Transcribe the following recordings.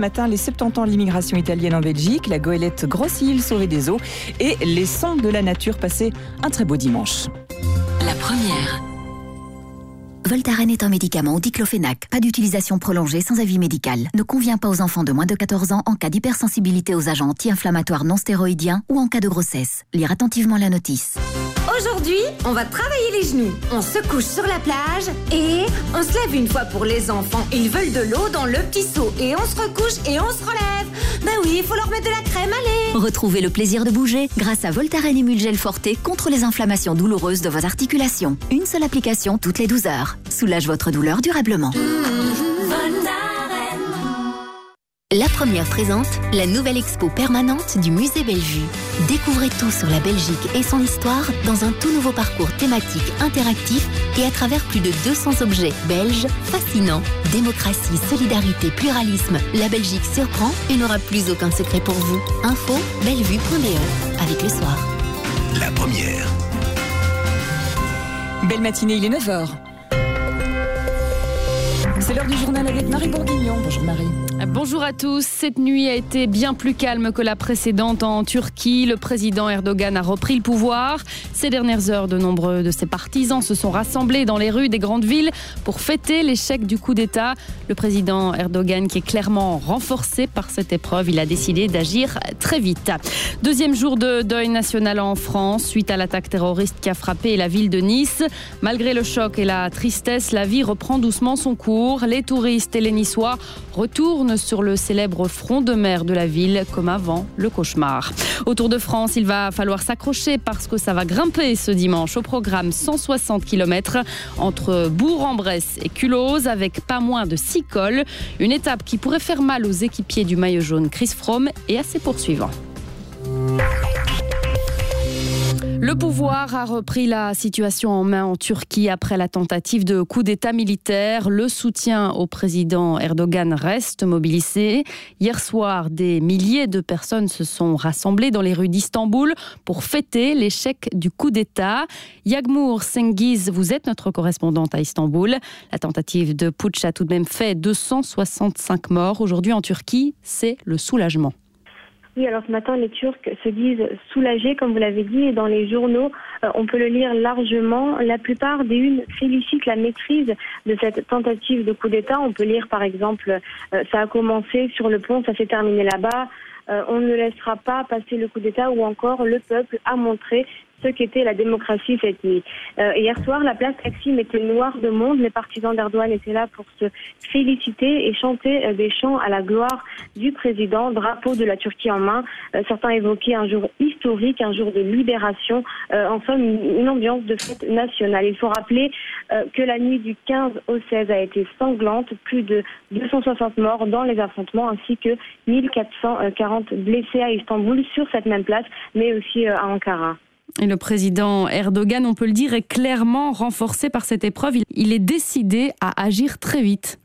matin les 70 ans de l'immigration italienne en Belgique, la goélette Grosse-Île sauvée des eaux et les sons de la nature passés un très beau dimanche. La première. Voltaren est un médicament au diclofénac, pas d'utilisation prolongée sans avis médical. Ne convient pas aux enfants de moins de 14 ans en cas d'hypersensibilité aux agents anti-inflammatoires non stéroïdiens ou en cas de grossesse. Lire attentivement la notice. Aujourd'hui, on va travailler les genoux. On se couche sur la plage et on se lève une fois pour les enfants. Ils veulent de l'eau dans le petit seau et on se recouche et on se relève. Ben oui, il faut leur mettre de la crème, allez. Retrouvez le plaisir de bouger grâce à Voltaren Emulgel Forte contre les inflammations douloureuses de vos articulations. Une seule application toutes les 12 heures. Soulage votre douleur durablement. La première présente la nouvelle expo permanente du musée Bellevue. Découvrez tout sur la Belgique et son histoire dans un tout nouveau parcours thématique interactif et à travers plus de 200 objets belges fascinants. Démocratie, solidarité, pluralisme, la Belgique surprend et n'aura plus aucun secret pour vous. Info bellevue.be avec le soir. La première. Belle matinée, il est 9h. C'est l'heure du journal avec Marie Bourguignon. Bonjour Marie. Bonjour à tous. Cette nuit a été bien plus calme que la précédente en Turquie. Le président Erdogan a repris le pouvoir. Ces dernières heures, de nombreux de ses partisans se sont rassemblés dans les rues des grandes villes pour fêter l'échec du coup d'État. Le président Erdogan, qui est clairement renforcé par cette épreuve, il a décidé d'agir très vite. Deuxième jour de deuil national en France suite à l'attaque terroriste qui a frappé la ville de Nice. Malgré le choc et la tristesse, la vie reprend doucement son cours. Les touristes et les Niçois retournent sur le célèbre front de mer de la ville comme avant le cauchemar. Autour de France, il va falloir s'accrocher parce que ça va grimper ce dimanche au programme 160 km entre Bourg-en-Bresse et Culose avec pas moins de 6 cols. Une étape qui pourrait faire mal aux équipiers du maillot jaune Chris Froome et à ses poursuivants. Le pouvoir a repris la situation en main en Turquie après la tentative de coup d'État militaire. Le soutien au président Erdogan reste mobilisé. Hier soir, des milliers de personnes se sont rassemblées dans les rues d'Istanbul pour fêter l'échec du coup d'État. Yagmour Sengiz, vous êtes notre correspondante à Istanbul. La tentative de putsch a tout de même fait 265 morts. Aujourd'hui en Turquie, c'est le soulagement. Alors ce matin, les Turcs se disent soulagés, comme vous l'avez dit, et dans les journaux, euh, on peut le lire largement. La plupart des unes félicitent la maîtrise de cette tentative de coup d'État. On peut lire, par exemple, euh, ça a commencé sur le pont, ça s'est terminé là-bas. Euh, on ne laissera pas passer le coup d'État ou encore le peuple a montré ce qu'était la démocratie cette nuit. Euh, hier soir, la place Taksim était noire de monde. Les partisans d'Erdogan étaient là pour se féliciter et chanter euh, des chants à la gloire du président, drapeau de la Turquie en main. Euh, certains évoquaient un jour historique, un jour de libération, en somme une, une ambiance de fête nationale. Il faut rappeler que la nuit du 15 au 16 a été sanglante, plus de 260 morts dans les affrontements ainsi que 1440 blessés à Istanbul sur cette même place, mais aussi à Ankara. Et le président Erdogan, on peut le dire, est clairement renforcé par cette épreuve. Il- est décidé à agir très vite.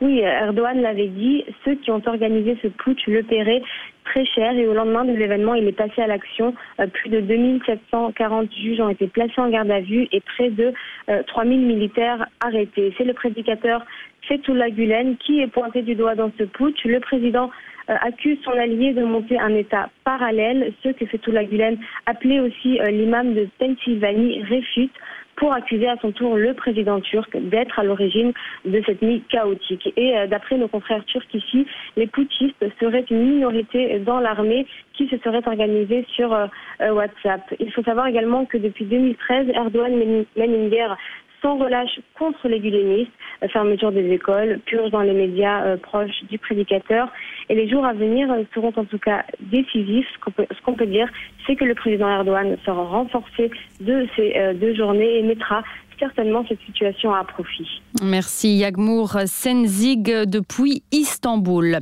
Oui, Erdogan l'avait dit, ceux qui ont organisé ce putsch le paieraient très cher et au lendemain de l'événement, il est passé à l'action. Euh, plus de 2740 juges ont été placés en garde à vue et près de euh, 3000 militaires arrêtés. C'est le prédicateur Fethullah Gulen qui est pointé du doigt dans ce putsch. Le président euh, accuse son allié de monter un État parallèle, ce que Fethullah Gulen appelait aussi euh, l'imam de Pennsylvanie réfute pour accuser à son tour le président turc d'être à l'origine de cette nuit chaotique. Et euh, d'après nos confrères turcs ici, les putschistes seraient une minorité dans l'armée qui se serait organisée sur euh, euh, WhatsApp. Il faut savoir également que depuis 2013, Erdogan mène une guerre sans relâche contre les gulenistes, euh, fermeture des écoles, purge dans les médias euh, proches du prédicateur. Et les jours à venir euh, seront en tout cas décisifs. Ce qu'on peut, ce qu'on peut dire, c'est que le président Erdogan sera renforcé de ces deux journées et mettra certainement cette situation à profit. Merci Yagmour Senzig depuis Istanbul.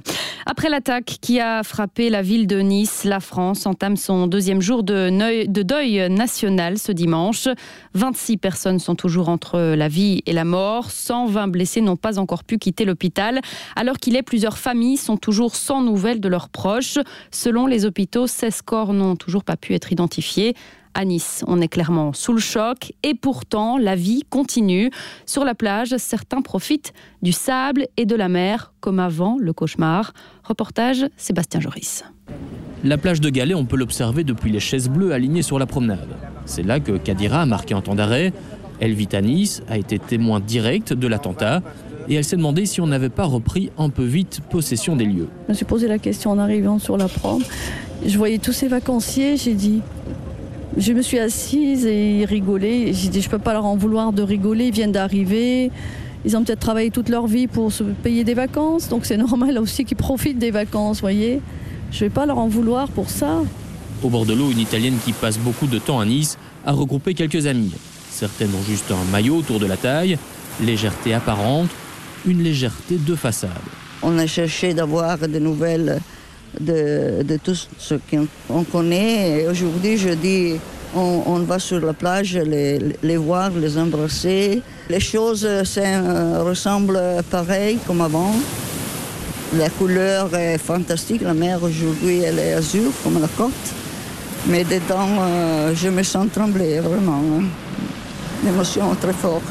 Après l'attaque qui a frappé la ville de Nice, la France entame son deuxième jour de, deuil national ce dimanche. 26 personnes sont toujours entre la vie et la mort. 120 blessés n'ont pas encore pu quitter l'hôpital, alors qu'il est plusieurs familles sont toujours sans nouvelles de leurs proches. Selon les hôpitaux, 16 corps n'ont toujours pas pu être identifiés. À Nice, on est clairement sous le choc et pourtant la vie continue. Sur la plage, certains profitent du sable et de la mer comme avant le cauchemar. Reportage Sébastien Joris. La plage de Galets, on peut l'observer depuis les chaises bleues alignées sur la promenade. C'est là que Kadira a marqué un temps d'arrêt. Elle vit à Nice, a été témoin direct de l'attentat et elle s'est demandé si on n'avait pas repris un peu vite possession des lieux. Je me suis posé la question en arrivant sur la prom. Je voyais tous ces vacanciers, j'ai dit je me suis assise et rigolé. J'ai dit, je ne peux pas leur en vouloir de rigoler, ils viennent d'arriver. Ils ont peut-être travaillé toute leur vie pour se payer des vacances, donc c'est normal aussi qu'ils profitent des vacances, voyez. Je ne vais pas leur en vouloir pour ça. Au bord de l'eau, une Italienne qui passe beaucoup de temps à Nice a regroupé quelques amis. Certaines ont juste un maillot autour de la taille, légèreté apparente, une légèreté de façade. On a cherché d'avoir des nouvelles de, de tout ce qu'on connaît. Aujourd'hui, je dis, on, va sur la plage les, les, voir, les embrasser. Les choses ressemblent pareil comme avant. La couleur est fantastique. La mer aujourd'hui, elle est azur comme la côte. Mais dedans, euh, je me sens trembler vraiment. Hein. L'émotion très forte.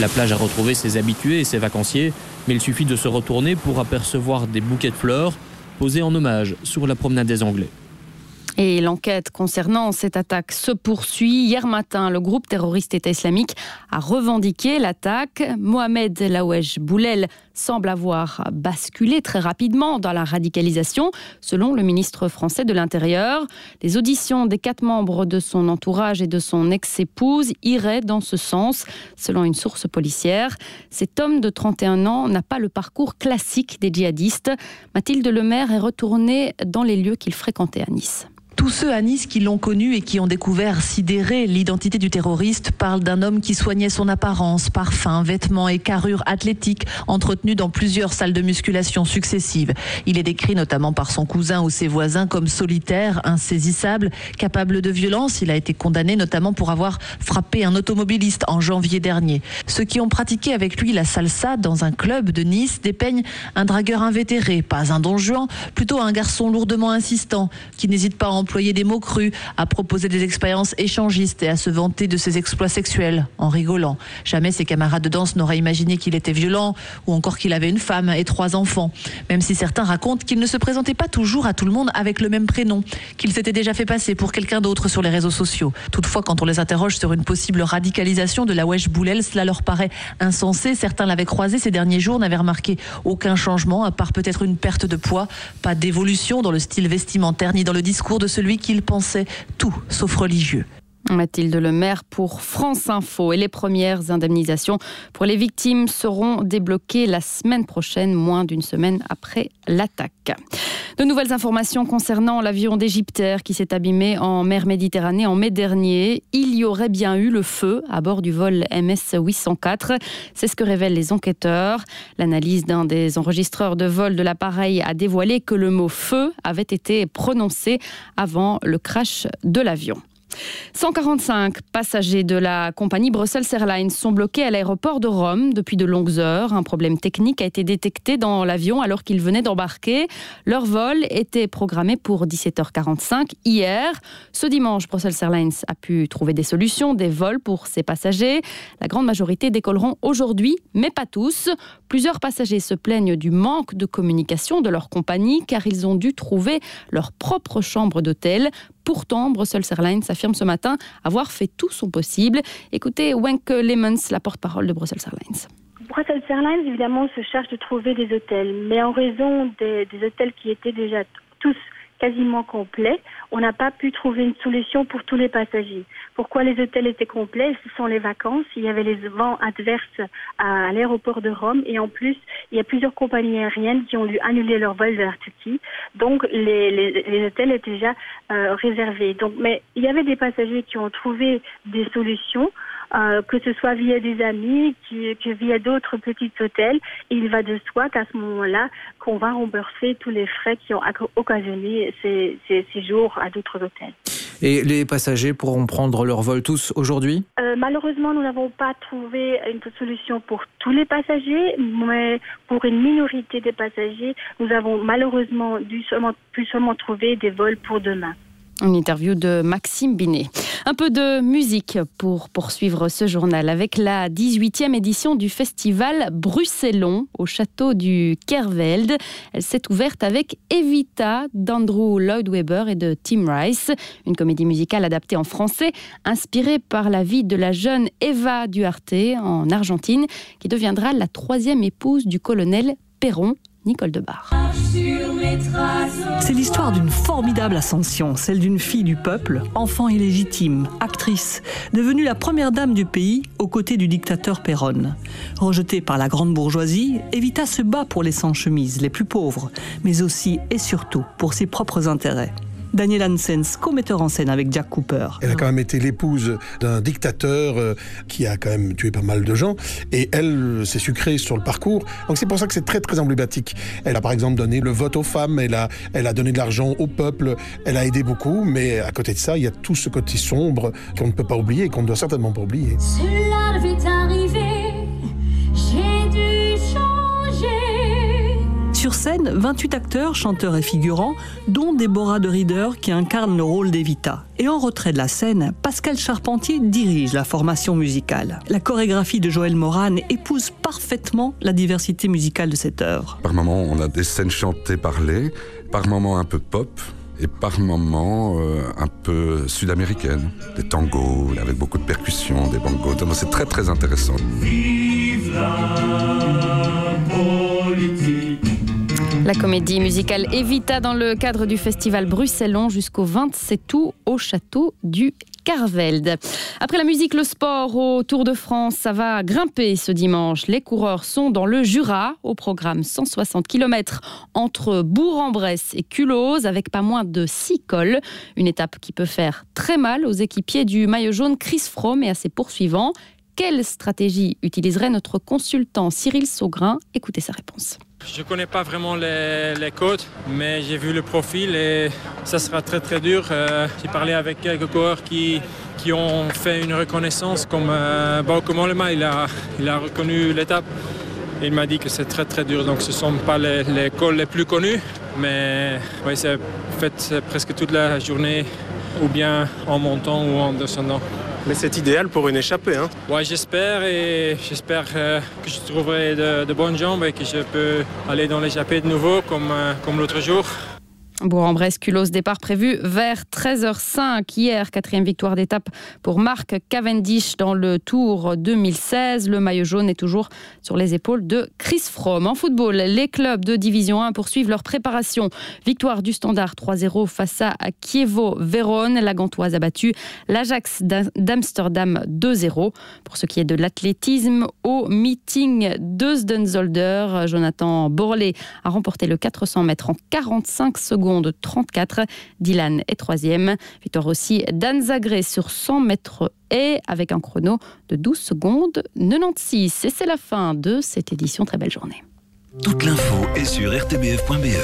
La plage a retrouvé ses habitués et ses vacanciers, mais il suffit de se retourner pour apercevoir des bouquets de fleurs posé en hommage sur la promenade des Anglais. Et l'enquête concernant cette attaque se poursuit. Hier matin, le groupe terroriste État islamique a revendiqué l'attaque. Mohamed Laouej Boulel semble avoir basculé très rapidement dans la radicalisation, selon le ministre français de l'Intérieur. Les auditions des quatre membres de son entourage et de son ex-épouse iraient dans ce sens, selon une source policière. Cet homme de 31 ans n'a pas le parcours classique des djihadistes. Mathilde Lemaire est retournée dans les lieux qu'il fréquentait à Nice. Tous ceux à Nice qui l'ont connu et qui ont découvert sidéré l'identité du terroriste parlent d'un homme qui soignait son apparence, parfum, vêtements et carrure athlétique entretenu dans plusieurs salles de musculation successives. Il est décrit notamment par son cousin ou ses voisins comme solitaire, insaisissable, capable de violence. Il a été condamné notamment pour avoir frappé un automobiliste en janvier dernier. Ceux qui ont pratiqué avec lui la salsa dans un club de Nice dépeignent un dragueur invétéré, pas un don Juan, plutôt un garçon lourdement insistant qui n'hésite pas employer des mots crus, à proposer des expériences échangistes et à se vanter de ses exploits sexuels en rigolant. Jamais ses camarades de danse n'auraient imaginé qu'il était violent ou encore qu'il avait une femme et trois enfants. Même si certains racontent qu'il ne se présentait pas toujours à tout le monde avec le même prénom, qu'il s'était déjà fait passer pour quelqu'un d'autre sur les réseaux sociaux. Toutefois, quand on les interroge sur une possible radicalisation de la Wesh Boulel, cela leur paraît insensé. Certains l'avaient croisé ces derniers jours, n'avaient remarqué aucun changement, à part peut-être une perte de poids, pas d'évolution dans le style vestimentaire ni dans le discours de celui qu'il pensait tout sauf religieux. Mathilde Lemaire pour France Info. Et les premières indemnisations pour les victimes seront débloquées la semaine prochaine, moins d'une semaine après l'attaque. De nouvelles informations concernant l'avion d'Égyptaire qui s'est abîmé en mer Méditerranée en mai dernier. Il y aurait bien eu le feu à bord du vol MS 804. C'est ce que révèlent les enquêteurs. L'analyse d'un des enregistreurs de vol de l'appareil a dévoilé que le mot feu avait été prononcé avant le crash de l'avion. 145 passagers de la compagnie Brussels Airlines sont bloqués à l'aéroport de Rome depuis de longues heures. Un problème technique a été détecté dans l'avion alors qu'ils venaient d'embarquer. Leur vol était programmé pour 17h45 hier. Ce dimanche, Brussels Airlines a pu trouver des solutions, des vols pour ses passagers. La grande majorité décolleront aujourd'hui, mais pas tous. Plusieurs passagers se plaignent du manque de communication de leur compagnie car ils ont dû trouver leur propre chambre d'hôtel Pourtant, Brussels Airlines affirme ce matin avoir fait tout son possible. Écoutez Wenke Lemons, la porte-parole de Brussels Airlines. Brussels Airlines, évidemment, se charge de trouver des hôtels, mais en raison des, des hôtels qui étaient déjà tous quasiment complet, on n'a pas pu trouver une solution pour tous les passagers. Pourquoi les hôtels étaient complets? Ce sont les vacances. Il y avait les vents adverses à l'aéroport de Rome et en plus, il y a plusieurs compagnies aériennes qui ont dû annuler leur vol vers Turquie. Donc, les, les, hôtels étaient déjà euh, réservés. Donc, mais il y avait des passagers qui ont trouvé des solutions. Euh, que ce soit via des amis, que via d'autres petits hôtels. il va de soi qu'à ce moment-là, qu'on va rembourser tous les frais qui ont occasionné ces, ces séjours à d'autres hôtels. Et les passagers pourront prendre leur vol tous aujourd'hui? Euh, Malheureusement, nous n'avons pas trouvé une solution pour tous les passagers, mais pour une minorité des passagers, nous avons malheureusement dû seulement, pu seulement trouver des vols pour demain. Une interview de Maxime Binet. Un peu de musique pour poursuivre ce journal avec la 18e édition du festival Bruxellon au château du Kerveld. Elle s'est ouverte avec Evita d'Andrew Lloyd Webber et de Tim Rice, une comédie musicale adaptée en français inspirée par la vie de la jeune Eva Duarte en Argentine qui deviendra la troisième épouse du colonel Perron Nicole Debar. C'est l'histoire d'une formidable ascension, celle d'une fille du peuple, enfant illégitime, actrice, devenue la première dame du pays aux côtés du dictateur Perron. Rejetée par la grande bourgeoisie, Evita se bat pour les sans-chemises, les plus pauvres, mais aussi et surtout pour ses propres intérêts. Daniel Hansens, co-metteur en scène avec Jack Cooper. Elle a quand même été l'épouse d'un dictateur euh, qui a quand même tué pas mal de gens et elle s'est sucrée sur le parcours. Donc c'est pour ça que c'est très très emblématique. Elle a par exemple donné le vote aux femmes, elle a, elle a donné de l'argent au peuple, elle a aidé beaucoup, mais à côté de ça, il y a tout ce côté sombre qu'on ne peut pas oublier et qu'on ne doit certainement pas oublier. Cela devait arriver, Sur scène, 28 acteurs, chanteurs et figurants, dont Déborah de Rieder qui incarne le rôle d'Evita. Et en retrait de la scène, Pascal Charpentier dirige la formation musicale. La chorégraphie de Joël Moran épouse parfaitement la diversité musicale de cette œuvre. Par moments, on a des scènes chantées, parlées, par moments un peu pop, et par moments euh, un peu sud-américaines. Des tangos avec beaucoup de percussions, des bongos. C'est très très intéressant. Vive la la comédie musicale Evita dans le cadre du festival Bruxellon jusqu'au 27 août au château du Carveld. Après la musique, le sport au Tour de France, ça va grimper ce dimanche. Les coureurs sont dans le Jura, au programme 160 km entre Bourg-en-Bresse et Culose, avec pas moins de 6 cols. Une étape qui peut faire très mal aux équipiers du maillot jaune Chris Froome et à ses poursuivants. Quelle stratégie utiliserait notre consultant Cyril Saugrin Écoutez sa réponse. Je ne connais pas vraiment les, les côtes, mais j'ai vu le profil et ça sera très très dur. Euh, j'ai parlé avec quelques coureurs qui, qui ont fait une reconnaissance comme euh, Bauke Mollema, il a, il a reconnu l'étape. Il m'a dit que c'est très très dur, donc ce ne sont pas les, les cols les plus connus, mais c'est fait presque toute la journée, ou bien en montant ou en descendant. Mais c'est idéal pour une échappée. Hein ouais, j'espère et j'espère euh, que je trouverai de, bonnes jambes et que je peux aller dans l'échappée de nouveau comme, euh, comme l'autre jour. Bourg-en-Bresse, Culose, départ prévu vers 13h05 hier, quatrième victoire d'étape pour Marc Cavendish dans le Tour 2016. Le maillot jaune est toujours sur les épaules de Chris Froome. En football, les clubs de Division 1 poursuivent leur préparation. Victoire du Standard 3-0 face à Kievo Vérone. La Gantoise a battu l'Ajax d'Amsterdam 2-0. Pour ce qui est de l'athlétisme, au meeting de Zdenzolder, Jonathan Borlé a remporté le 400 mètres en 45 secondes 34. Dylan est troisième. Victoire aussi d'Anne Zagré sur 100 mètres et avec un chrono de 12 secondes 96. Et c'est la fin de cette édition. Très belle journée. Toute l'info est sur rtbf.be.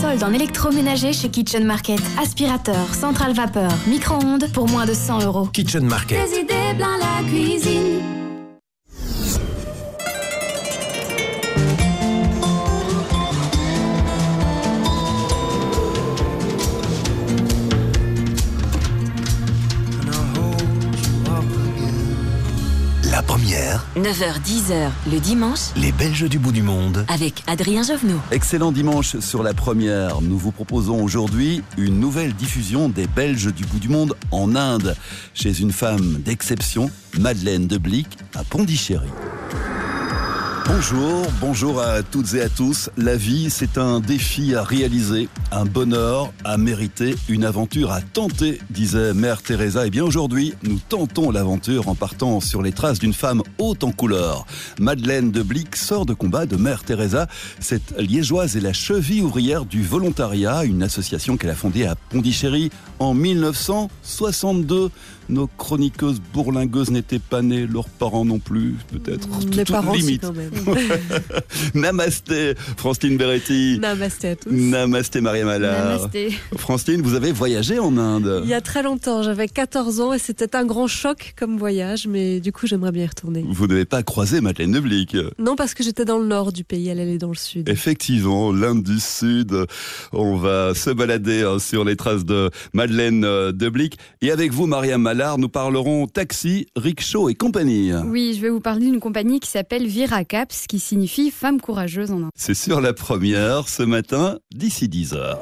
Solde en électroménager chez Kitchen Market. Aspirateur, centrale vapeur, micro-ondes pour moins de 100 euros. Kitchen Market. Des idées plein la cuisine. La première. 9h-10h le dimanche. Les Belges du bout du monde. Avec Adrien Jovenot. Excellent dimanche sur la première. Nous vous proposons aujourd'hui une nouvelle diffusion des Belges du bout du monde en Inde, chez une femme d'exception, Madeleine de Blic, à Pondichéry. Bonjour, bonjour à toutes et à tous. La vie, c'est un défi à réaliser un bonheur à mériter, une aventure à tenter, disait Mère Teresa. Et bien aujourd'hui, nous tentons l'aventure en partant sur les traces d'une femme haute en couleur. Madeleine de Blic sort de combat de Mère Teresa. Cette liégeoise est la cheville ouvrière du volontariat, une association qu'elle a fondée à Pondichéry en 1962 nos chroniqueuses bourlingueuses n'étaient pas nées, leurs parents non plus, peut-être. Les parents limite. quand même. Namasté, Francine Beretti. Namasté à tous. Namasté, Maria Malard. Namasté. Francine, vous avez voyagé en Inde Il y a très longtemps, j'avais 14 ans et c'était un grand choc comme voyage, mais du coup j'aimerais bien y retourner. Vous n'avez pas croisé Madeleine de Blic Non, parce que j'étais dans le nord du pays, elle, elle est dans le sud. Effectivement, l'Inde du Sud. On va se balader hein, sur les traces de Madeleine euh, de Blic. Et avec vous, Maria Nous parlerons taxi, rickshaw et compagnie. Oui, je vais vous parler d'une compagnie qui s'appelle Viracaps, qui signifie femme courageuse en Inde. C'est sur la première ce matin, d'ici 10 heures.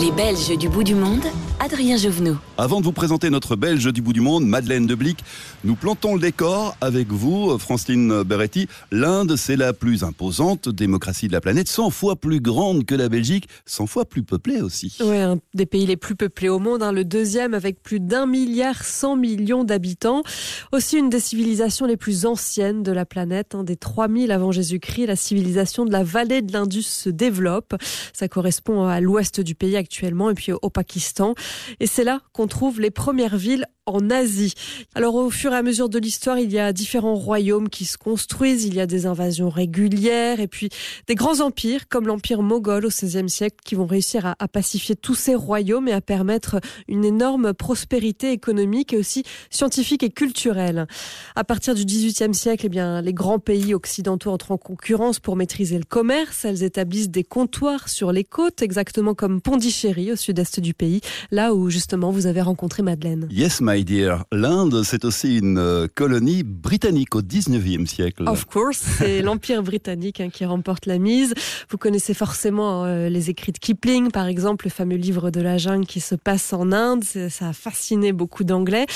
Les Belges du bout du monde, Adrien Jovenot. Avant de vous présenter notre Belge du bout du monde, Madeleine de Blic, nous plantons le décor avec vous, Francine Beretti. L'Inde, c'est la plus imposante démocratie de la planète, 100 fois plus grande que la Belgique, 100 fois plus peuplée aussi. Ouais, un des pays les plus peuplés au monde, hein, le deuxième avec plus d'un milliard 100 millions d'habitants. Aussi une des civilisations les plus anciennes de la planète, hein, des 3000 avant Jésus-Christ, la civilisation de la vallée de l'Indus se développe. Ça correspond à l'ouest du pays actuellement et puis au Pakistan. Et c'est là qu'on trouve les premières villes en Asie. Alors au fur et à mesure de l'histoire, il y a différents royaumes qui se construisent, il y a des invasions régulières et puis des grands empires comme l'empire moghol au XVIe siècle qui vont réussir à, pacifier tous ces royaumes et à permettre une énorme prospérité économique et aussi scientifique et culturelle. À partir du XVIIIe siècle, eh bien, les grands pays occidentaux entrent en concurrence pour maîtriser le commerce. Elles établissent des comptoirs sur les côtes, exactement comme Pondichéry au sud-est du pays, là où justement vous avez rencontré Madeleine. My dear. L'Inde, c'est aussi une euh, colonie britannique au 19e siècle. Of course, c'est l'Empire britannique hein, qui remporte la mise. Vous connaissez forcément euh, les écrits de Kipling, par exemple, le fameux livre de la jungle qui se passe en Inde. Ça a fasciné beaucoup d'Anglais.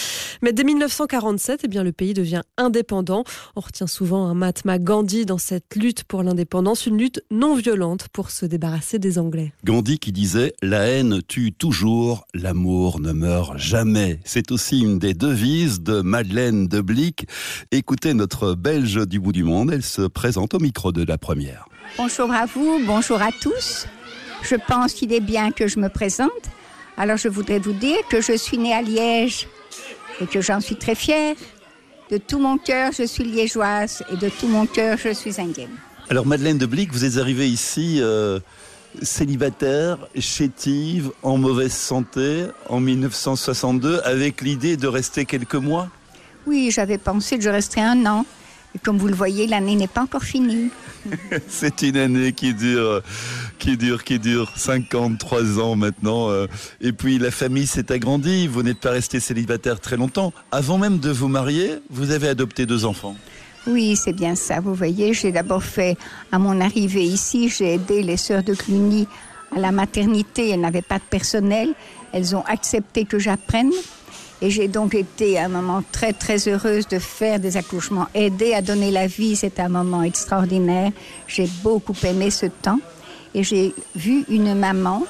Mais dès 1947, eh bien, le pays devient indépendant. On retient souvent un Mahatma Gandhi dans cette lutte pour l'indépendance, une lutte non violente pour se débarrasser des Anglais. Gandhi qui disait « La haine tue toujours, l'amour ne meurt jamais ». C'est aussi une des devises de Madeleine de Blic. Écoutez notre Belge du bout du monde, elle se présente au micro de la première. Bonjour à vous, bonjour à tous. Je pense qu'il est bien que je me présente. Alors je voudrais vous dire que je suis née à Liège et que j'en suis très fière. De tout mon cœur, je suis liégeoise et de tout mon cœur, je suis indienne. Alors Madeleine de Blic, vous êtes arrivée ici euh, célibataire, chétive, en mauvaise santé en 1962 avec l'idée de rester quelques mois? Oui, j'avais pensé que je resterais un an. Et comme vous le voyez, l'année n'est pas encore finie. C'est une année qui dure, qui dure, qui dure 53 ans maintenant. euh, Et puis la famille s'est agrandie. Vous n'êtes pas resté célibataire très longtemps. Avant même de vous marier, vous avez adopté deux enfants. Oui, c'est bien ça. Vous voyez, j'ai d'abord fait, à mon arrivée ici, j'ai aidé les sœurs de Cluny à la maternité. Elles n'avaient pas de personnel. Elles ont accepté que j'apprenne. Et j'ai donc été à un moment très, très heureuse de faire des accouchements. Aider à donner la vie, c'est un moment extraordinaire. J'ai beaucoup aimé ce temps. Et j'ai vu une maman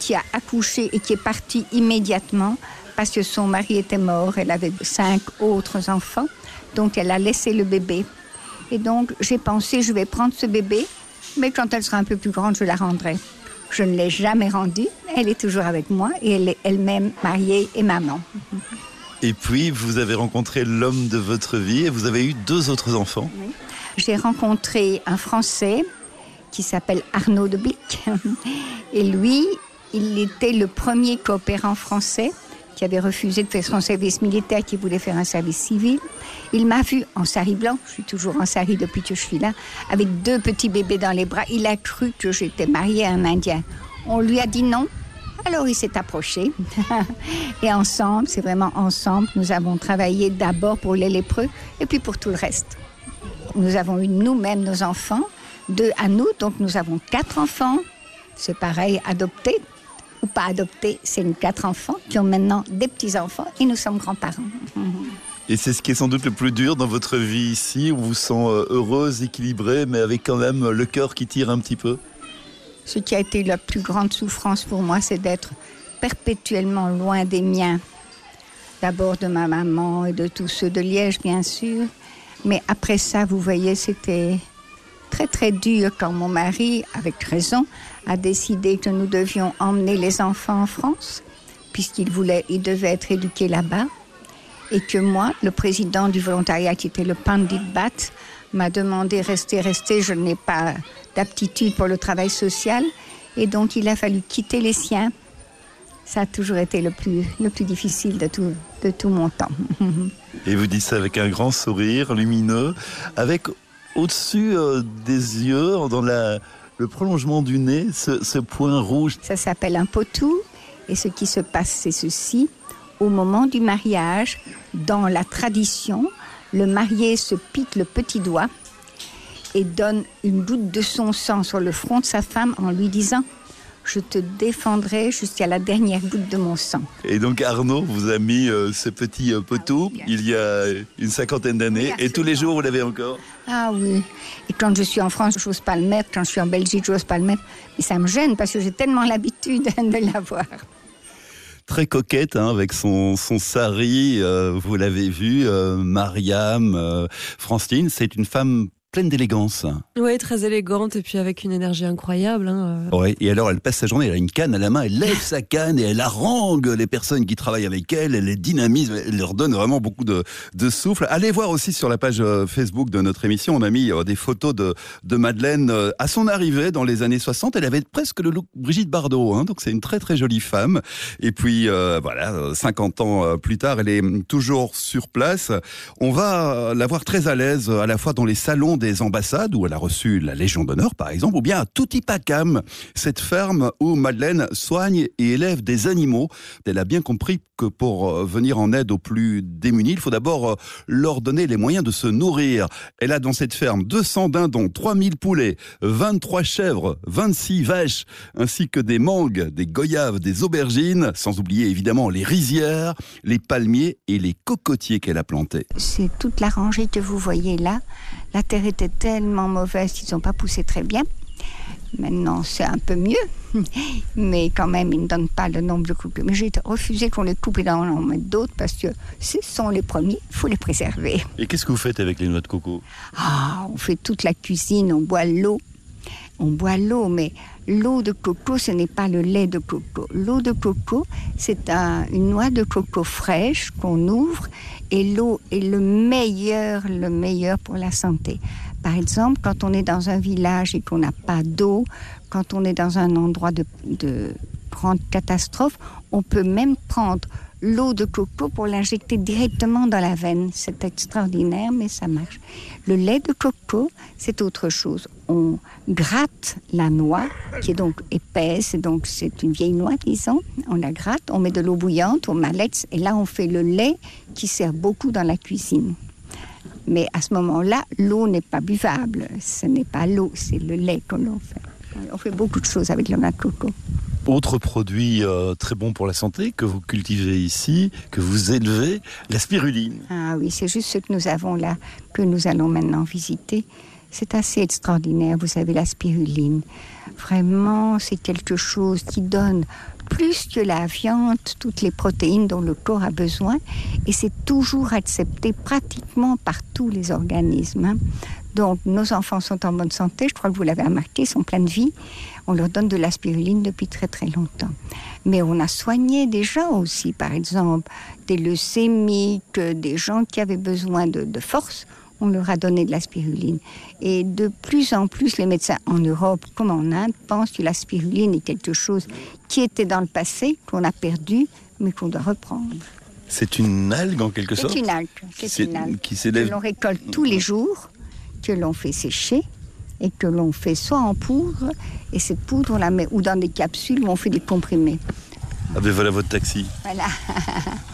qui a accouché et qui est partie immédiatement parce que son mari était mort. Elle avait cinq autres enfants. Donc elle a laissé le bébé. Et donc j'ai pensé, je vais prendre ce bébé, mais quand elle sera un peu plus grande, je la rendrai. Je ne l'ai jamais rendue. Elle est toujours avec moi et elle est elle-même mariée et maman. Et puis vous avez rencontré l'homme de votre vie et vous avez eu deux autres enfants. J'ai rencontré un Français qui s'appelle Arnaud de Blic. Et lui, il était le premier coopérant français qui avait refusé de faire son service militaire, qui voulait faire un service civil. Il m'a vu en sari blanc, je suis toujours en sari depuis que je suis là, avec deux petits bébés dans les bras. Il a cru que j'étais mariée à un Indien. On lui a dit non. Alors il s'est approché. et ensemble, c'est vraiment ensemble, nous avons travaillé d'abord pour les lépreux et puis pour tout le reste. Nous avons eu nous-mêmes nos enfants, deux à nous, donc nous avons quatre enfants. C'est pareil, adoptés ou pas adoptés, c'est nous quatre enfants qui ont maintenant des petits-enfants et nous sommes grands-parents. Et c'est ce qui est sans doute le plus dur dans votre vie ici, où vous vous sent euh, heureuse, équilibrée, mais avec quand même le cœur qui tire un petit peu Ce qui a été la plus grande souffrance pour moi, c'est d'être perpétuellement loin des miens. D'abord de ma maman et de tous ceux de Liège, bien sûr. Mais après ça, vous voyez, c'était très très dur quand mon mari, avec raison, a décidé que nous devions emmener les enfants en France, puisqu'il voulait, il devait être éduqué là-bas. Et que moi, le président du volontariat, qui était le Pandit Bat, m'a demandé rester, rester, je n'ai pas d'aptitude pour le travail social. Et donc, il a fallu quitter les siens. Ça a toujours été le plus, le plus difficile de tout, de tout mon temps. Et vous dites ça avec un grand sourire lumineux, avec au-dessus euh, des yeux, dans la, le prolongement du nez, ce, point rouge. Ça s'appelle un potou. Et ce qui se passe, c'est ceci. Au moment du mariage, dans la tradition, le marié se pique le petit doigt et donne une goutte de son sang sur le front de sa femme en lui disant je te défendrai jusqu'à la dernière goutte de mon sang. Et donc Arnaud vous a mis euh, ce petit euh, poteau il y a une cinquantaine d'années et tous les jours vous l'avez encore? Ah oui. Et quand je suis en France, j'ose pas le mettre. Quand je suis en Belgique, j'ose pas le mettre. Mais ça me gêne parce que j'ai tellement l'habitude de l'avoir. Très coquette hein, avec son, son sari, euh, vous l'avez vu, euh, Mariam, euh, Francine, c'est une femme pleine d'élégance. Oui, très élégante et puis avec une énergie incroyable. Hein. Ouais, et alors elle passe sa journée, elle a une canne à la main, elle lève sa canne et elle harangue les personnes qui travaillent avec elle, elle les dynamise, elle leur donne vraiment beaucoup de, de souffle. Allez voir aussi sur la page euh, Facebook de notre émission, on a mis euh, des photos de, de Madeleine euh, à son arrivée dans les années 60. Elle avait presque le look Brigitte Bardot, hein, donc c'est une très très jolie femme. Et puis euh, voilà, 50 ans euh, plus tard, elle est toujours sur place. On va la voir très à l'aise à la fois dans les salons des ambassades où elle a reçu la Légion d'honneur par exemple, ou bien à Toutipacam, cette ferme où Madeleine soigne et élève des animaux. Elle a bien compris que pour euh, venir en aide aux plus démunis, il faut d'abord euh, leur donner les moyens de se nourrir. Elle a dans cette ferme 200 dindons, 3000 poulets, 23 chèvres, 26 vaches, ainsi que des mangues, des goyaves, des aubergines, sans oublier évidemment les rizières, les palmiers et les cocotiers qu'elle a plantés. C'est toute la rangée que vous voyez là. La terre était tellement mauvaise qu'ils n'ont pas poussé très bien. Maintenant, c'est un peu mieux, mais quand même, ils ne donnent pas le nombre de coupes. Mais j'ai refusé qu'on les coupe et d'en mettre d'autres parce que ce sont les premiers, il faut les préserver. Et qu'est-ce que vous faites avec les noix de coco? Ah, on fait toute la cuisine, on boit l'eau. On boit l'eau, mais l'eau de coco, ce n'est pas le lait de coco. L'eau de coco, c'est un- une noix de coco fraîche qu'on ouvre et l'eau est le meilleur, le meilleur pour la santé. Par exemple, quand on est dans un village et qu'on n'a pas d'eau, quand on est dans un endroit de, de grande catastrophe, on peut même prendre l'eau de coco pour l'injecter directement dans la veine. C'est extraordinaire, mais ça marche. Le lait de coco, c'est autre chose. On gratte la noix, qui est donc épaisse, donc c'est une vieille noix, disons. On la gratte, on met de l'eau bouillante, on malette, et là on fait le lait qui sert beaucoup dans la cuisine. Mais à ce moment-là, l'eau n'est pas buvable. Ce n'est pas l'eau, c'est le lait que l'on fait. On fait beaucoup de choses avec le noix de coco. Autre produit euh, très bon pour la santé que vous cultivez ici, que vous élevez, la spiruline. Ah oui, c'est juste ce que nous avons là, que nous allons maintenant visiter. C'est assez extraordinaire, vous savez, la spiruline. Vraiment, c'est quelque chose qui donne plus que la viande, toutes les protéines dont le corps a besoin, et c'est toujours accepté pratiquement par tous les organismes. hein. Donc, nos enfants sont en bonne santé, je crois que vous l'avez remarqué, ils sont pleins de vie. On leur donne de la spiruline depuis très très longtemps. Mais on a soigné des gens aussi, par exemple, des leucémiques, des gens qui avaient besoin de, de force. On leur a donné de la spiruline. Et de plus en plus, les médecins en Europe comme en Inde pensent que la spiruline est quelque chose qui était dans le passé, qu'on a perdu, mais qu'on doit reprendre. C'est une algue en quelque sorte C'est une algue. une algue qui que s'élève. l'on récolte tous les jours, que l'on fait sécher et que l'on fait soit en poudre, et cette poudre on la met ou dans des capsules où on fait des comprimés. Ah ben voilà votre taxi. Voilà.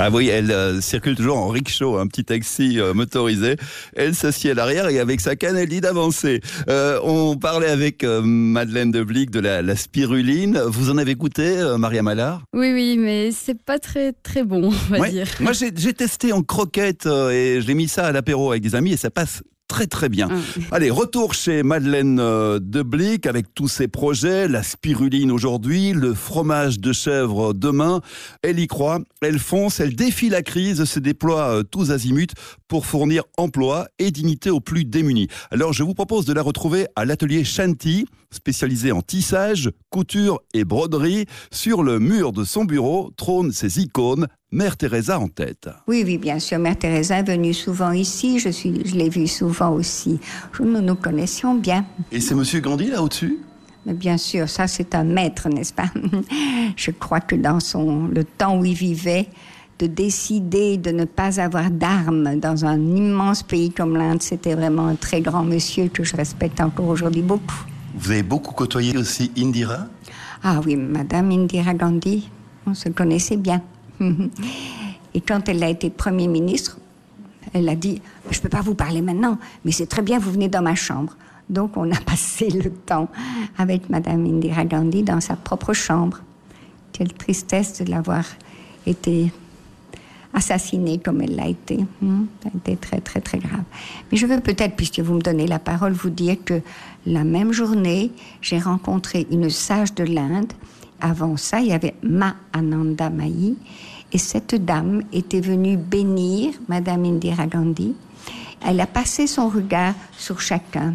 Ah oui, elle euh, circule toujours en rickshaw, un petit taxi euh, motorisé. Elle s'assied à l'arrière et avec sa canne, elle dit d'avancer. Euh, on parlait avec Madeleine de Blic de la, la, spiruline. Vous en avez goûté, Maria Mallard? Oui, oui, mais c'est pas très très bon, on va dire. Moi, j'ai testé en croquette et j'ai mis ça à l'apéro avec des amis et ça passe très très bien. Ah. Allez, retour chez Madeleine euh, Deblic avec tous ses projets, la spiruline aujourd'hui, le fromage de chèvre demain. Elle y croit, elle fonce, elle défie la crise, se déploie euh, tous azimuts pour fournir emploi et dignité aux plus démunis. Alors je vous propose de la retrouver à l'atelier Shanti, spécialisé en tissage, couture et broderie. Sur le mur de son bureau trônent ses icônes, Mère Teresa en tête. Oui, oui, bien sûr. Mère Teresa est venue souvent ici. Je, suis, je l'ai vue souvent aussi. Nous nous connaissions bien. Et c'est Monsieur Gandhi là au-dessus? Mais bien sûr, ça c'est un maître, n'est-ce pas? Je crois que dans son, le temps où il vivait, de décider de ne pas avoir d'armes dans un immense pays comme l'Inde, c'était vraiment un très grand monsieur que je respecte encore aujourd'hui beaucoup. Vous avez beaucoup côtoyé aussi Indira? Ah oui, Madame Indira Gandhi, on se connaissait bien. Et quand elle a été Premier ministre, elle a dit, je ne peux pas vous parler maintenant, mais c'est très bien, vous venez dans ma chambre. Donc on a passé le temps avec Madame Indira Gandhi dans sa propre chambre. Quelle tristesse de l'avoir été assassinée comme elle l'a été. Hmm, ça a été très, très, très grave. Mais je veux peut-être, puisque vous me donnez la parole, vous dire que la même journée, j'ai rencontré une sage de l'Inde. Avant ça, il y avait Ma Ananda Mahi. Et cette dame était venue bénir Madame Indira Gandhi. Elle a passé son regard sur chacun.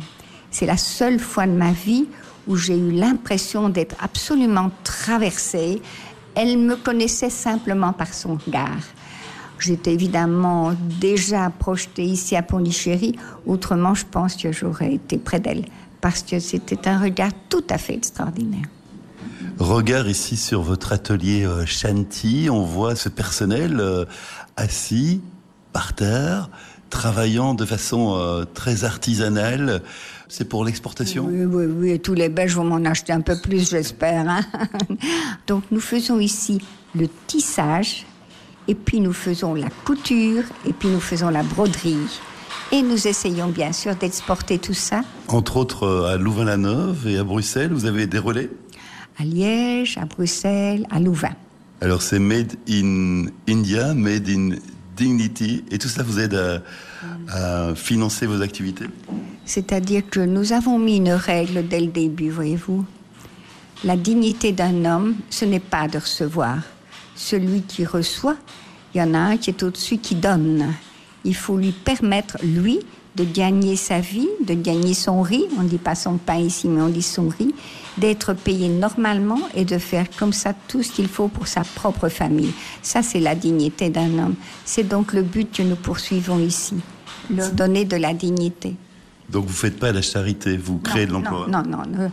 C'est la seule fois de ma vie où j'ai eu l'impression d'être absolument traversée. Elle me connaissait simplement par son regard. J'étais évidemment déjà projetée ici à Pondichéry. Autrement, je pense que j'aurais été près d'elle parce que c'était un regard tout à fait extraordinaire. Regard ici sur votre atelier euh, Shanti, on voit ce personnel euh, assis par terre, travaillant de façon euh, très artisanale. C'est pour l'exportation? Oui, oui, oui. Et tous les Belges vont m'en acheter un peu plus, j'espère. Hein. Donc nous faisons ici le tissage, et puis nous faisons la couture, et puis nous faisons la broderie. Et nous essayons bien sûr d'exporter tout ça. Entre autres à Louvain-la-Neuve et à Bruxelles, vous avez des relais? À Liège, à Bruxelles, à Louvain. Alors c'est Made in India, Made in Dignity, et tout ça vous aide à, à financer vos activités? C'est-à-dire que nous avons mis une règle dès le début, voyez-vous. La dignité d'un homme, ce n'est pas de recevoir, celui qui reçoit, il y en a un qui est au-dessus qui donne. Il faut lui permettre, lui, de gagner sa vie, de gagner son riz, on ne dit pas son pain ici, mais on dit son riz, d'être payé normalement et de faire comme ça tout ce qu'il faut pour sa propre famille. Ça, c'est la dignité d'un homme. C'est donc le but que nous poursuivons ici, leur donner de la dignité. Donc vous ne faites pas la charité, vous créez de l'emploi Non, non, non.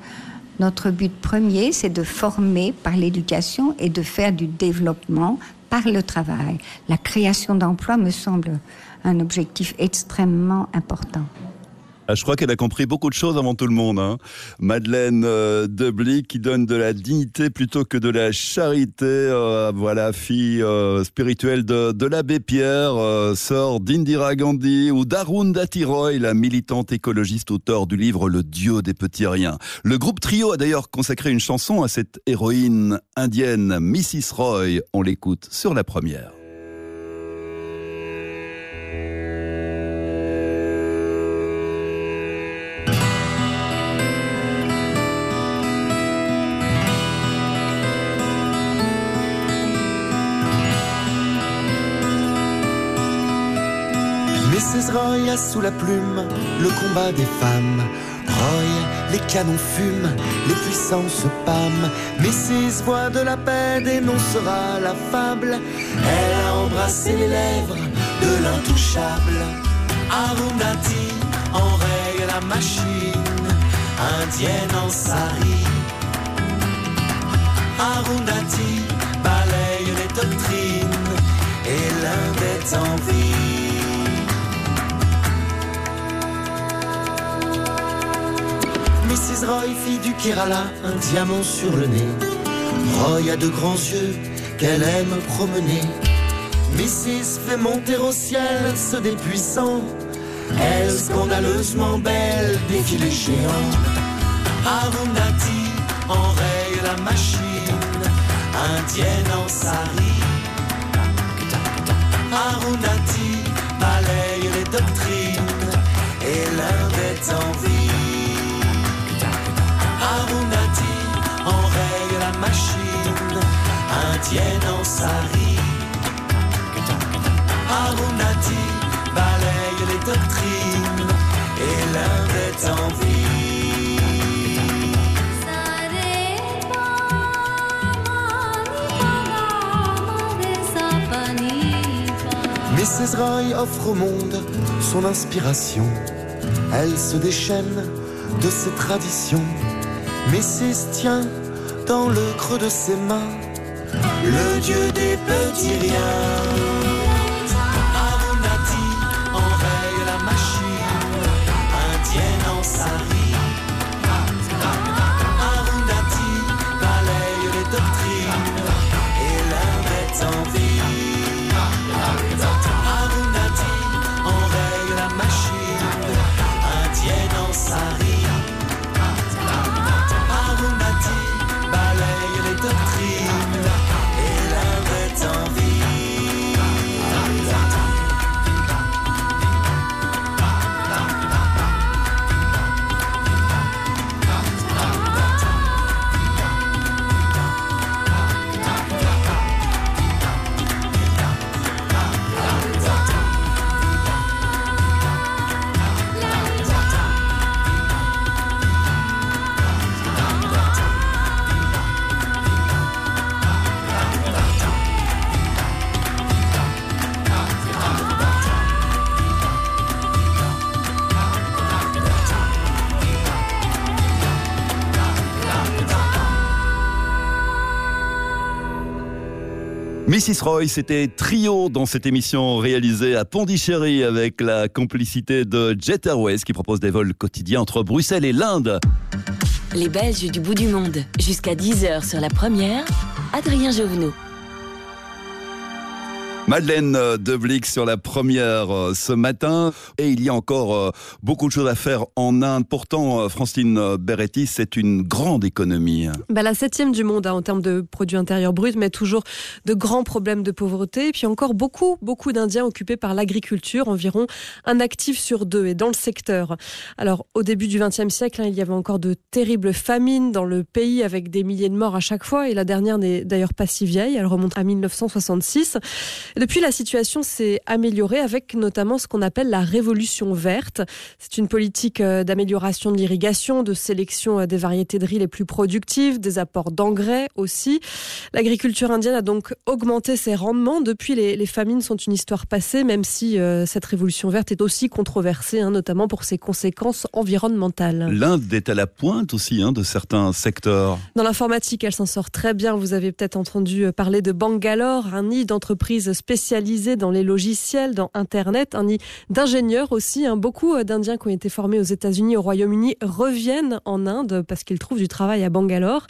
Notre but premier, c'est de former par l'éducation et de faire du développement par le travail. La création d'emplois me semble un objectif extrêmement important. Ah, je crois qu'elle a compris beaucoup de choses avant tout le monde. Hein. Madeleine euh, qui donne de la dignité plutôt que de la charité. Euh, voilà, fille euh, spirituelle de, l'abbé Pierre, sœur d'Indira Gandhi ou d'Arundhati Roy, la militante écologiste auteur du livre Le Dieu des petits riens. Le groupe Trio a d'ailleurs consacré une chanson à cette héroïne indienne, Mrs. Roy. On l'écoute sur la première. Roy a sous la plume le combat des femmes. Roy, les canons fument, les puissances pâment. Mrs. voix de la paix dénoncera la fable. Elle a embrassé les lèvres de l'intouchable. Arundhati enraye la machine, indienne en sari. Arundhati balaye les doctrines et l'Inde est en vie. Mrs. Roy, fille du Kerala, un diamant sur le nez. Roy a de grands yeux qu'elle aime promener. Mrs. fait monter au ciel ceux des puissants. Elle scandaleusement belle, défilé géant. Arundhati enraye la machine, indienne en sari. Arundhati balaye les doctrines et l'Inde est en vie. Arundhati enraye la machine, indienne en sari. Arundhati balaye les doctrines et l'Inde est en vie. Mrs. Roy offre au monde son inspiration. Elle se déchaîne de ses traditions. Mrs. tient dans le creux de ses mains le dieu des petits riens. Mrs. Roy, c'était trio dans cette émission réalisée à Pondichéry avec la complicité de Jet Airways qui propose des vols quotidiens entre Bruxelles et l'Inde. Les Belges du bout du monde, jusqu'à 10h sur la première, Adrien Jovenot. Madeleine Deblic sur la première euh, ce matin. Et il y a encore euh, beaucoup de choses à faire en Inde. Pourtant, euh, Francine Beretti, c'est une grande économie. Bah, la septième du monde hein, en termes de produits intérieurs bruts, mais toujours de grands problèmes de pauvreté. Et puis encore beaucoup, beaucoup d'Indiens occupés par l'agriculture, environ un actif sur deux et dans le secteur. Alors, au début du XXe siècle, hein, il y avait encore de terribles famines dans le pays avec des milliers de morts à chaque fois. Et la dernière n'est d'ailleurs pas si vieille, elle remonte à 1966. Depuis, la situation s'est améliorée avec notamment ce qu'on appelle la révolution verte. C'est une politique euh, d'amélioration de l'irrigation, de sélection euh, des variétés de riz les plus productives, des apports d'engrais aussi. L'agriculture indienne a donc augmenté ses rendements. Depuis, les, les famines sont une histoire passée, même si euh, cette révolution verte est aussi controversée, hein, notamment pour ses conséquences environnementales. L'Inde est à la pointe aussi hein, de certains secteurs. Dans l'informatique, elle s'en sort très bien. Vous avez peut-être entendu parler de Bangalore, un nid d'entreprises spécialisés dans les logiciels, dans Internet, un nid d'ingénieurs aussi. Hein. Beaucoup d'Indiens qui ont été formés aux États-Unis, au Royaume-Uni, reviennent en Inde parce qu'ils trouvent du travail à Bangalore.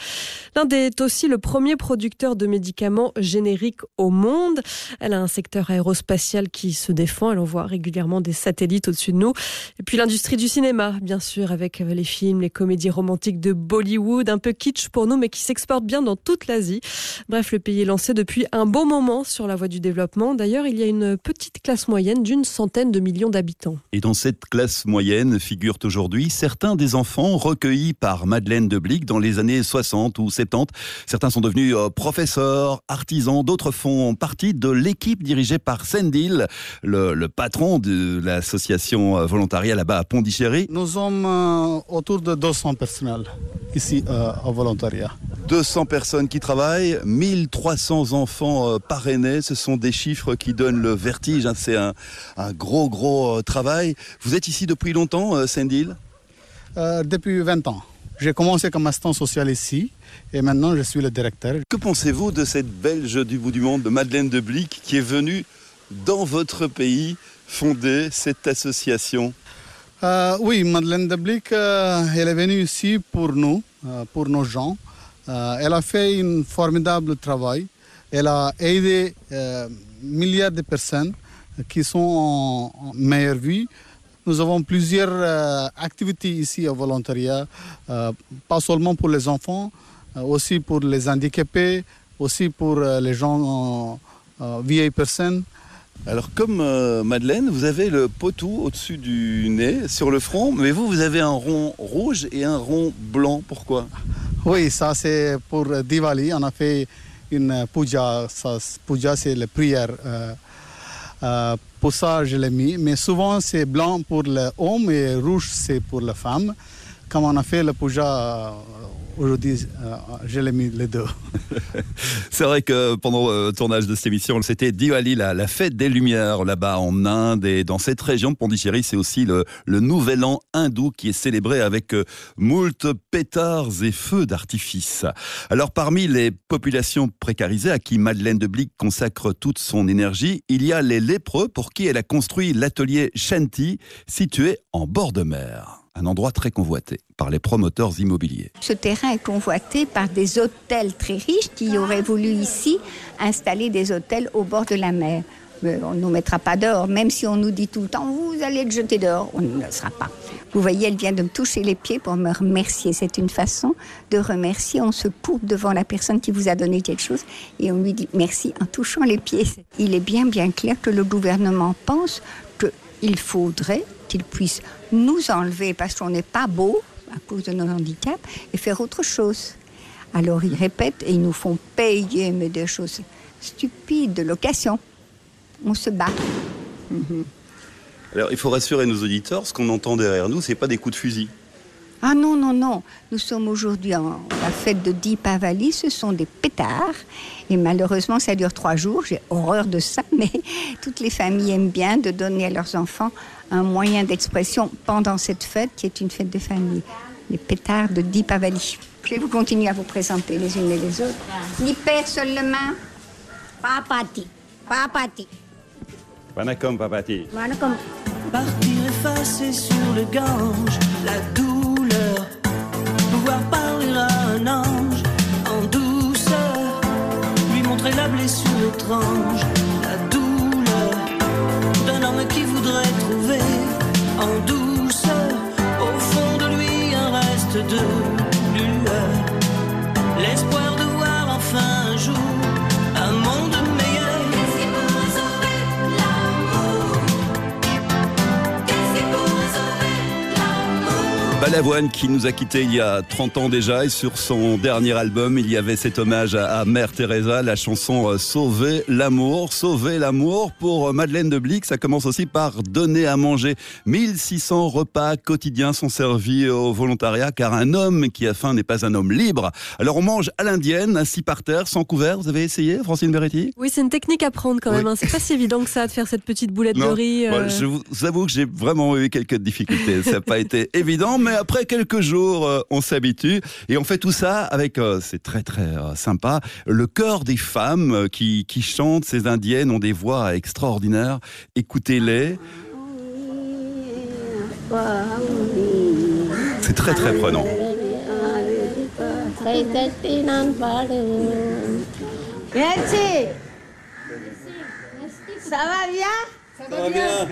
L'Inde est aussi le premier producteur de médicaments génériques au monde. Elle a un secteur aérospatial qui se défend. Elle envoie régulièrement des satellites au-dessus de nous. Et puis l'industrie du cinéma, bien sûr, avec les films, les comédies romantiques de Bollywood, un peu kitsch pour nous, mais qui s'exportent bien dans toute l'Asie. Bref, le pays est lancé depuis un bon moment sur la voie du développement. D'ailleurs, il y a une petite classe moyenne d'une centaine de millions d'habitants. Et dans cette classe moyenne figurent aujourd'hui certains des enfants recueillis par Madeleine de Blic dans les années 60 ou 70. Certains sont devenus euh, professeurs, artisans, d'autres font partie de l'équipe dirigée par Sendil, le, le patron de l'association euh, volontariat là-bas à Pondichéry. Nous sommes euh, autour de 200 personnels ici euh, au volontariat. 200 personnes qui travaillent, 1300 enfants euh, parrainés, ce sont des chiffres qui donnent le vertige, hein. c'est un, un, gros gros euh, travail. Vous êtes ici depuis longtemps, euh, Sendil euh, Depuis 20 ans. J'ai commencé comme assistant social ici et maintenant je suis le directeur. Que pensez-vous de cette Belge du bout du monde, de Madeleine de Blic, qui est venue dans votre pays fonder cette association? Euh, Oui, Madeleine de Blic, euh, elle est venue ici pour nous, euh, pour nos gens. elle a fait un formidable travail. Elle a aidé euh, milliards de personnes qui sont en, en meilleure vie. Nous avons plusieurs euh, activités ici au volontariat, euh, pas seulement pour les enfants, aussi pour les handicapés, aussi pour les gens vieilles personnes. Alors comme euh, Madeleine, vous avez le potou au-dessus du nez, sur le front, mais vous, vous avez un rond rouge et un rond blanc. Pourquoi? Oui, ça c'est pour Diwali. On a fait une puja. Ça, puja, c'est la prière. Euh, euh, pour ça, je l'ai mis. Mais souvent, c'est blanc pour l'homme et rouge, c'est pour la femme. Comme on a fait le puja aujourd'hui, euh, je l'ai mis les deux. C'est vrai que pendant le tournage de cette émission, c'était Diwali, la, la fête des Lumières, là-bas en Inde. Et dans cette région de Pondichéry, c'est aussi le, le nouvel an hindou qui est célébré avec euh, moult pétards et feux d'artifice. Alors, parmi les populations précarisées à qui Madeleine de Blic consacre toute son énergie, il y a les lépreux pour qui elle a construit l'atelier Shanti, situé en bord de mer. Un endroit très convoité par les promoteurs immobiliers. Ce terrain est convoité par des hôtels très riches qui auraient voulu ici installer des hôtels au bord de la mer. Mais on ne nous mettra pas dehors, même si on nous dit tout le temps, vous allez être jeté dehors, on ne le sera pas. Vous voyez, elle vient de me toucher les pieds pour me remercier. C'est une façon de remercier. On se coupe devant la personne qui vous a donné quelque chose et on lui dit merci en touchant les pieds. Il est bien, bien clair que le gouvernement pense qu'il faudrait qu'il puisse nous enlever parce qu'on n'est pas beau à cause de nos handicaps et faire autre chose. Alors ils répètent et ils nous font payer mais des choses stupides de location. On se bat. Mhm. Alors, il faut rassurer nos auditeurs, ce qu'on entend derrière nous, c'est pas des coups de fusil. Ah non, non, non. Nous sommes aujourd'hui en la fête de Deepavali. Ce sont des pétards. Et malheureusement, ça dure trois jours. J'ai horreur de ça. Mais toutes les familles aiment bien de donner à leurs enfants un moyen d'expression pendant cette fête qui est une fête de famille. Les pétards de Deepavali. Je vais vous continuer à vous présenter les unes et les autres. Ni père seul le main. Papati. Papati. Vanakom, papati. Vanakom. Partir effacer sur le gange la douleur, pouvoir parler à un ange en douceur, lui montrer la blessure étrange, la douleur d'un homme qui voudrait en douceur au fond de lui un reste de lueur, l'espoir de voir enfin un jour Balavoine qui nous a quittés il y a 30 ans déjà et sur son dernier album il y avait cet hommage à, Mère Teresa, la chanson euh, Sauver l'amour, Sauver l'amour pour euh, Madeleine de Blic. Ça commence aussi par donner à manger. 1600 repas quotidiens sont servis au volontariat car un homme qui a faim n'est pas un homme libre. Alors on mange à l'indienne, assis par terre, sans couvert. Vous avez essayé, Francine Beretti? Oui, c'est une technique à prendre quand même. Oui. hein. C'est pas si évident que ça de faire cette petite boulette de riz. Euh. je vous avoue que j'ai vraiment eu quelques difficultés. Ça n'a pas été évident, mais après quelques jours, euh, on s'habitue et on fait tout ça avec, euh, c'est très très euh, sympa, le chœur des femmes qui, qui chantent. Ces indiennes ont des voix extraordinaires. Écoutez-les. C'est très très prenant. Merci. Ça va bien? Ça va bien.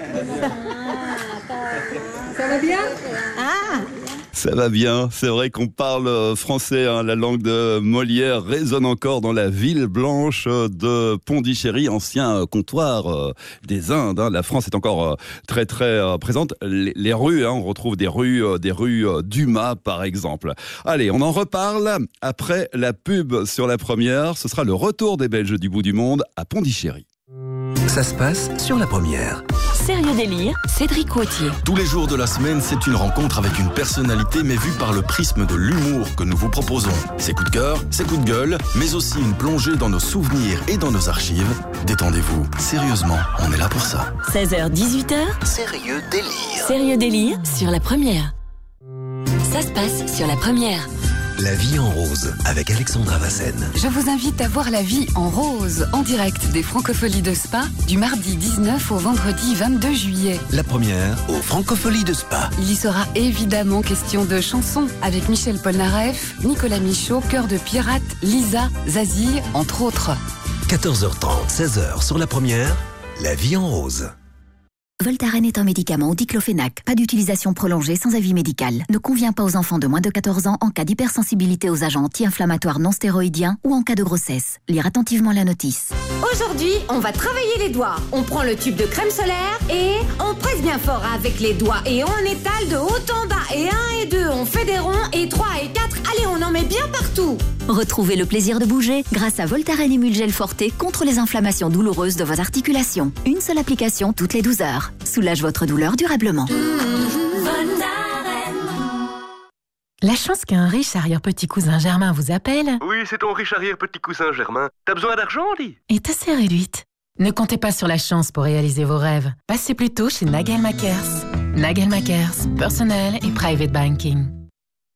Ça va bien Ah Ça va bien, c'est vrai qu'on parle euh, français, hein, la langue de Molière résonne encore dans la ville blanche euh, de Pondichéry, ancien euh, comptoir des Indes. hein. La France est encore très très présente. Les, les rues, hein, on retrouve des rues, des rues Dumas par exemple. Allez, on en reparle après la pub sur la première. Ce sera le retour des Belges du bout du monde à Pondichéry. Ça se passe sur la première. Sérieux délire, Cédric Wautier. Tous les jours de la semaine, c'est une rencontre avec une personnalité, mais vue par le prisme de l'humour que nous vous proposons. Ses coups de cœur, ses coups de gueule, mais aussi une plongée dans nos souvenirs et dans nos archives. Détendez-vous, sérieusement, on est là pour ça. 16h, 18h, Sérieux délire. Sérieux délire sur la première. Ça se passe sur la première. La vie en rose avec Alexandra Vassen. Je vous invite à voir La vie en rose en direct des Francopholies de Spa du mardi 19 au vendredi 22 juillet. La première aux Francopholies de Spa. Il y sera évidemment question de chansons avec Michel Polnareff, Nicolas Michaud, Cœur de Pirate, Lisa, Zazie, entre autres. 14h30, 16h sur la première, la vie en rose. Voltaren est un médicament au diclofénac. Pas d'utilisation prolongée sans avis médical. Ne convient pas aux enfants de moins de 14 ans en cas d'hypersensibilité aux agents anti-inflammatoires non stéroïdiens ou en cas de grossesse. Lire attentivement la notice. Aujourd'hui, on va travailler les doigts. On prend le tube de crème solaire et on presse bien fort avec les doigts et on étale de haut en bas. Et 1 et 2, on fait des ronds et 3 et 4, allez, on en met bien partout. Retrouvez le plaisir de bouger grâce à Voltaren Emulgel Forte contre les inflammations douloureuses de vos articulations. Une seule application toutes les 12 heures. Soulage votre douleur durablement. La chance qu'un riche arrière-petit cousin Germain vous appelle Oui, c'est ton riche arrière-petit cousin Germain. T'as besoin d'argent, dit est assez réduite. Ne comptez pas sur la chance pour réaliser vos rêves. Passez plutôt chez Nagel Makers. Nagel Makers, personnel et private banking.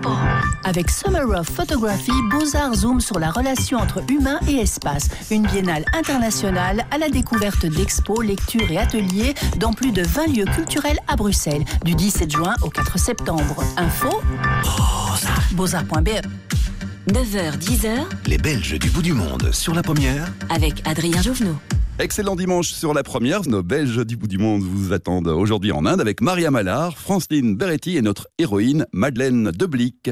Expo. Avec Summer of Photography, Beaux-Arts zoom sur la relation entre humain et espace. Une biennale internationale à la découverte d'expos, lectures et ateliers dans plus de 20 lieux culturels à Bruxelles, du 17 juin au 4 septembre. Info? Beaux-Arts.be 9h, 10h, Les Belges du bout du monde sur la première. avec Adrien Jouvenot. Excellent dimanche sur la première. Nos Belges du bout du monde vous attendent aujourd'hui en Inde avec Maria Mallard, Francine Beretti et notre héroïne Madeleine Deblic.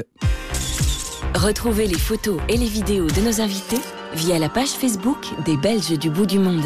Retrouvez les photos et les vidéos de nos invités via la page Facebook des Belges du bout du monde.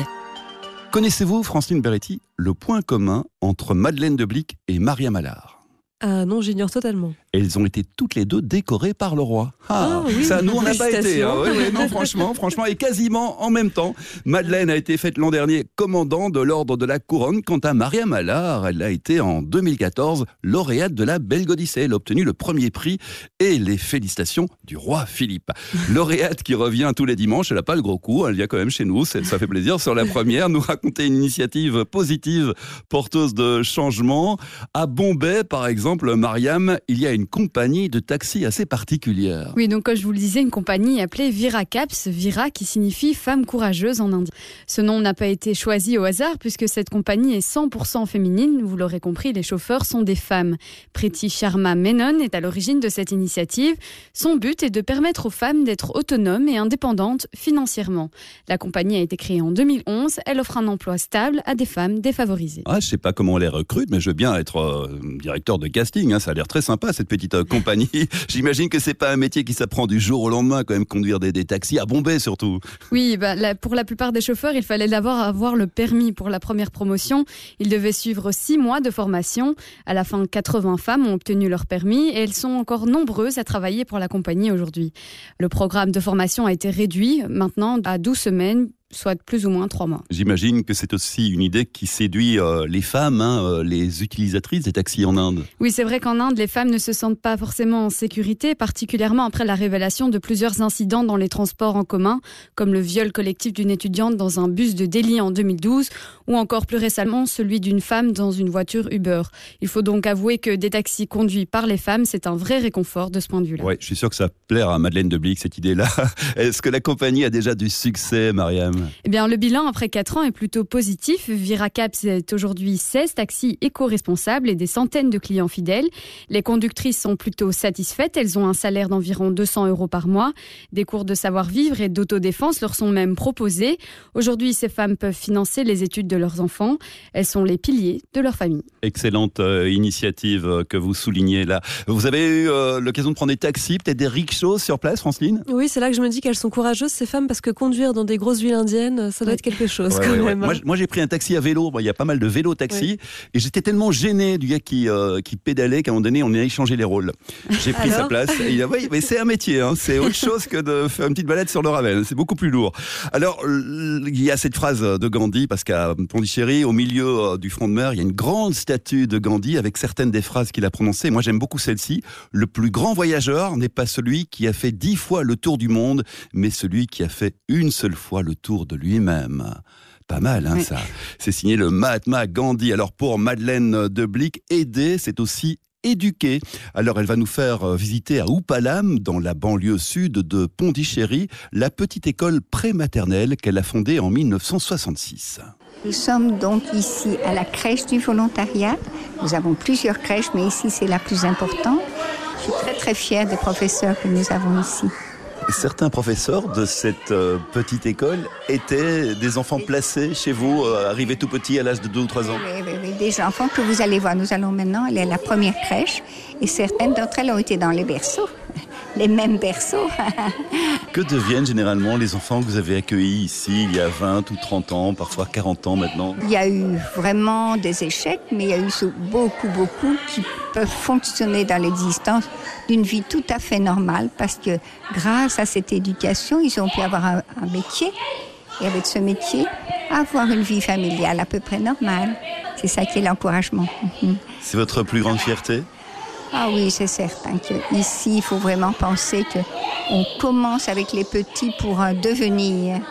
Connaissez-vous, Francine Beretti, le point commun entre Madeleine Deblic et Maria Mallard? Ah non, j'ignore totalement. Elles ont été toutes les deux décorées par le roi. Ah, oui, ça, nous, on n'a pas été. hein. Oui, oui, non, franchement, franchement, et quasiment en même temps. Madeleine a été faite l'an dernier commandant de l'ordre de la couronne. Quant à Maria Mallard, elle a été en 2014 lauréate de la Belle Odyssée. Elle a obtenu le premier prix et les félicitations du roi Philippe. Lauréate qui revient tous les dimanches. Elle n'a pas le gros coup. Elle vient quand même chez nous. Ça fait plaisir. Sur la première, nous raconter une initiative positive, porteuse de changement. À Bombay, par exemple, Mariam, il y a une compagnie de taxis assez particulière. Oui, donc comme je vous le disais, une compagnie appelée Vira Caps, Vira qui signifie femme courageuse en indien. Ce nom n'a pas été choisi au hasard puisque cette compagnie est 100% féminine. Vous l'aurez compris, les chauffeurs sont des femmes. Priti Sharma Menon est à l'origine de cette initiative. Son but est de permettre aux femmes d'être autonomes et indépendantes financièrement. La compagnie a été créée en 2011. Elle offre un emploi stable à des femmes défavorisées. Ah, je sais pas comment on les recrute, mais je veux bien être euh, directeur de casting. hein. Ça a l'air très sympa cette petite euh, compagnie. J'imagine que c'est pas un métier qui s'apprend du jour au lendemain, quand même conduire des, taxis à Bombay surtout. Oui, bah, pour la plupart des chauffeurs, il fallait d'abord avoir le permis pour la première promotion. Ils devaient suivre six mois de formation. À la fin, 80 femmes ont obtenu leur permis et elles sont encore nombreuses à travailler pour la compagnie aujourd'hui. Le programme de formation a été réduit maintenant à 12 semaines, soit plus ou moins 3 mois. J'imagine que c'est aussi une idée qui séduit euh, les femmes, hein, euh, les utilisatrices des taxis en Inde. Oui, c'est vrai qu'en Inde, les femmes ne se sentent pas forcément en sécurité, particulièrement après la révélation de plusieurs incidents dans les transports en commun, comme le viol collectif d'une étudiante dans un bus de Delhi en 2012, ou encore plus récemment celui d'une femme dans une voiture Uber. Il faut donc avouer que des taxis conduits par les femmes, c'est un vrai réconfort de ce point de vue-là. Ouais, je suis sûr que ça plaire à Madeleine Deblic cette idée-là. Est-ce que la compagnie a déjà du succès, Mariam? Eh bien, le bilan après 4 ans est plutôt positif. Viracaps est aujourd'hui 16 taxis éco-responsables et des centaines de clients fidèles. Les conductrices sont plutôt satisfaites. Elles ont un salaire d'environ 200 euros par mois. Des cours de savoir-vivre et d'autodéfense leur sont même proposés. Aujourd'hui, ces femmes peuvent financer les études de leurs enfants. Elles sont les piliers de leur famille. Excellente euh, initiative euh, que vous soulignez là. Vous avez eu euh, l'occasion de prendre des taxis, peut-être des rickshaws sur place, Franceline? Oui, c'est là que je me dis qu'elles sont courageuses, ces femmes, parce que conduire dans des grosses villes indiennes, ça doit être quelque chose Ouais, quand ouais, même. Moi, j'ai pris un taxi à vélo. Il y a pas mal de vélos taxis. Et j'étais tellement gêné du gars qui, euh, qui pédalait qu'à un moment donné, on a échangé les rôles. J'ai pris sa place. Et il a, oui, mais c'est un métier. hein. C'est autre chose que de faire une petite balade sur le Ravel. C'est beaucoup plus lourd. Alors, il y a cette phrase de Gandhi, parce qu'à Pondichéry, au milieu euh, du front de mer, il y a une grande statue de Gandhi avec certaines des phrases qu'il a prononcées. Moi, j'aime beaucoup celle-ci. Le plus grand voyageur n'est pas celui qui a fait dix fois le tour du monde, mais celui qui a fait une seule fois le tour de lui-même. Pas mal, hein, ça. C'est signé le Mahatma Gandhi. Alors pour Madeleine Deblic, aider, c'est aussi éduquer. Alors elle va nous faire euh, visiter à Oupalam, dans la banlieue sud de Pondichéry, la petite école prématernelle qu'elle a fondée en 1966. Nous sommes donc ici à la crèche du volontariat. Nous avons plusieurs crèches, mais ici c'est la plus importante. Je suis très très fière des professeurs que nous avons ici. Certains professeurs de cette euh, petite école étaient des enfants placés chez vous, euh, arrivés tout petits à l'âge de 2 ou 3 ans Oui, oui, oui, des enfants que vous allez voir. Nous allons maintenant aller à la première crèche et certaines d'entre elles ont été dans les berceaux, les mêmes berceaux. Que deviennent généralement les enfants que vous avez accueillis ici il y a 20 ou 30 ans, parfois 40 ans maintenant? Il y a eu vraiment des échecs, mais il y a eu beaucoup, beaucoup qui peuvent fonctionner dans l'existence d'une vie tout à fait normale parce que grâce à cette éducation, ils ont pu avoir un, un métier et avec ce métier, avoir une vie familiale à peu près normale. C'est ça qui est l'encouragement. C'est votre plus grande fierté? Ah oui, c'est certain que ici, il faut vraiment penser que on commence avec les petits pour un devenir.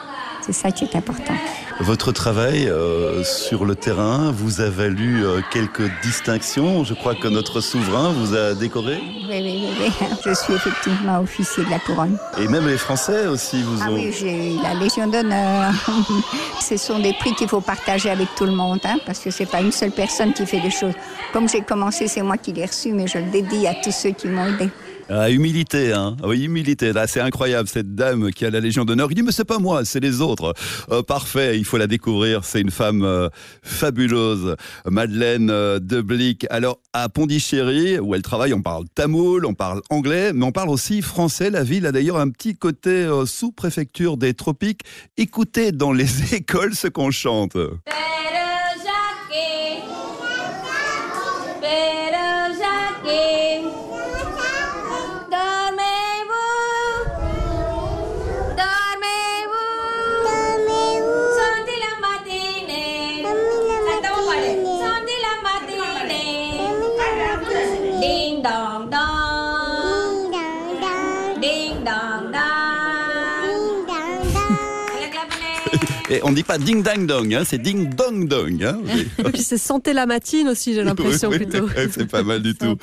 C'est ça qui est important. Votre travail euh, sur le terrain vous a valu euh, quelques distinctions. Je crois que notre souverain vous a décoré. Oui, oui, oui, oui. Je suis effectivement officier de la couronne. Et même les Français aussi vous Ah ont... oui, j'ai la Légion d'honneur. Ce sont des prix qu'il faut partager avec tout le monde, hein, parce que c'est pas une seule personne qui fait des choses. Comme j'ai commencé, c'est moi qui l'ai reçu, mais je le dédie à tous ceux qui m'ont aidé. Ah, humilité, hein. Oui, humilité. Là, c'est incroyable cette dame qui a la Légion d'honneur. Il dit mais c'est pas moi, c'est les autres. Euh, parfait, il faut la découvrir. C'est une femme euh, fabuleuse, Madeleine euh, Deblic. Alors à Pondichéry, où elle travaille, on parle tamoul, on parle anglais, mais on parle aussi français. La ville a d'ailleurs un petit côté sous-préfecture des tropiques. Écoutez dans les écoles ce qu'on chante. Et on dit pas ding dang dong, hein, c'est ding dong dong. Hein. Et puis c'est santé la matine aussi, j'ai l'impression Oui, plutôt. c'est pas mal du tout.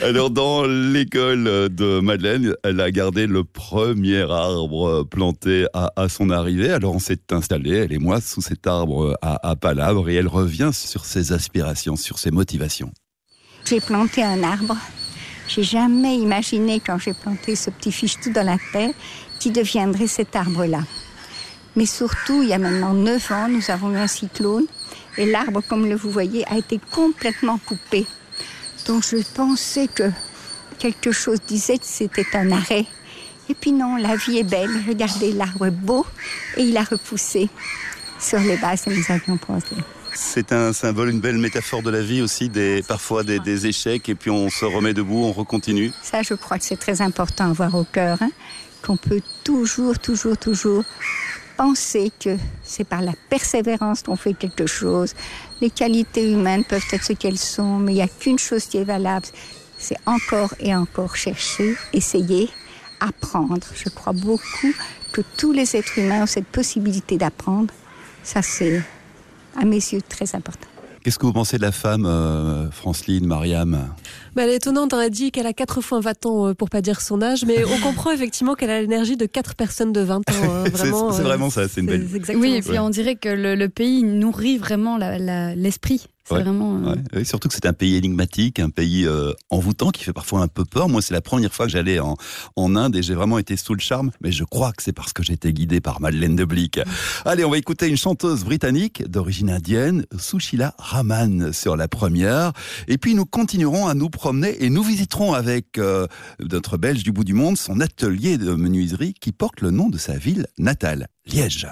Alors dans l'école de Madeleine, elle a gardé le premier arbre planté à, à son arrivée. Alors on s'est installé, elle et moi, sous cet arbre à, à Palabre et elle revient sur ses aspirations, sur ses motivations. J'ai planté un arbre. J'ai jamais imaginé, quand j'ai planté ce petit fichetou dans la terre, qui deviendrait cet arbre-là. Mais surtout, il y a maintenant 9 ans, nous avons eu un cyclone et l'arbre, comme le vous voyez, a été complètement coupé. Donc je pensais que quelque chose disait que c'était un arrêt. Et puis non, la vie est belle. Regardez, l'arbre est beau et il a repoussé sur les bases que nous avions posées. C'est un symbole, une belle métaphore de la vie aussi, des, parfois des, des échecs et puis on se remet debout, on recontinue. Ça, je crois que c'est très important à avoir au cœur, hein, qu'on peut toujours, toujours, toujours penser que c'est par la persévérance qu'on fait quelque chose. Les qualités humaines peuvent être ce qu'elles sont, mais il n'y a qu'une chose qui est valable, c'est encore et encore chercher, essayer, apprendre. Je crois beaucoup que tous les êtres humains ont cette possibilité d'apprendre. Ça, c'est, à mes yeux, très important. Qu'est-ce que vous pensez de la femme, euh, Franceline, Mariam? Mais elle est étonnante, on a dit qu'elle a 4 fois 20 ans euh, pour pas dire son âge, mais on comprend effectivement qu'elle a l'énergie de 4 personnes de 20 ans. hein, C'est vraiment, c'est euh, vraiment ça, c'est une belle. Oui, et puis on dirait que le, le pays nourrit vraiment la- la- l'esprit. C'est Ouais, vraiment. euh, ouais. Surtout que c'est un pays énigmatique, un pays euh, envoûtant qui fait parfois un peu peur. Moi, c'est la première fois que j'allais en, en Inde et j'ai vraiment été sous le charme. Mais je crois que c'est parce que été guidé par Madeleine de Blic. Allez, on va écouter une chanteuse britannique d'origine indienne, Sushila Raman, sur la première. Et puis nous continuerons à nous promener et nous visiterons avec euh, notre Belge du bout du monde son atelier de menuiserie qui porte le nom de sa ville natale, Liège.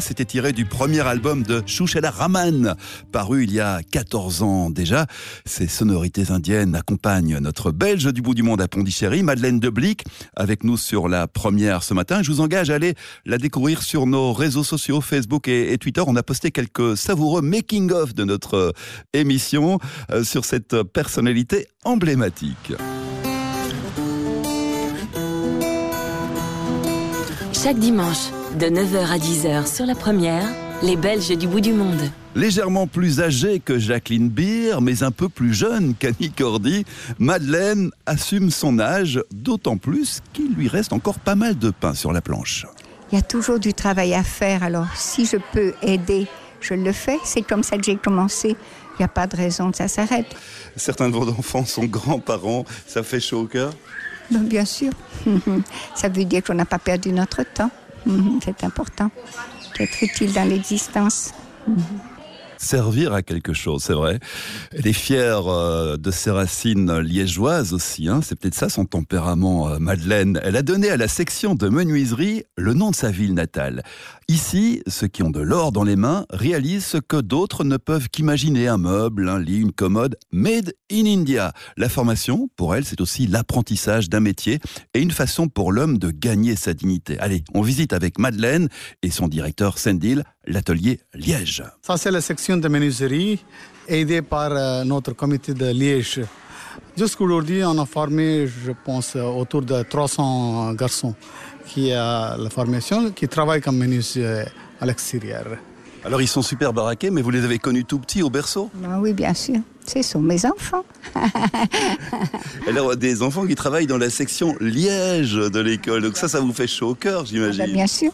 C'était tiré du premier album de Chouchela Rahman, paru il y a 14 ans déjà. Ces sonorités indiennes accompagnent notre Belge du bout du monde à Pondichéry, Madeleine Deblic, avec nous sur la première ce matin. Je vous engage à aller la découvrir sur nos réseaux sociaux, Facebook et, Twitter. On a posté quelques savoureux making-of de notre émission euh, sur cette personnalité emblématique. Chaque dimanche, de 9h à 10h sur la première, les Belges du bout du monde. Légèrement plus âgée que Jacqueline Beer, mais un peu plus jeune qu'Annie Cordy, Madeleine assume son âge, d'autant plus qu'il lui reste encore pas mal de pain sur la planche. Il y a toujours du travail à faire, alors si je peux aider, je le fais. C'est comme ça que j'ai commencé. Il n'y a pas de raison que ça s'arrête. Certains de vos enfants sont grands-parents, ça fait chaud au cœur? Ben, Bien sûr. Ça veut dire qu'on n'a pas perdu notre temps. C'est important d'être utile dans l'existence. Servir à quelque chose, c'est vrai. Elle est fière euh, de ses racines liégeoises aussi, hein. c'est peut-être ça son tempérament, euh, Madeleine. Elle a donné à la section de menuiserie le nom de sa ville natale. Ici, ceux qui ont de l'or dans les mains réalisent ce que d'autres ne peuvent qu'imaginer, un meuble, un lit, une commode, made in India. La formation, pour elle, c'est aussi l'apprentissage d'un métier et une façon pour l'homme de gagner sa dignité. Allez, on visite avec Madeleine et son directeur Sendil l'atelier Liège. Ça, c'est la section de menuiserie aidée par euh, notre comité de Liège. Jusqu'aujourd'hui, on a formé, je pense, euh, autour de 300 garçons qui ont la formation, qui travaillent comme menuisiers à l'extérieur. Alors ils sont super baraqués, mais vous les avez connus tout petits au berceau? Ben oui, bien sûr. Ce sont mes enfants. Alors des enfants qui travaillent dans la section Liège de l'école, donc ça, ça vous fait chaud au cœur, j'imagine. Ben, bien sûr.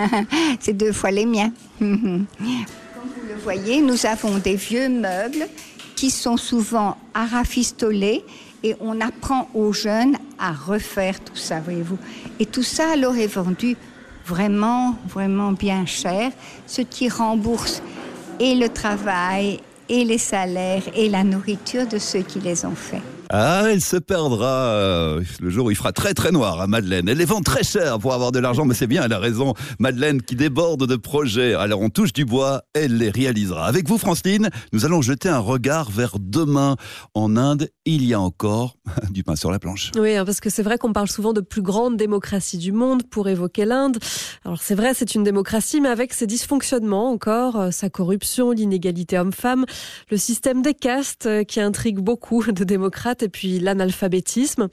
C'est deux fois les miens. Comme vous le voyez, nous avons des vieux meubles qui sont souvent à rafistoler et on apprend aux jeunes à refaire tout ça, voyez-vous. Et tout ça alors est vendu vraiment, vraiment bien cher, ce qui rembourse et le travail, et les salaires, et la nourriture de ceux qui les ont faits. Ah, elle se perdra euh, le jour où il fera très très noir à Madeleine. Elle les vend très cher pour avoir de l'argent, mais c'est bien, elle a raison. Madeleine qui déborde de projets. Alors on touche du bois, elle les réalisera. Avec vous, Francine, nous allons jeter un regard vers demain. En Inde, il y a encore du pain sur la planche. Oui, hein, parce que c'est vrai qu'on parle souvent de plus grande démocratie du monde pour évoquer l'Inde. Alors c'est vrai, c'est une démocratie, mais avec ses dysfonctionnements encore, euh, sa corruption, l'inégalité homme-femme, le système des castes euh, qui intrigue beaucoup de démocrates et puis l'analphabétisme.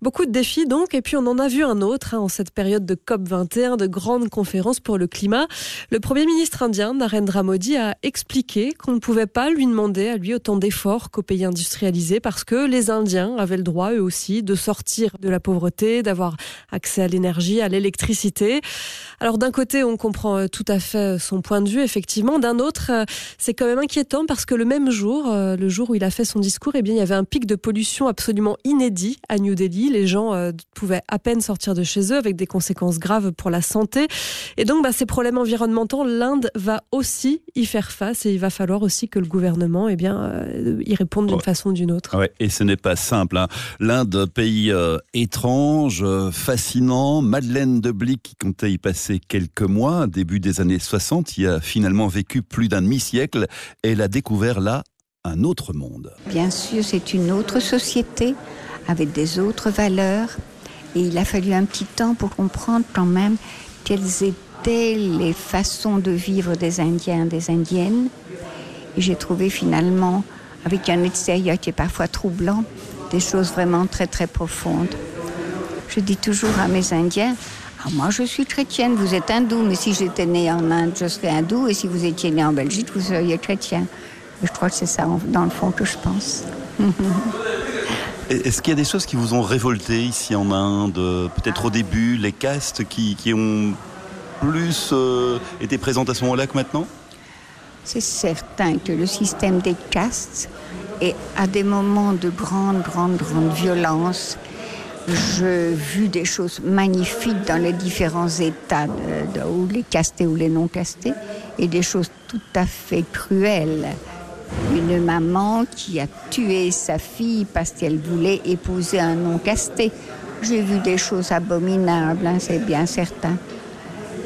Beaucoup de défis donc, et puis on en a vu un autre hein, en cette période de COP21, de grandes conférences pour le climat. Le Premier ministre indien, Narendra Modi, a expliqué qu'on ne pouvait pas lui demander à lui autant d'efforts qu'aux pays industrialisés parce que les Indiens avaient le droit eux aussi de sortir de la pauvreté, d'avoir accès à l'énergie, à l'électricité. Alors d'un côté, on comprend euh, tout à fait son point de vue, effectivement. D'un autre, euh, c'est quand même inquiétant parce que le même jour, euh, le jour où il a fait son discours, eh bien, il y avait un pic de pollution absolument inédit à New Delhi. Les gens euh, pouvaient à peine sortir de chez eux avec des conséquences graves pour la santé. Et donc, bah, ces problèmes environnementaux, l'Inde va aussi y faire face et il va falloir aussi que le gouvernement eh bien, euh, y réponde d'une Ouais. façon ou d'une autre. Ouais, et ce n'est pas simple. hein. L'Inde, pays euh, étrange, euh, fascinant. Madeleine de Blic, qui comptait y passer quelques mois, début des années 60, y a finalement vécu plus d'un demi-siècle. Et elle a découvert là un autre monde. Bien sûr, c'est une autre société avec des autres valeurs. Et il a fallu un petit temps pour comprendre quand même quelles étaient les façons de vivre des Indiens, des Indiennes. J'ai trouvé finalement, avec un extérieur qui est parfois troublant, des choses vraiment très très profondes. Je dis toujours à mes Indiens, ah, moi je suis chrétienne, vous êtes hindou, mais si j'étais né en Inde, je serais hindou, et si vous étiez né en Belgique, vous seriez chrétien. Et je crois que c'est ça, dans le fond, que je pense. Est-ce qu'il y a des choses qui vous ont révolté ici en Inde euh, Peut-être au début, les castes qui, qui ont plus euh, été présentes à ce moment-là que maintenant? C'est certain que le système des castes est à des moments de grande, grande, grande violence. J'ai vu des choses magnifiques dans les différents états, de, les castés ou les non castés, et des choses tout à fait cruelles. Une maman qui a tué sa fille parce qu'elle voulait épouser un non casté. J'ai vu des choses abominables, hein, c'est bien certain.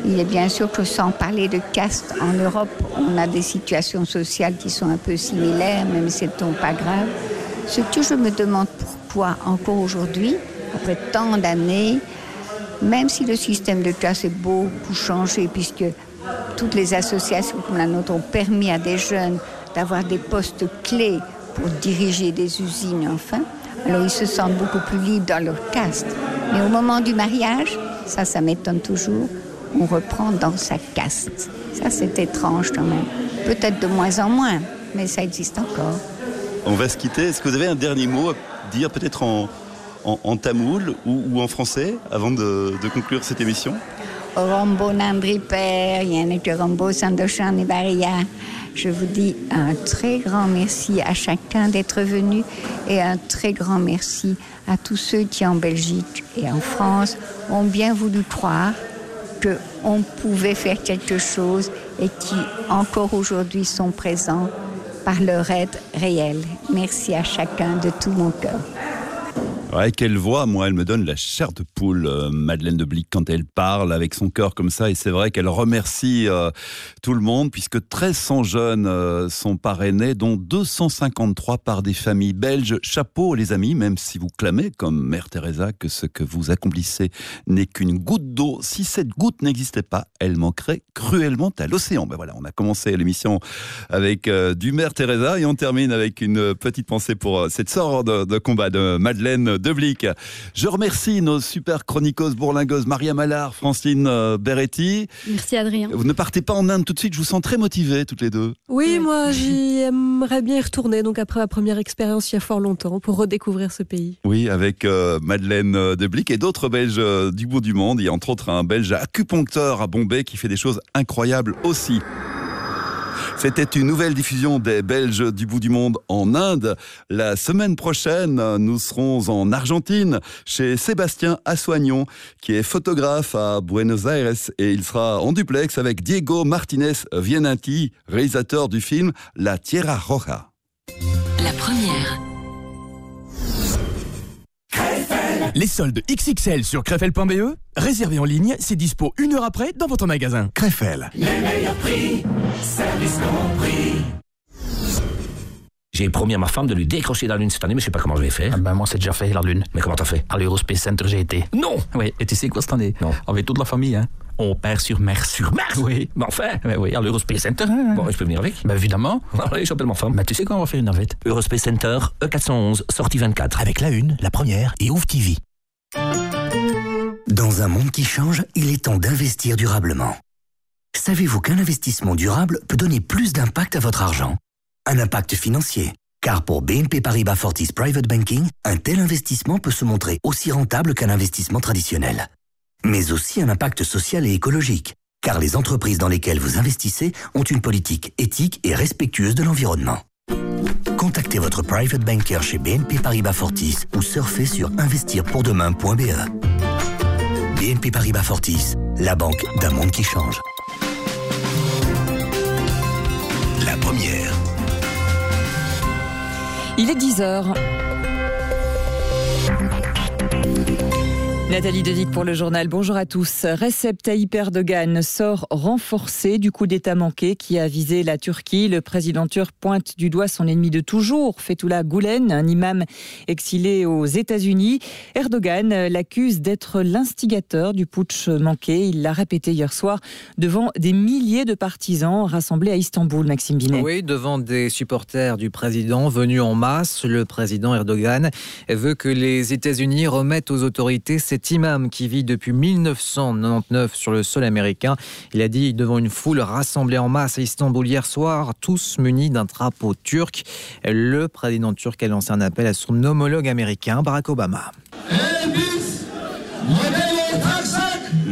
Il est bien sûr que sans parler de caste, en Europe, on a des situations sociales qui sont un peu similaires, même si elles ne sont pas graves. Ce que je me demande pourquoi encore aujourd'hui, après tant d'années, même si le système de classe est beaucoup changé, puisque toutes les associations comme la nôtre ont permis à des jeunes d'avoir des postes clés pour diriger des usines, enfin, alors ils se sentent beaucoup plus libres dans leur caste. Mais au moment du mariage, ça, ça m'étonne toujours, on reprend dans sa caste. Ça, c'est étrange quand même. Peut-être de moins en moins, mais ça existe encore. On va se quitter. Est-ce que vous avez un dernier mot à dire peut-être en, en, tamoul ou, en français avant de, conclure cette émission Rombo Nandriper, Rombo Sandochan. Je vous dis un très grand merci à chacun d'être venu et un très grand merci à tous ceux qui en Belgique et en France ont bien voulu croire qu'on pouvait faire quelque chose et qui encore aujourd'hui sont présents par leur aide réelle. Merci à chacun de tout mon cœur. Quelle voix, moi, elle me donne la chair de poule, euh, Madeleine de Blic, quand elle parle avec son cœur comme ça. Et c'est vrai qu'elle remercie euh, tout le monde, puisque 1300 jeunes euh, sont parrainés, dont 253 par des familles belges. Chapeau, les amis, même si vous clamez, comme Mère Teresa, que ce que vous accomplissez n'est qu'une goutte d'eau. Si cette goutte n'existait pas, elle manquerait cruellement à l'océan. Ben voilà, on a commencé l'émission avec du Mère Teresa et on termine avec une petite pensée pour cette sorte de, de combat de Madeleine de Blic. Je remercie nos super chronicos bourlingos, Maria Mallard, Francine euh, Beretti. Merci Adrien. Vous ne partez pas en Inde tout de suite, je vous sens très motivés toutes les deux. Oui, moi j'aimerais bien y retourner, donc après ma première expérience il y a fort longtemps, pour redécouvrir ce pays. Oui, avec euh, Madeleine de Blic et d'autres Belges euh, du bout du monde. Il y a entre autres un Belge acupuncteur à Bombay qui fait des choses incroyables aussi. C'était une nouvelle diffusion des Belges du bout du monde en Inde. La semaine prochaine, nous serons en Argentine chez Sébastien Assoignon, qui est photographe à Buenos Aires et il sera en duplex avec Diego Martinez Vienanti, réalisateur du film La Tierra Roja. La première. Les soldes XXL sur crefel.be, réservez en ligne, c'est dispo une heure après dans votre magasin. Crefel. Les meilleurs prix, service compris. J'ai promis à ma femme de lui décrocher la lune cette année, mais je sais pas comment je vais faire. Ah ben moi, c'est déjà fait la lune. Mais comment t'as fait? À l'Eurospace Center, j'ai été. Non Oui, et tu sais quoi cette année? Non. Avec toute la famille, hein. On perd sur mer. Sur mer? Oui. Mais enfin Ben oui, à l'Eurospace Center. Hein. Bon, je peux venir avec Ben évidemment. Allez, j'appelle ma femme. Ben tu sais quand on va faire une navette Eurospace Center, E411, sortie 24. Avec la une, la première et Ouf TV. Dans un monde qui change, il est temps d'investir durablement. Savez-vous qu'un investissement durable peut donner plus d'impact à votre argent? Un impact financier. Car pour BNP Paribas Fortis Private Banking, un tel investissement peut se montrer aussi rentable qu'un investissement traditionnel. Mais aussi un impact social et écologique. Car les entreprises dans lesquelles vous investissez ont une politique éthique et respectueuse de l'environnement. Contactez votre private banker chez BNP Paribas Fortis ou surfez sur investirpourdemain.be. BNP Paribas Fortis, la banque d'un monde qui change. La première. Il est 10h. Nathalie Devic pour le journal. Bonjour à tous. Recep Tayyip Erdogan sort renforcé du coup d'État manqué qui a visé la Turquie. Le président turc pointe du doigt son ennemi de toujours, Fethullah Gulen, un imam exilé aux États-Unis. Erdogan l'accuse d'être l'instigateur du putsch manqué. Il l'a répété hier soir devant des milliers de partisans rassemblés à Istanbul, Maxime Binet. Oui, devant des supporters du président venus en masse. Le président Erdogan veut que les États-Unis remettent aux autorités cet imam qui vit depuis 1999 sur le sol américain. Il a dit devant une foule rassemblée en masse à Istanbul hier soir, tous munis d'un drapeau turc. Le président turc a lancé un appel à son homologue américain, Barack Obama.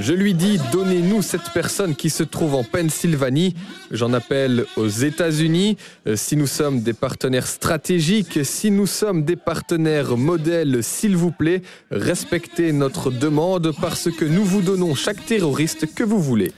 Je lui dis, donnez-nous cette personne qui se trouve en Pennsylvanie. J'en appelle aux États-Unis. Euh, Si nous sommes des partenaires stratégiques, si nous sommes des partenaires modèles, s'il vous plaît, respectez notre demande parce que nous vous donnons chaque terroriste que vous voulez.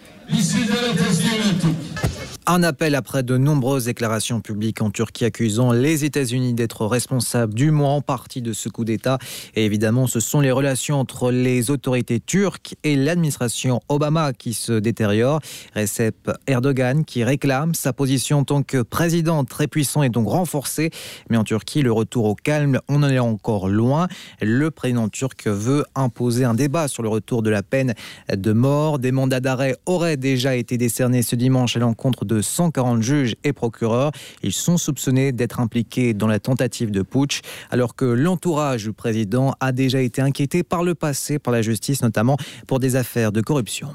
Un appel après de nombreuses déclarations publiques en Turquie accusant les États-Unis d'être responsables du moins en partie de ce coup d'État. Et évidemment, ce sont les relations entre les autorités turques et l'administration Obama qui se détériorent. Recep Erdogan qui réclame sa position en tant que président très puissant et donc renforcé. Mais en Turquie, le retour au calme, on en est encore loin. Le président turc veut imposer un débat sur le retour de la peine de mort. Des mandats d'arrêt auraient déjà été décernés ce dimanche à l'encontre de 140 juges et procureurs. Ils sont soupçonnés d'être impliqués dans la tentative de putsch, alors que l'entourage du président a déjà été inquiété par le passé par la justice, notamment pour des affaires de corruption.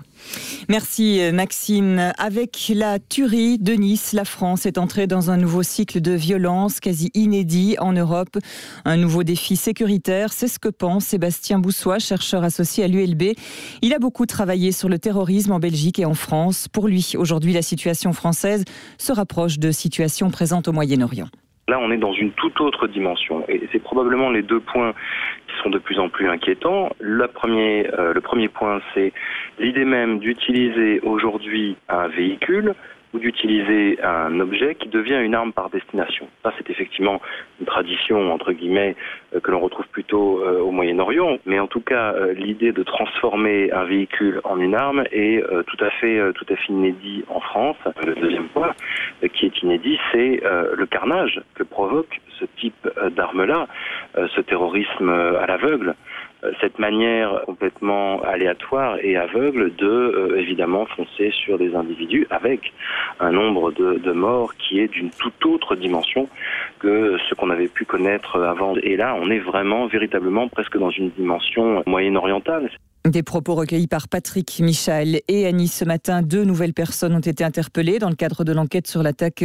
Merci Maxime. Avec la tuerie de Nice, la France est entrée dans un nouveau cycle de violence quasi inédit en Europe. Un nouveau défi sécuritaire, c'est ce que pense Sébastien Boussois, chercheur associé à l'ULB. Il a beaucoup travaillé sur le terrorisme en Belgique et en France. Pour lui, aujourd'hui, la situation française se rapproche de situations présentes au Moyen-Orient. Là, on est dans une toute autre dimension. Et c'est probablement les deux points sont de plus en plus inquiétants. Le premier, euh, le premier point, c'est l'idée même d'utiliser aujourd'hui un véhicule ou d'utiliser un objet qui devient une arme par destination. Ça, c'est effectivement une tradition, entre guillemets, euh, que l'on retrouve plutôt euh, au Moyen-Orient. Mais en tout cas, euh, l'idée de transformer un véhicule en une arme est tout à fait, tout à fait inédit en France. Le deuxième point qui est inédit, c'est le carnage que provoque ce type d'arme-là, ce terrorisme à l'aveugle cette manière complètement aléatoire et aveugle de euh, évidemment foncer sur des individus avec un nombre de, de morts qui est d'une toute autre dimension que ce qu'on avait pu connaître avant. Et là, on est vraiment véritablement presque dans une dimension moyen-orientale. Des propos recueillis par Patrick Michel et Annie ce matin. Deux nouvelles personnes ont été interpellées dans le cadre de l'enquête sur l'attaque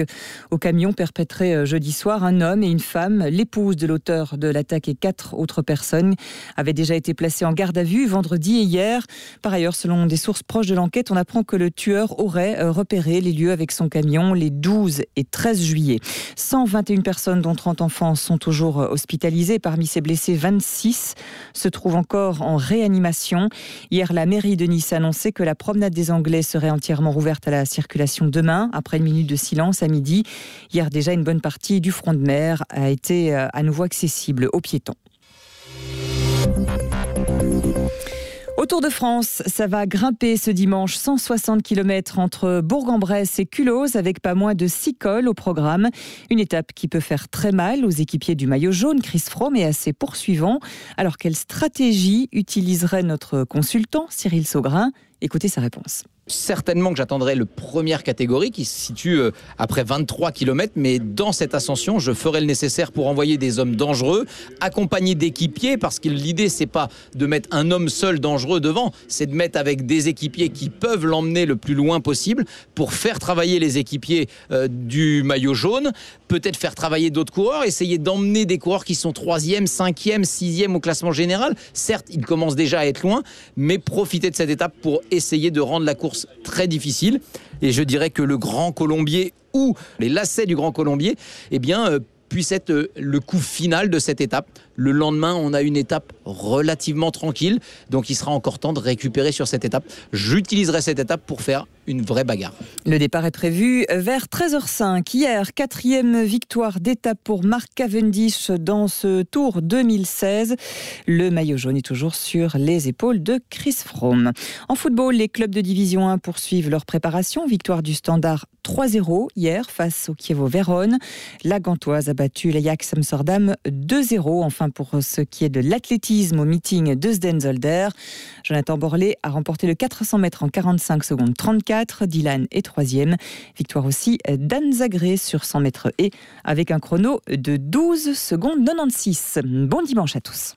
au camion perpétrée euh, jeudi soir. Un homme et une femme, l'épouse de l'auteur de l'attaque et quatre autres personnes avaient déjà été placées en garde à vue vendredi et hier. Par ailleurs, selon des sources proches de l'enquête, on apprend que le tueur aurait euh, repéré les lieux avec son camion les 12 et 13 juillet. 121 personnes, dont 30 enfants, sont toujours hospitalisées. Parmi ces blessés, 26 se trouvent encore en réanimation. Hier, la mairie de Nice a annoncé que la promenade des Anglais serait entièrement rouverte à la circulation demain, après une minute de silence à midi. Hier déjà, une bonne partie du front de mer a été euh, à nouveau accessible aux piétons. Au Tour de France, ça va grimper ce dimanche 160 km entre Bourg-en-Bresse et Culose avec pas moins de 6 cols au programme. Une étape qui peut faire très mal aux équipiers du maillot jaune, Chris Froome et à ses poursuivants. Alors quelle stratégie utiliserait notre consultant Cyril Saugrin? Écoutez sa réponse. Certainement que j'attendrai le première catégorie qui se situe euh, après 23 km, mais dans cette ascension, je ferai le nécessaire pour envoyer des hommes dangereux, accompagnés d'équipiers, parce que l'idée, c'est pas de mettre un homme seul dangereux devant, c'est de mettre avec des équipiers qui peuvent l'emmener le plus loin possible pour faire travailler les équipiers euh, du maillot jaune, peut-être faire travailler d'autres coureurs, essayer d'emmener des coureurs qui sont 3e, 5e, 6e au classement général. Certes, ils commencent déjà à être loin, mais profiter de cette étape pour essayer de rendre la course très difficile. Et je dirais que le Grand Colombier ou les lacets du Grand Colombier, eh bien, euh, puisse être euh, le coup final de cette étape. Le lendemain, on a une étape relativement tranquille, donc il sera encore temps de récupérer sur cette étape. J'utiliserai cette étape pour faire une vraie bagarre. Le départ est prévu vers 13h05. Hier, quatrième victoire d'étape pour Mark Cavendish dans ce Tour 2016. Le maillot jaune est toujours sur les épaules de Chris Froome. En football, les clubs de Division 1 poursuivent leur préparation. Victoire du Standard 3-0 hier face au Kievo Vérone. La Gantoise a battu l'Ajax Amsterdam 2-0. Enfin, pour ce qui est de l'athlétisme au meeting de Zdenzolder, Jonathan Borlé a remporté le 400 mètres en 45 secondes 34. Dylan est troisième. Victoire aussi d'Anne Zagré sur 100 mètres et avec un chrono de 12 secondes 96. Bon dimanche à tous.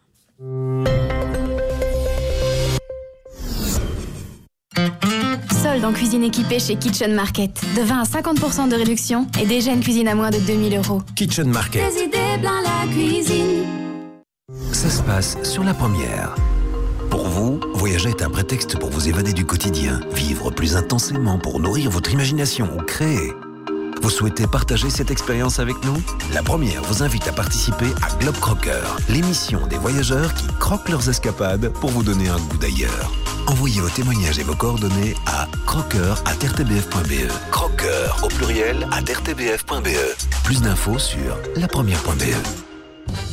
Solde en cuisine équipée chez Kitchen Market. De 20 à 50% de réduction et déjà une cuisine à moins de 2000 euros. Kitchen Market. Des idées plein la cuisine. Ça se passe sur la première. Pour vous, voyager est un prétexte pour vous évader du quotidien, vivre plus intensément pour nourrir votre imagination ou créer. Vous souhaitez partager cette expérience avec nous? La première vous invite à participer à Globe Crocker, l'émission des voyageurs qui croquent leurs escapades pour vous donner un goût d'ailleurs. Envoyez vos témoignages et vos coordonnées à croqueur à rtbf.be. Croqueur au pluriel à rtbf.be. Plus d'infos sur lapremière.be.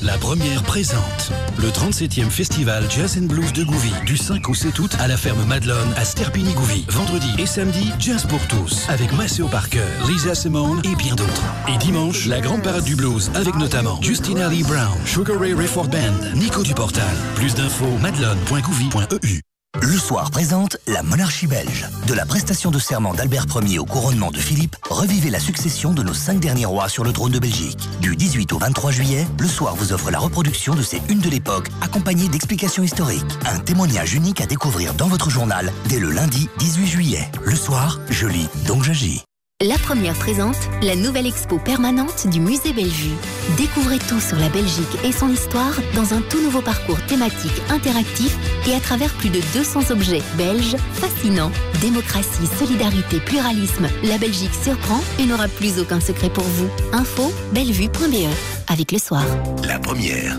La première présente le 37e festival Jazz and Blues de Gouvy du 5 au 7 août à la ferme Madelon à Sterpini-Gouvy. Vendredi et samedi, Jazz pour tous avec Maceo Parker, Lisa Simone et bien d'autres. Et dimanche, la grande parade du blues avec notamment Justina Lee Brown, Sugar Ray Rayford Band, Nico Duportal. Plus d'infos madelon.gouvy.eu. Le soir présente la monarchie belge. De la prestation de serment d'Albert Ier au couronnement de Philippe, revivez la succession de nos cinq derniers rois sur le trône de Belgique. Du 18 au 23 juillet, le soir vous offre la reproduction de ces unes de l'époque, accompagnée d'explications historiques. Un témoignage unique à découvrir dans votre journal dès le lundi 18 juillet. Le soir, je lis, donc j'agis. La première présente la nouvelle expo permanente du musée Bellevue. Découvrez tout sur la Belgique et son histoire dans un tout nouveau parcours thématique interactif et à travers plus de 200 objets belges fascinants. Démocratie, solidarité, pluralisme, la Belgique surprend et n'aura plus aucun secret pour vous. Info bellevue.be avec le soir. La première.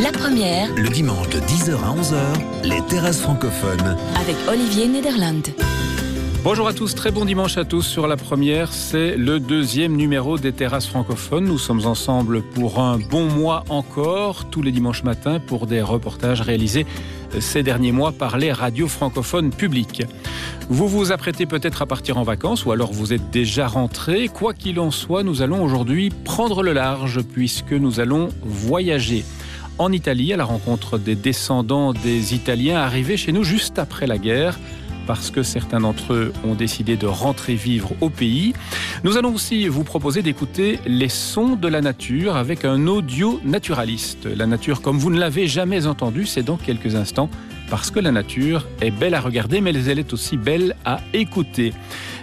La première Le dimanche de 10h à 11h, les terrasses francophones. avec Olivier Nederland. Bonjour à tous, très bon dimanche à tous. Sur la première, c'est le deuxième numéro des terrasses francophones. Nous sommes ensemble pour un bon mois encore, tous les dimanches matins, pour des reportages réalisés ces derniers mois par les radios francophones publiques. Vous vous apprêtez peut-être à partir en vacances ou alors vous êtes déjà rentré. Quoi qu'il en soit, nous allons aujourd'hui prendre le large puisque nous allons voyager en Italie à la rencontre des descendants des Italiens arrivés chez nous juste après la guerre parce que certains d'entre eux ont décidé de rentrer vivre au pays. Nous allons aussi vous proposer d'écouter les sons de la nature avec un audio naturaliste. La nature comme vous ne l'avez jamais entendu, c'est dans quelques instants parce que la nature est belle à regarder mais elle est aussi belle à écouter.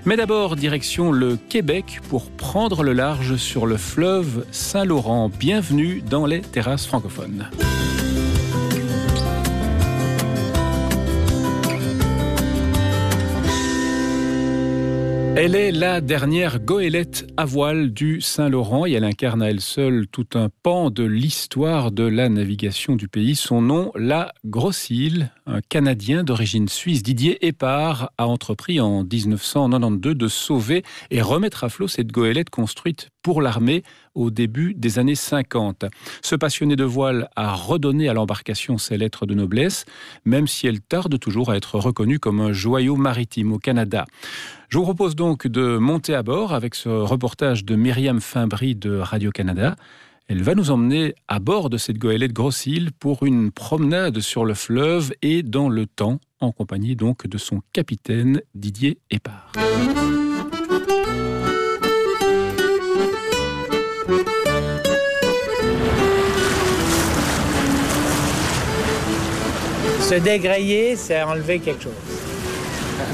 Mais d'abord, direction le Québec pour prendre le large sur le fleuve Saint-Laurent. Bienvenue dans les terrasses francophones. Elle est la dernière goélette à voile du Saint-Laurent et elle incarne à elle seule tout un pan de l'histoire de la navigation du pays. Son nom, la Grosse Île, un Canadien d'origine suisse, Didier Épard, a entrepris en 1992 de sauver et remettre à flot cette goélette construite pour l'armée au début des années 50. Ce passionné de voile a redonné à l'embarcation ses lettres de noblesse, même si elle tarde toujours à être reconnue comme un joyau maritime au Canada. Je vous propose donc de monter à bord avec ce reportage de Myriam Fimbry de Radio-Canada. Elle va nous emmener à bord de cette goélette grosse île pour une promenade sur le fleuve et dans le temps, en compagnie donc de son capitaine Didier Épard. Se dégrayer, c'est enlever quelque chose.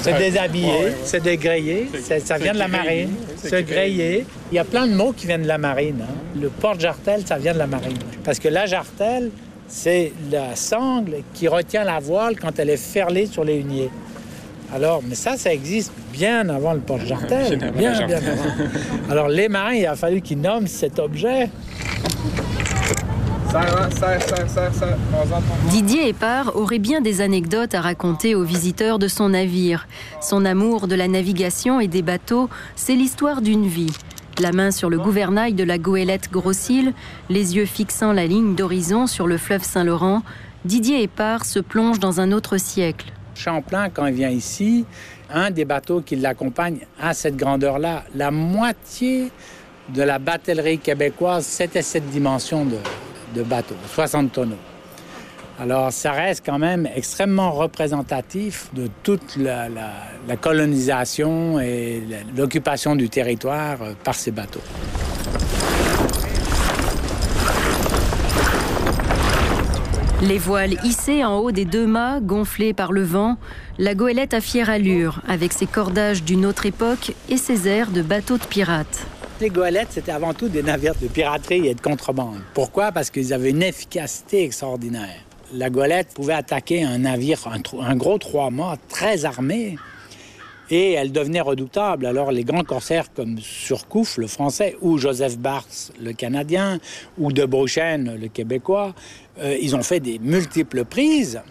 Se déshabiller, se dégrayer, c'est- ça vient de la marine. Se grayer. Il y a plein de mots qui viennent de la marine. hein. Le porte-jartel, ça vient de la marine. Parce que la jartelle, c'est la sangle qui retient la voile quand elle est ferlée sur les huniers. Alors, mais ça, ça existe bien avant le porte-jartel. Bien, bien avant. Alors, les marins, il a fallu qu'ils nomment cet objet. Didier Épard aurait bien des anecdotes à raconter aux visiteurs de son navire. Son amour de la navigation et des bateaux, c'est l'histoire d'une vie. La main sur le gouvernail de la goélette Grosse-Île, les yeux fixant la ligne d'horizon sur le fleuve Saint-Laurent, Didier Épard se plonge dans un autre siècle. Champlain, quand il vient ici, un des bateaux qui l'accompagne à cette grandeur-là, la moitié de la batellerie québécoise, c'était cette dimension de, de bateau, 60 tonneaux. Alors, ça reste quand même extrêmement représentatif de toute la, colonisation et l'occupation du territoire euh, par ces bateaux. Les voiles hissées en haut des deux mâts, gonflés par le vent, la goélette à fière allure, avec ses cordages d'une autre époque et ses airs de bateaux de pirates. Les goélettes, c'était avant tout des navires de piraterie et de contrebande. Pourquoi? Parce qu'ils avaient une efficacité extraordinaire. La goélette pouvait attaquer un navire, un, gros trois-mâts très armé, et elle devenait redoutable. Alors les grands corsaires comme Surcouf, le français, ou Joseph Bars, le canadien, ou De Brochen, le québécois, euh, ils ont fait des multiples prises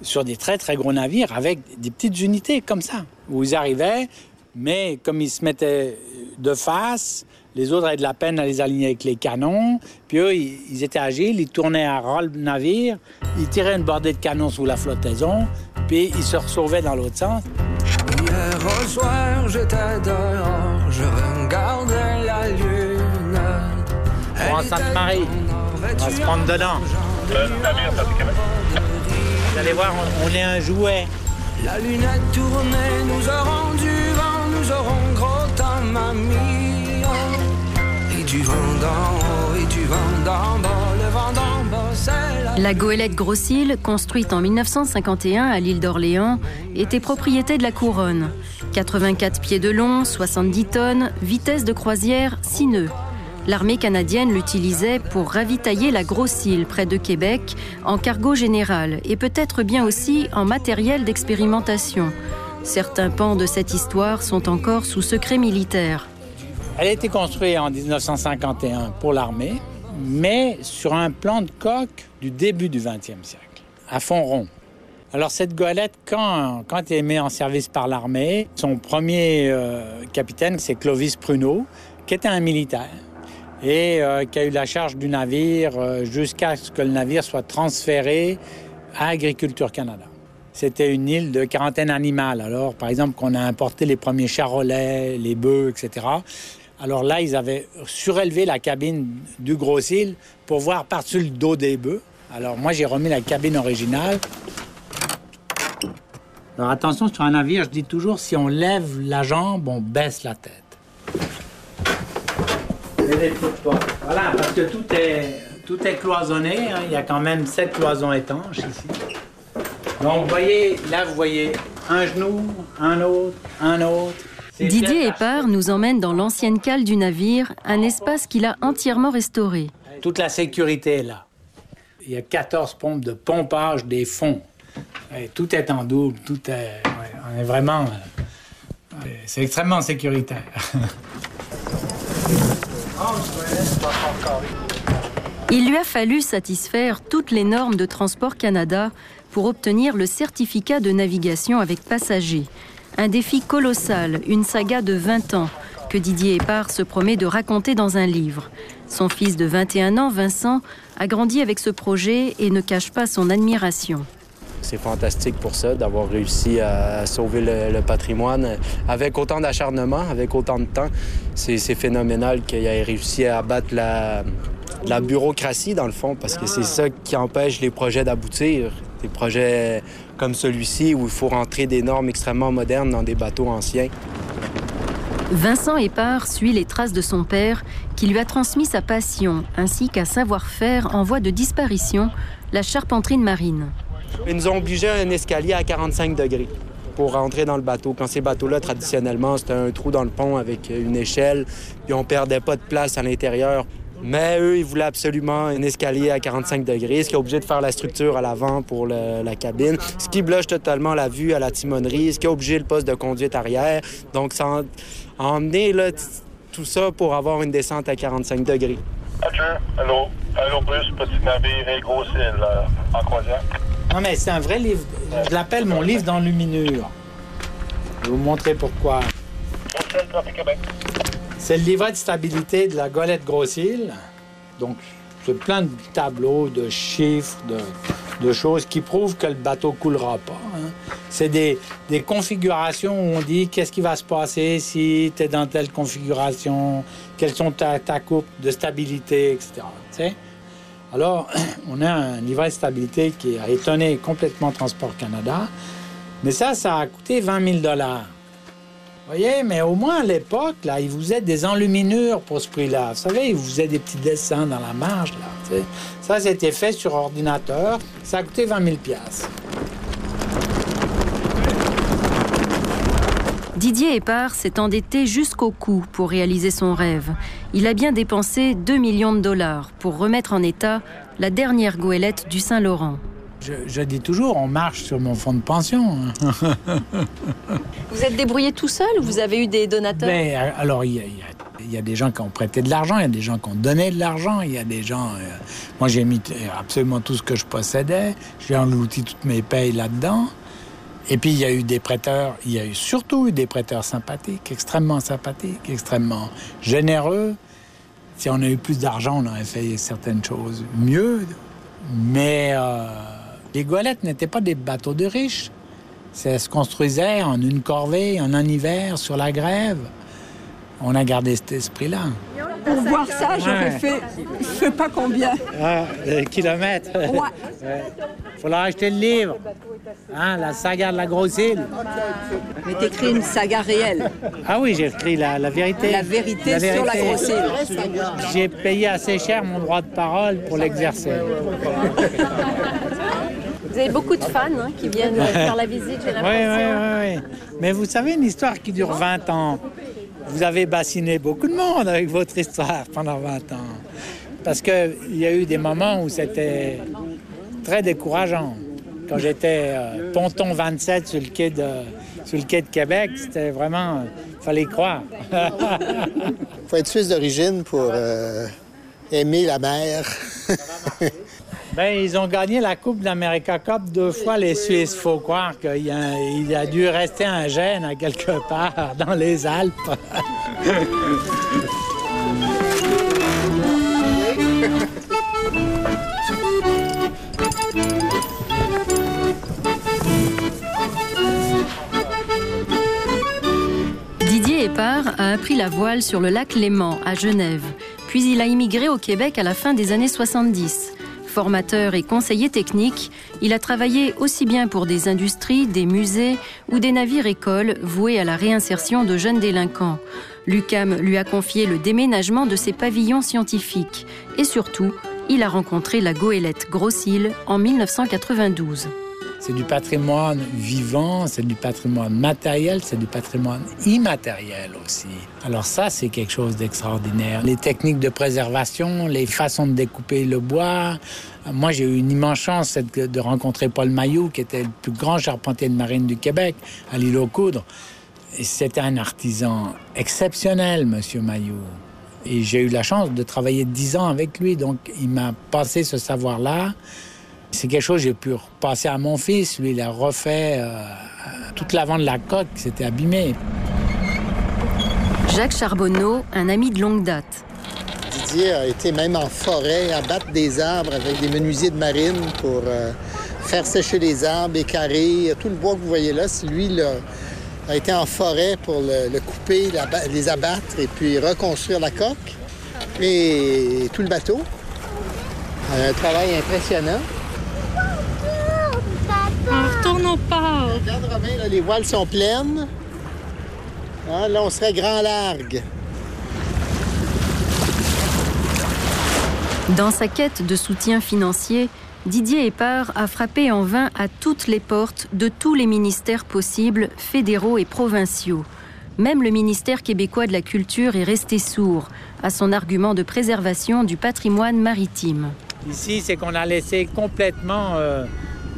sur des très très gros navires avec des petites unités comme ça, où ils arrivaient, mais comme ils se mettaient de face, les autres avaient de la peine à les aligner avec les canons. Puis eux, ils, étaient agiles, ils tournaient à ras le navire, ils tiraient une bordée de canons sous la flottaison, puis ils se sauvaient dans l'autre sens. Hier au soir, j'étais dehors, je regardais la lune. Pour en Sainte-Marie, on va se prendre dedans. Vous allez voir, on, on est un jouet. La lunette tournée, nous du vent, la... La goélette Grossil, construite en 1951 à l'île d'Orléans, était propriété de la couronne. 84 pieds de long, 70 tonnes, vitesse de croisière 6 nœuds. L'armée canadienne l'utilisait pour ravitailler la Grosse-Île près de Québec en cargo général et peut-être bien aussi en matériel d'expérimentation. Certains pans de cette histoire sont encore sous secret militaire. Elle a été construite en 1951 pour l'armée, mais sur un plan de coque du début du 20e siècle, à fond rond. Alors cette goélette, quand, quand elle est mise en service par l'armée, son premier euh, capitaine, c'est Clovis Pruneau, qui était un militaire et euh, qui a eu la charge du navire euh, jusqu'à ce que le navire soit transféré à Agriculture Canada. C'était une île de quarantaine animale. Alors, par exemple, qu'on a importé les premiers charolais, les bœufs, etc. Alors là, ils avaient surélevé la cabine du gros île pour voir par-dessus le dos des bœufs. Alors moi, j'ai remis la cabine originale. Alors attention, sur un navire, je dis toujours, si on lève la jambe, on baisse la tête. Voilà, parce que tout est, tout est cloisonné. hein. Il y a quand même sept cloisons étanches ici. Donc, vous voyez, là, vous voyez un genou, un autre, un autre. Didier Épard nous emmène dans l'ancienne cale du navire, un espace qu'il a entièrement restauré. Toute la sécurité est là. Il y a 14 pompes de pompage des fonds. Et tout est en double, tout est. ouais, on est vraiment. euh, c'est extrêmement sécuritaire. Il lui a fallu satisfaire toutes les normes de Transport Canada pour obtenir le certificat de navigation avec passagers. Un défi colossal, une saga de 20 ans que Didier Épard se promet de raconter dans un livre. Son fils de 21 ans, Vincent, a grandi avec ce projet et ne cache pas son admiration. C'est fantastique pour ça, d'avoir réussi à sauver le, patrimoine avec autant d'acharnement, avec autant de temps. C'est phénoménal qu'il ait réussi à abattre la bureaucratie, dans le fond, parce que c'est ça qui empêche les projets d'aboutir. Des projets comme celui-ci où il faut rentrer des normes extrêmement modernes dans des bateaux anciens. Vincent Épard suit les traces de son père qui lui a transmis sa passion ainsi qu'un savoir-faire en voie de disparition, la charpenterie marine. Ils nous ont obligés à un escalier à 45 degrés pour rentrer dans le bateau. Quand ces bateaux-là, traditionnellement, c'était un trou dans le pont avec une échelle, puis on perdait pas de place à l'intérieur. Mais eux, ils voulaient absolument un escalier à 45 degrés, ce qui est obligé de faire la structure à l'avant pour le- la cabine, ce qui bloque totalement la vue à la timonerie, ce qui a obligé le poste de conduite arrière. Donc, ça a a emmené là, tout ça pour avoir une descente à 45 degrés. Roger, allô, allô plus, petit navire et grosse île euh, en croisière. Non, mais c'est un vrai livre. Je l'appelle mon livre d'enluminure. Je vais vous montrer pourquoi. Québec. C'est le livret de stabilité de la golette Grosse-Île. Donc, c'est plein de tableaux, de chiffres, de, choses qui prouvent que le bateau coulera pas. hein. C'est des, configurations où on dit qu'est-ce qui va se passer si tu es dans telle configuration, quelles sont ta, ta coupe de stabilité, etc. Alors, on a un livret de stabilité qui a étonné complètement Transport Canada. Mais ça, ça a coûté 20 000 dollars. Voyez, mais au moins à l'époque, là, ils vous des enluminures pour ce prix-là. Vous savez, ils vous faisaient des petits dessins dans la marge, là. Ça, c'était fait sur ordinateur. Ça a coûté 20 000 piastres. Didier Épard s'est endetté jusqu'au cou pour réaliser son rêve. Il a bien dépensé 2 millions de dollars pour remettre en état la dernière goélette du Saint-Laurent. Je, je dis toujours, on marche sur mon fonds de pension. Vous êtes débrouillé tout seul ou vous avez eu des donateurs Mais euh, alors, il y, a, y y des gens qui ont prêté de l'argent, il y a des gens qui ont donné de l'argent, il y a des gens. euh, moi, j'ai mis euh, absolument tout ce que je possédais. J'ai englouti toutes mes payes là-dedans. Et puis, il y a eu des prêteurs, il y a eu surtout eu des prêteurs sympathiques, extrêmement sympathiques, extrêmement généreux. Si on a eu plus d'argent, on aurait fait certaines choses mieux. Mais euh, les goélettes n'étaient pas des bateaux de riches. Ça se construisait en une corvée, en un hiver, sur la grève. On a gardé cet esprit-là. Pour voir ça, j'aurais Ouais. fait, je sais pas combien. Ah, des kilomètres. Ouais. Faudra acheter le livre. Hein, la saga de la grosse île. Mais t'écris une saga réelle. Ah oui, j'ai écrit la, la vérité. La vérité sur la grosse île. J'ai payé assez cher mon droit de parole pour l'exercer. Vous avez beaucoup de fans hein, qui viennent faire la visite, j'ai Oui, l'impression. oui, oui, oui. Mais vous savez, une histoire qui dure 20 ans. Vous avez bassiné beaucoup de monde avec votre histoire pendant 20 ans. Parce qu'il y a eu des moments où c'était très décourageant. Quand j'étais euh, ponton 27 sur le quai de, sur le quai de Québec, c'était vraiment... Il fallait y croire. faut être suisse d'origine pour euh, aimer la mer. Ben, ils ont gagné la Coupe d'America Cup deux fois, les Suisses. faut croire qu'il y a, il a dû rester un gène à quelque part dans les Alpes. Didier Épard a appris la voile sur le lac Léman, à Genève. Puis il a immigré au Québec à la fin des années 70. Formateur et conseiller technique, il a travaillé aussi bien pour des industries, des musées ou des navires-écoles voués à la réinsertion de jeunes délinquants. L'UCAM lui a confié le déménagement de ses pavillons scientifiques. Et surtout, il a rencontré la goélette Grosse-Île en 1992. C'est du patrimoine vivant, c'est du patrimoine matériel, c'est du patrimoine immatériel aussi. Alors ça, c'est quelque chose d'extraordinaire. Les techniques de préservation, les façons de découper le bois. Moi, j'ai eu une immense chance de rencontrer Paul Mailloux, qui était le plus grand charpentier de marine du Québec, à l'île aux Coudres. C'était un artisan exceptionnel, Monsieur Mailloux. Et j'ai eu la chance de travailler dix ans avec lui, donc il m'a passé ce savoir-là. C'est quelque chose que j'ai pu repasser à mon fils. Lui, il a refait euh, toute l'avant de la coque qui s'était abîmée. Jacques Charbonneau, un ami de longue date. Didier a été même en forêt à battre des arbres avec des menuisiers de marine pour euh, faire sécher les arbres, écarrer. Tout le bois que vous voyez là, c'est lui là, a été en forêt pour le, le couper, les abattre et puis reconstruire la coque et tout le bateau. Un travail impressionnant. On retourne au port. Regarde, Romain, là, les voiles sont pleines. Ah, là, on serait grand largue. Dans sa quête de soutien financier, Didier Épard a frappé en vain à toutes les portes de tous les ministères possibles, fédéraux et provinciaux. Même le ministère québécois de la Culture est resté sourd à son argument de préservation du patrimoine maritime. Ici, c'est qu'on a laissé complètement euh,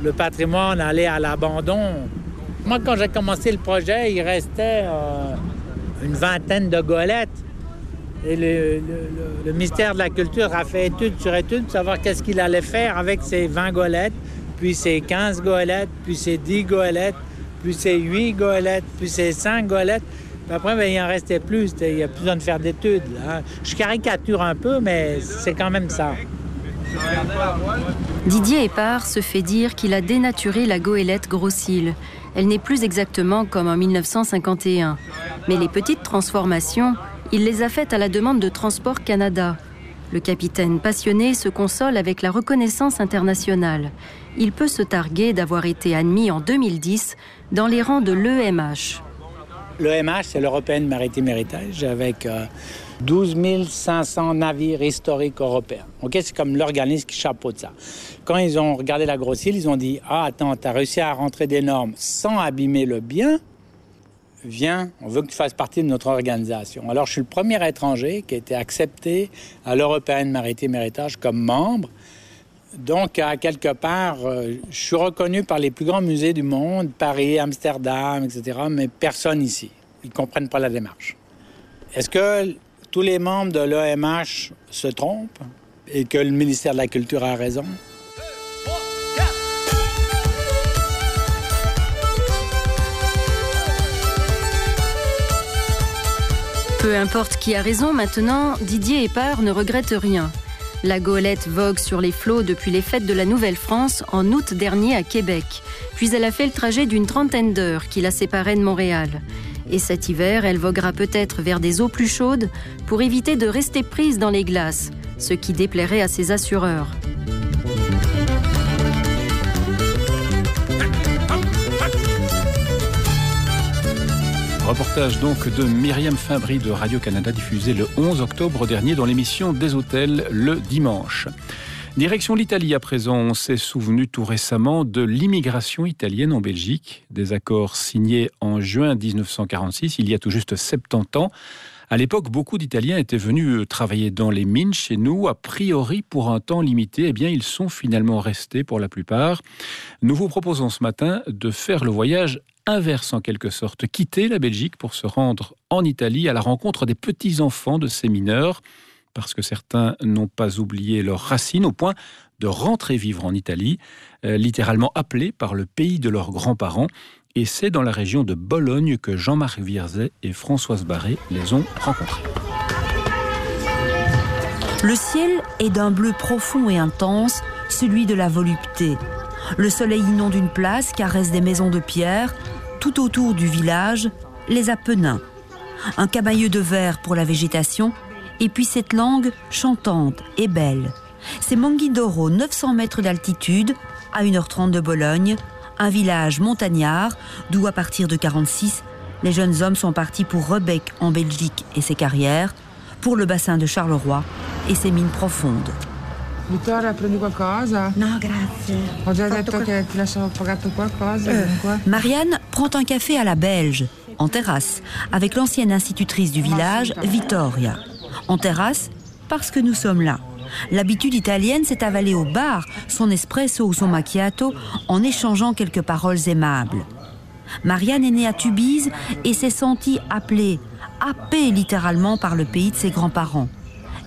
le patrimoine aller à l'abandon. Moi, quand j'ai commencé le projet, il restait euh, une vingtaine de golettes. Et le, ministère de la Culture a fait étude sur étude pour savoir qu'est-ce qu'il allait faire avec ces 20 golettes, puis ces 15 golettes, puis ces 10 golettes, puis ces 8 golettes, puis ces 5 golettes. Puis après, ben, il en restait plus. Il n'y a plus besoin de faire d'études. hein. Je caricature un peu, mais c'est quand même ça. Didier Épard se fait dire qu'il a dénaturé la goélette Grosse-Île. Elle n'est plus exactement comme en 1951. Mais les petites transformations, il les a faites à la demande de Transport Canada. Le capitaine passionné se console avec la reconnaissance internationale. Il peut se targuer d'avoir été admis en 2010 dans les rangs de l'EMH. L'EMH, c'est l'Européenne Maritime Héritage, avec euh, 12 500 navires historiques européens. Ok, C'est comme l'organisme qui chapeaute ça. Quand ils ont regardé la grosse île, ils ont dit Ah, attends, tu as réussi à rentrer des normes sans abîmer le bien. Viens, on veut que tu fasses partie de notre organisation. Alors, je suis le premier étranger qui a été accepté à l'Européenne Maritime Héritage comme membre Donc, à quelque part, euh, je suis reconnu par les plus grands musées du monde, Paris, Amsterdam, etc., mais personne ici. Ils ne comprennent pas la démarche. Est-ce que tous les membres de l'OMH se trompent et que le ministère de la Culture a raison? Peu importe qui a raison maintenant, Didier Épard ne regrette rien. La goélette vogue sur les flots depuis les fêtes de la Nouvelle-France en août dernier à Québec. Puis elle a fait le trajet d'une trentaine d'heures qui la séparait de Montréal. Et cet hiver, elle voguera peut-être vers des eaux plus chaudes pour éviter de rester prise dans les glaces, ce qui déplairait à ses assureurs. Reportage donc de Myriam Fabry de Radio-Canada diffusé le 11 octobre dernier dans l'émission Des Hôtels le dimanche. Direction l'Italie à présent, on s'est souvenu tout récemment de l'immigration italienne en Belgique, des accords signés en juin 1946, il y a tout juste 70 ans. À l'époque, beaucoup d'Italiens étaient venus travailler dans les mines chez nous, a priori pour un temps limité. Eh bien, ils sont finalement restés pour la plupart. Nous vous proposons ce matin de faire le voyage inverse en quelque sorte, quitter la Belgique pour se rendre en Italie à la rencontre des petits-enfants de ces mineurs, parce que certains n'ont pas oublié leurs racines au point de rentrer vivre en Italie, euh, littéralement appelés par le pays de leurs grands-parents. Et c'est dans la région de Bologne que Jean-Marc Vierzet et Françoise Barré les ont rencontrés. Le ciel est d'un bleu profond et intense, celui de la volupté. Le soleil inonde une place, caresse des maisons de pierre, tout autour du village, les Apennins. Un camailleux de verre pour la végétation, et puis cette langue chantante et belle. C'est Monghidoro, 900 mètres d'altitude, à 1h30 de Bologne, un village montagnard d'où à partir de 46, les jeunes hommes sont partis pour Rebec en Belgique et ses carrières, pour le bassin de Charleroi et ses mines profondes. Vittoria, prendi qualcosa? No, grazie. Ho già detto che ti lasciavo pagato qualcosa. Comunque. Marianne prend un café à la belge, en terrasse, avec l'ancienne institutrice du village, Vittoria. En terrasse, parce que nous sommes là. L'habitude italienne, c'est avaler au bar son espresso ou son macchiato en échangeant quelques paroles aimables. Marianne est née à Tubize et s'est sentie appelée, happée littéralement par le pays de ses grands-parents.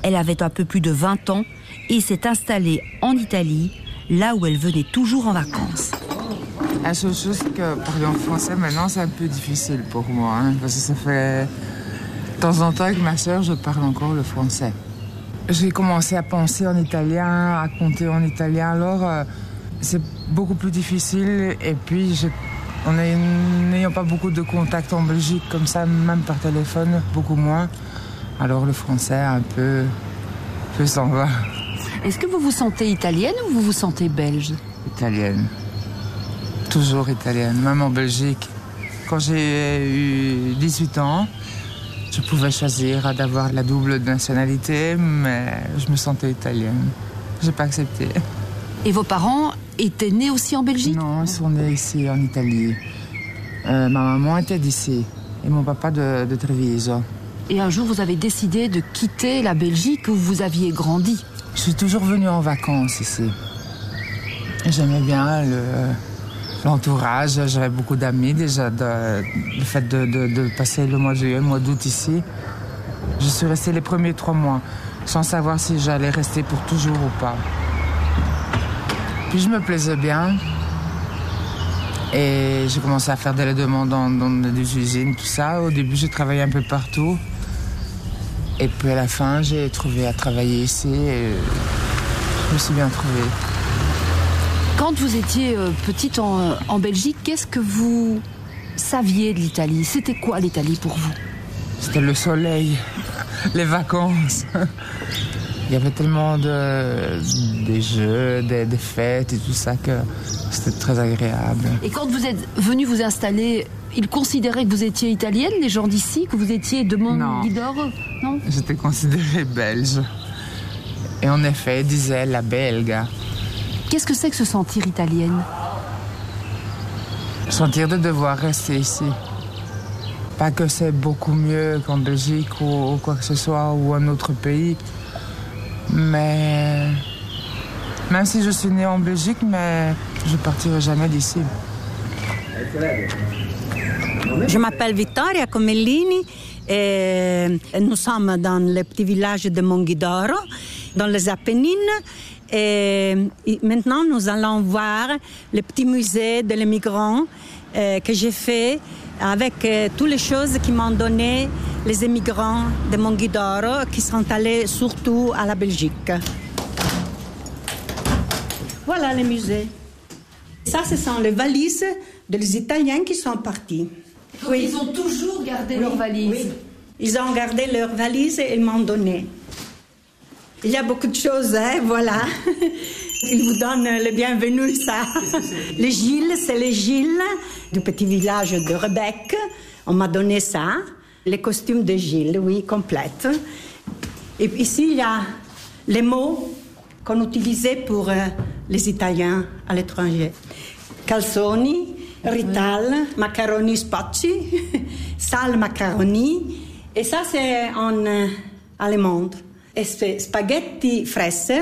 Elle avait un peu plus de 20 ans et s'est installée en Italie, là où elle venait toujours en vacances. La seule chose que parler en français maintenant, c'est un peu difficile pour moi. hein, parce que ça fait temps en temps avec ma soeur, je parle encore le français. J'ai commencé à penser en italien, à compter en italien. Alors, euh, c'est beaucoup plus difficile. Et puis, je- en ay- n'ayant pas beaucoup de contacts en Belgique, comme ça, même par téléphone, beaucoup moins. Alors, le français, un peu, peu s'en va. Est-ce que vous vous sentez italienne ou vous vous sentez belge? Italienne. Toujours italienne, même en Belgique. Quand j'ai eu 18 ans, je pouvais choisir d'avoir la double nationalité, mais je me sentais italienne. J'ai pas accepté. Et vos parents étaient nés aussi en Belgique? Non, ils sont nés ici, en Italie. Euh, ma maman était d'ici et mon papa de, de Treviso. Et un jour, vous avez décidé de quitter la Belgique où vous aviez grandi? Je suis toujours venue en vacances ici. J'aimais bien le- l'entourage, j'avais beaucoup d'amis déjà. le fait de passer le mois de juillet, le mois d'août ici. Je suis restée les premiers trois mois sans savoir si j'allais rester pour toujours ou pas. Puis je me plaisais bien. Et j'ai commencé à faire des demandes dans, dans des usines, tout ça. Au début, j'ai travaillé un peu partout. Et puis à la fin, j'ai trouvé à travailler ici et je me suis bien trouvée. Quand vous étiez euh, petite en, en Belgique, qu'est-ce que vous saviez de l'Italie? C'était quoi l'Italie pour vous? C'était le soleil, les vacances. Il y avait tellement de des jeux, des, des fêtes et tout ça que c'était très agréable. Et quand vous êtes venu vous installer, ils considéraient que vous étiez italienne, les gens d'ici, que vous étiez de Monguidoro Non J'étais considérée belge. Et en effet, ils disaient la belga. Qu'est-ce que c'est que se sentir italienne Sentir de devoir rester ici. Pas que c'est beaucoup mieux qu'en Belgique ou, ou quoi que ce soit ou un autre pays, mais Même si je suis née en Belgique, mais je partirai jamais d'ici. Je m'appelle Vittoria Comellini et nous sommes dans le petit village de Monghidoro, dans les Apennines. Et maintenant, nous allons voir le petit musée de l'émigrant euh, que j'ai fait avec euh, toutes les choses qui m'ont donné les émigrants de Monghidoro qui sont allés surtout à la Belgique. Voilà le musée. Ça, ce sont les valises des Italiens qui sont partis. Donc Ils ont toujours gardé leurs valises. Oui. Ils ont gardé leurs valises et ils m'ont donné. Il y a beaucoup de choses, hein, voilà. Ils vous donnent le bienvenu, ça. Les Gilles, c'est les Gilles du petit village de Rebec. On m'a donné ça. Les costumes de Gilles, oui, complètes. Et ici, il y a les mots qu'on utilisait pour euh, les Italiens à l'étranger. Calzoni, rital, macaroni spacci, sal macaroni. Et ça, c'est en euh, allemand. Et c'est spaghetti fresser,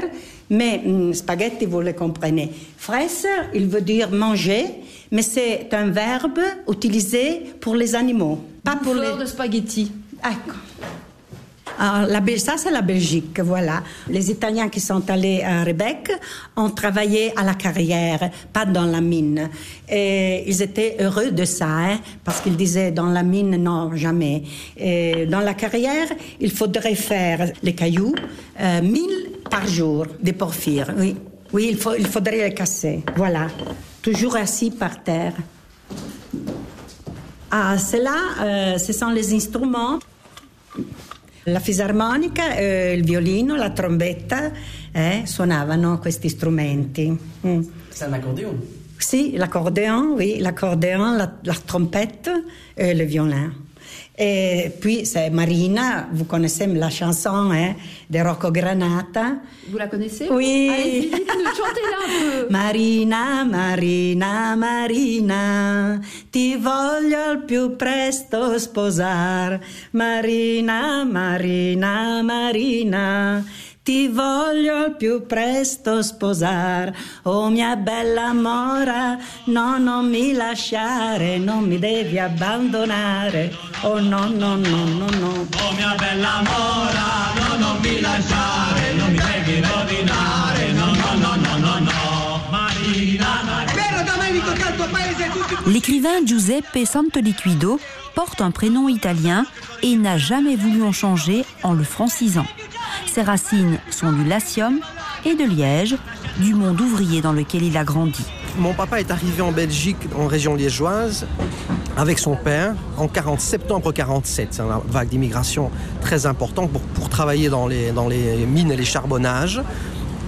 mais hum, spaghetti, vous le comprenez. Fresser, il veut dire manger, mais c'est un verbe utilisé pour les animaux, pas pour les... de spaghetti. Alors, la, ça, c'est la Belgique, voilà. Les Italiens qui sont allés à Rebec ont travaillé à la carrière, pas dans la mine. Et ils étaient heureux de ça, hein, parce qu'ils disaient dans la mine, non, jamais. Et dans la carrière, il faudrait faire les cailloux, euh, 1000 par jour, des porphyres, oui. Oui, il, faut, il faudrait les casser, voilà. Toujours assis par terre. Ah, cela, euh, ce sont les instruments. La fisarmonica, eh, il violino, la trombetta eh, suonavano questi strumenti. Mm. C'est un accordéon. Sì, l'accordéon, oui, l'accordéon, la, la trompette et le violon. Et puis c'est Marina, vous connaissez la chanson hein, de Rocco Granata. Vous la connaissez Oui. Allez-y, dites-nous, chantez-la un peu. Marina, Marina, Marina, ti voglio al più presto sposare. Marina, Marina, Marina, ti voglio al più presto sposare. Oh mia bella mora, no, non mi lasciare, non mi devi abbandonare. Oh no, no, no, no, no. Oh mia bella mora, no, non mi lasciare, non mi devi rovinare, no, no, no, no, no, no. Marina, Marina. L'écrivain Giuseppe Santoliquido porte un prénom italien et n'a jamais voulu en changer en le francisant. Ses racines sont du Latium et de Liège, du monde ouvrier dans lequel il a grandi. Mon papa est arrivé en Belgique, en région liégeoise, avec son père en 40, septembre 47. C'est une vague d'immigration très importante pour, travailler dans les mines et les charbonnages.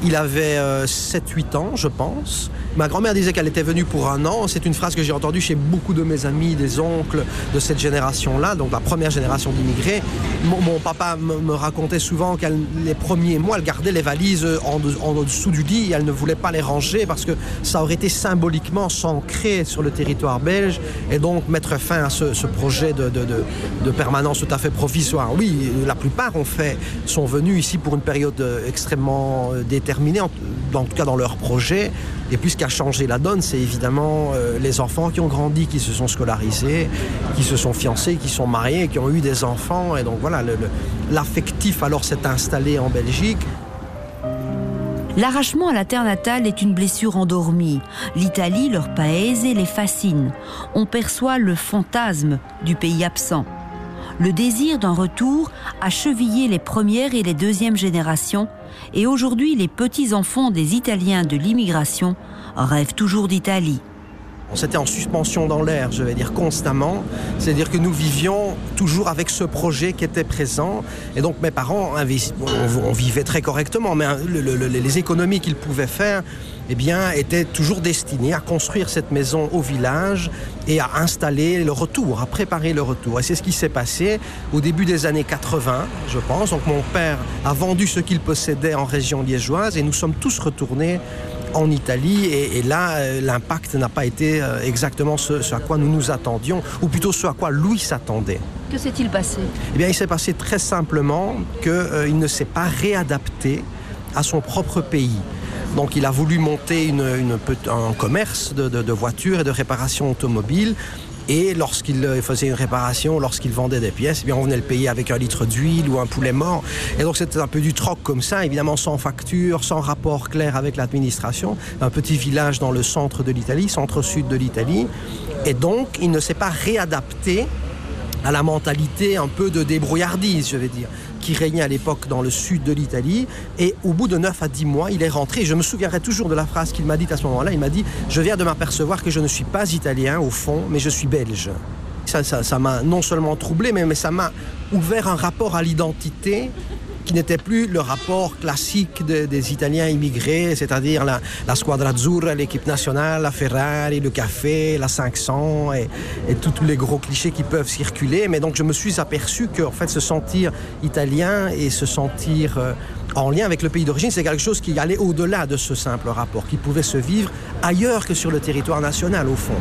Il avait 7-8 ans, je pense. Ma grand-mère disait qu'elle était venue pour un an. C'est une phrase que j'ai entendue chez beaucoup de mes amis, des oncles de cette génération-là, donc la première génération d'immigrés. Mon, papa me, racontait souvent qu'elle, les premiers mois, elle gardait les valises en, de- en dessous du lit. Elle ne voulait pas les ranger parce que ça aurait été symboliquement s'ancrer sur le territoire belge et donc mettre fin à ce, projet de, de- permanence tout à fait provisoire. Oui, la plupart ont fait, sont venus ici pour une période euh, extrêmement euh, déterminée, en, tout cas dans leur projet. Et puis ce qui a changé la donne, c'est évidemment euh, les enfants qui ont grandi, qui se sont scolarisés, qui se sont fiancés, qui sont mariés, qui ont eu des enfants. Et donc voilà, l'affectif alors s'est installé en Belgique. L'arrachement à la terre natale est une blessure endormie. L'Italie, leur paese, les fascine. On perçoit le fantasme du pays absent. Le désir d'un retour a chevillé les premières et les deuxièmes générations, et aujourd'hui les petits-enfants des Italiens de l'immigration rêvent toujours d'Italie. C'était en suspension dans l'air, je vais dire constamment. C'est-à-dire que nous vivions toujours avec ce projet qui était présent. Et donc mes parents, on, on vivait très correctement, mais le- le- le- les économies qu'ils pouvaient faire eh bien, étaient toujours destinées à construire cette maison au village et à installer le retour, à préparer le retour. Et c'est ce qui s'est passé au début des années 80, je pense. Donc mon père a vendu ce qu'il possédait en région liégeoise et nous sommes tous retournés en Italie et, et là euh, l'impact n'a pas été euh, exactement ce, ce à quoi nous nous attendions ou plutôt ce à quoi Louis s'attendait. Que s'est-il passé? Eh bien il s'est passé très simplement qu'il ne s'est pas réadapté à son propre pays. Donc il a voulu monter une, un commerce de, voitures et de réparation automobile. Et lorsqu'il faisait une réparation, lorsqu'il vendait des pièces, eh bien on venait le payer avec un litre d'huile ou un poulet mort. Et donc c'était un peu du troc comme ça, évidemment sans facture, sans rapport clair avec l'administration. Un petit village dans le centre de l'Italie, centre-sud de l'Italie. Et donc il ne s'est pas réadapté à la mentalité un peu de débrouillardise, je vais dire, qui régnait à l'époque dans le sud de l'Italie. Et au bout de 9 à 10 mois, il est rentré. Je me souviendrai toujours de la phrase qu'il m'a dite à ce moment-là. Il m'a dit Je viens de m'apercevoir que je ne suis pas italien au fond, mais je suis belge. Ça m'a non seulement troublé, mais ça m'a ouvert un rapport à l'identité qui n'était plus le rapport classique de, des Italiens immigrés, c'est-à-dire la, la Squadra Azzurra, l'équipe nationale, la Ferrari, le café, la 500 et, tous les gros clichés qui peuvent circuler. Mais donc je me suis aperçu que fait, se sentir italien et se sentir euh, en lien avec le pays d'origine, c'est quelque chose qui allait au-delà de ce simple rapport, qui pouvait se vivre ailleurs que sur le territoire national au fond.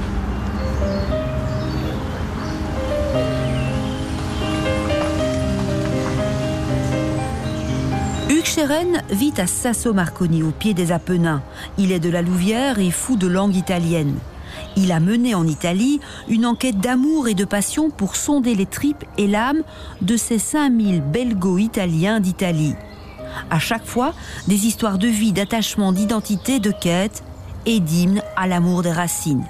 Cheren vit à Sasso Marconi, au pied des Apennins. Il est de la Louvière et fou de langue italienne. Il a mené en Italie une enquête d'amour et de passion pour sonder les tripes et l'âme de ces 5000 belgo-italiens d'Italie. À chaque fois, des histoires de vie, d'attachement, d'identité, de quête et d'hymne à l'amour des racines.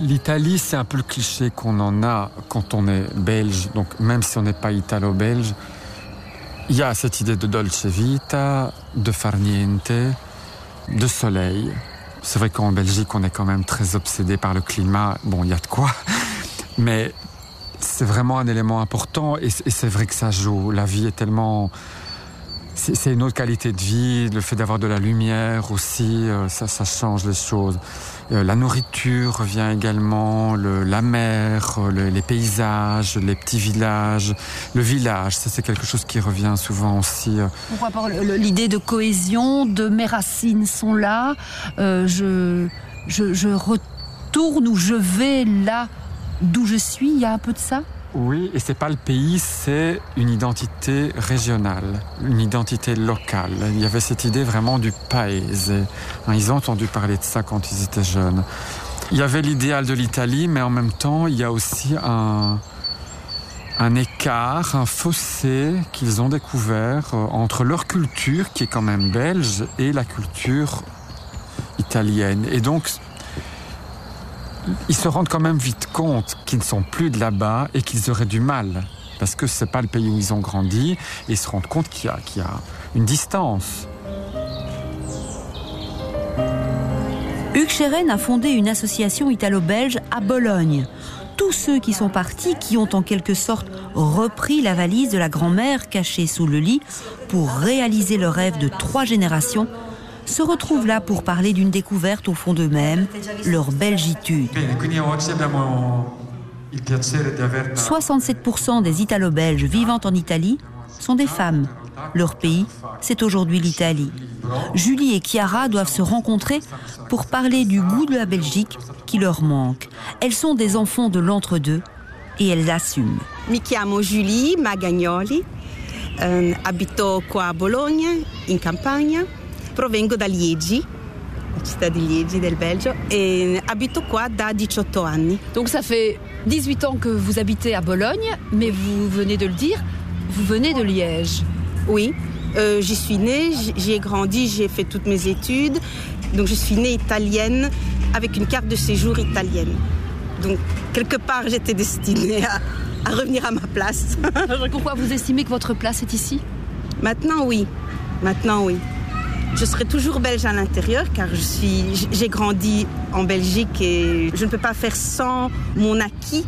L'Italie, c'est un peu le cliché qu'on en a quand on est belge, donc même si on n'est pas italo-belge, il y a cette idée de dolce vita, de farniente, de soleil. C'est vrai qu'en Belgique, on est quand même très obsédé par le climat. Bon, il y a de quoi. Mais c'est vraiment un élément important et c'est vrai que ça joue. La vie est tellement... C'est une autre qualité de vie, le fait d'avoir de la lumière aussi, ça, ça change les choses. La nourriture revient également, le, la mer, le, les paysages, les petits villages, le village, ça c'est quelque chose qui revient souvent aussi. Pas l'idée de cohésion, de mes racines sont là, euh, je, je retourne ou je vais là d'où je suis, il y a un peu de ça? Oui, et c'est pas le pays, c'est une identité régionale, une identité locale. Il y avait cette idée vraiment du paese. Ils ont entendu parler de ça quand ils étaient jeunes. Il y avait l'idéal de l'Italie, mais en même temps, il y a aussi un, un écart, un fossé qu'ils ont découvert entre leur culture, qui est quand même belge, et la culture italienne. Et donc, ils se rendent quand même vite compte qu'ils ne sont plus de là-bas et qu'ils auraient du mal. Parce que ce n'est pas le pays où ils ont grandi. Et ils se rendent compte qu'il y, y, a une distance. Hugues Cheren a fondé une association italo-belge à Bologne. Tous ceux qui sont partis, qui ont en quelque sorte repris la valise de la grand-mère cachée sous le lit pour réaliser le rêve de trois générations, se retrouvent là pour parler d'une découverte au fond d'eux-mêmes, leur belgitude. 67% des Italo-Belges vivant en Italie sont des femmes. Leur pays, c'est aujourd'hui l'Italie. Julie et Chiara doivent se rencontrer pour parler du goût de la Belgique qui leur manque. Elles sont des enfants de l'entre-deux et elles assument. Mi chiamo Julie Magagnoli, abito qua Bologna, in campagna. Provengo da Liegi, la città di Liegi del Belgio, et abito qua da 18 anni. Donc ça fait 18 ans que vous habitez à Bologne, mais vous venez de le dire, vous venez de Liège. Oui, euh, j'y suis née, j'y ai grandi, j'ai fait toutes mes études. Donc je suis née italienne avec une carte de séjour italienne. Donc quelque part j'étais destinée à, à revenir à ma place. Pourquoi vous estimez que votre place est ici? Maintenant oui, maintenant oui. Je serai toujours belge à l'intérieur car je suis, j'ai grandi en Belgique et je ne peux pas faire sans mon acquis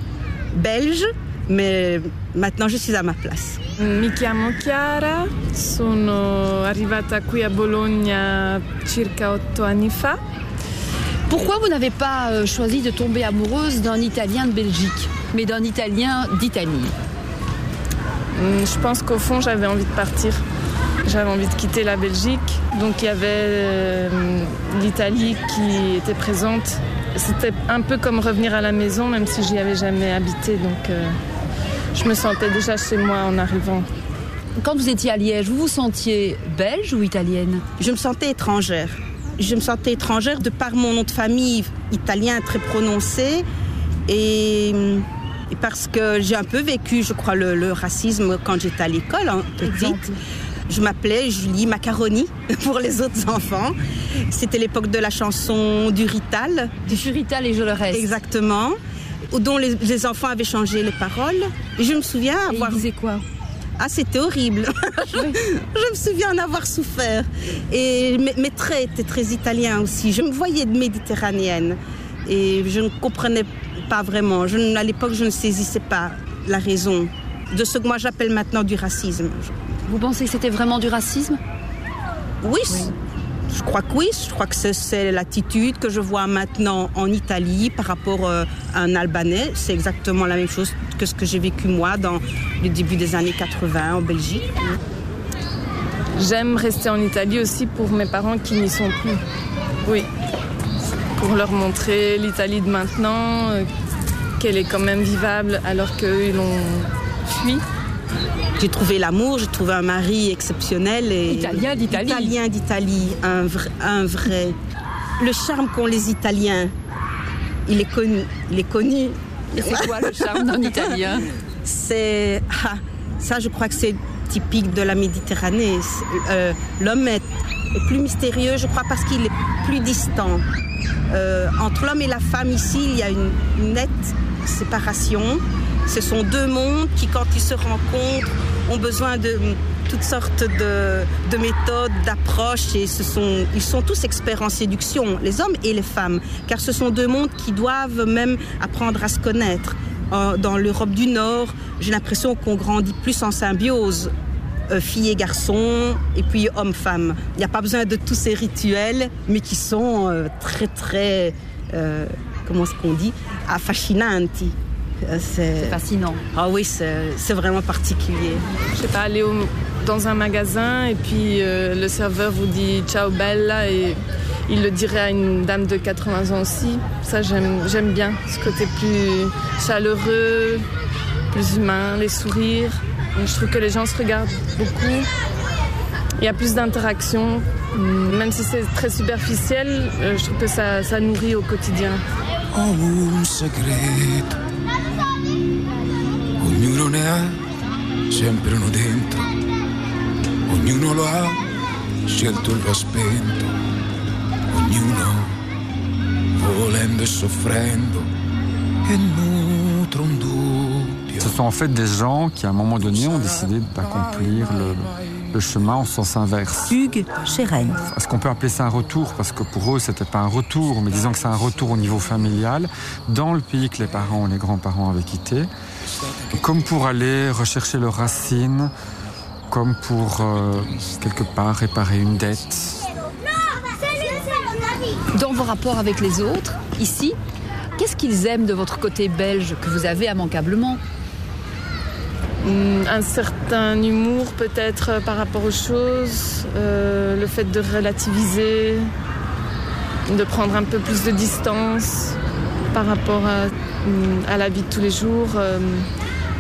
belge, mais maintenant je suis à ma place. Mi chiamo Chiara, sono arrivata qui a Bologna circa otto anni fa. Pourquoi vous n'avez pas choisi de tomber amoureuse d'un Italien de Belgique, mais d'un Italien d'Italie? Je pense qu'au fond j'avais envie de partir. J'avais envie de quitter la Belgique, donc il y avait euh, l'Italie qui était présente. C'était un peu comme revenir à la maison, même si j'y avais jamais habité, donc euh, je me sentais déjà chez moi en arrivant. Quand vous étiez à Liège, vous vous sentiez belge ou italienne? Je me sentais étrangère. Je me sentais étrangère de par mon nom de famille italien très prononcé et, et parce que j'ai un peu vécu, je crois, le, le racisme quand j'étais à l'école, hein, petite. Je m'appelais Julie Macaroni pour les autres enfants. C'était l'époque de la chanson du Rital. Du Rital et je le reste. Exactement. Dont les, les enfants avaient changé les paroles. Et je me souviens Et avoir. il disait quoi? Ah, c'était horrible. je, je me souviens en avoir souffert. Et mes, mes traits étaient très italiens aussi. Je me voyais de méditerranéenne. Et je ne comprenais pas vraiment. Je, à l'époque, je ne saisissais pas la raison de ce que moi j'appelle maintenant du racisme. Vous pensez que c'était vraiment du racisme? Oui, je crois que oui. Je crois que c'est- l'attitude que je vois maintenant en Italie par rapport euh, à un Albanais. C'est exactement la même chose que ce que j'ai vécu moi dans le début des années 80 en Belgique. J'aime rester en Italie aussi pour mes parents qui n'y sont plus. Oui. Pour leur montrer l'Italie de maintenant, euh, qu'elle est quand même vivable alors qu'eux, ils l'ont fui. J'ai trouvé l'amour, j'ai trouvé un mari exceptionnel. Et Italien d'Italie. Italien d'Italie, un, vrai- un vrai. Le charme qu'ont les Italiens, il est connu. Il est connu. Et c'est quoi le charme d'un Italien C'est. ah, ça, je crois que c'est typique de la Méditerranée. Euh, L'homme est, est plus mystérieux, je crois, parce qu'il est plus distant. Euh, entre l'homme et la femme, ici, il y a une nette séparation. Ce sont deux mondes qui, quand ils se rencontrent, ont besoin de toutes sortes de, de méthodes, d'approches, et ils sont tous experts en séduction, les hommes et les femmes, car ce sont deux mondes qui doivent même apprendre à se connaître. Dans l'Europe du Nord, j'ai l'impression qu'on grandit plus en symbiose, euh, filles et garçons, et puis hommes-femmes. Il n'y a pas besoin de tous ces rituels, mais qui sont euh, très, très, euh, comment est-ce qu'on dit, affascinanti. Euh, C'est fascinant. Ah oui, c'est vraiment particulier. Je sais pas, aller au- dans un magasin et puis euh, le serveur vous dit ciao bella et il le dirait à une dame de 80 ans aussi. Ça, j'aime bien ce côté plus chaleureux, plus humain, les sourires. Et je trouve que les gens se regardent beaucoup. Il y a plus d'interaction, Hum, même si c'est très superficiel, euh, je trouve que ça, ça nourrit au quotidien. Ho un ognuno e. Ce sont en fait des gens qui, à un moment donné, ont décidé d'accomplir le, le chemin en sens inverse. Hugues. Est-ce qu'on peut appeler ça un retour? Parce que pour eux, c'était pas un retour, mais disons que c'est un retour au niveau familial, dans le pays que les parents ou les grands-parents avaient quitté, comme pour aller rechercher leurs racines, comme pour euh, quelque part réparer une dette. Dans vos rapports avec les autres, ici, qu'est-ce qu'ils aiment de votre côté belge que vous avez immanquablement? Un certain humour peut-être euh, par rapport aux choses, euh, le fait de relativiser, de prendre un peu plus de distance par rapport à, à la vie de tous les jours, euh,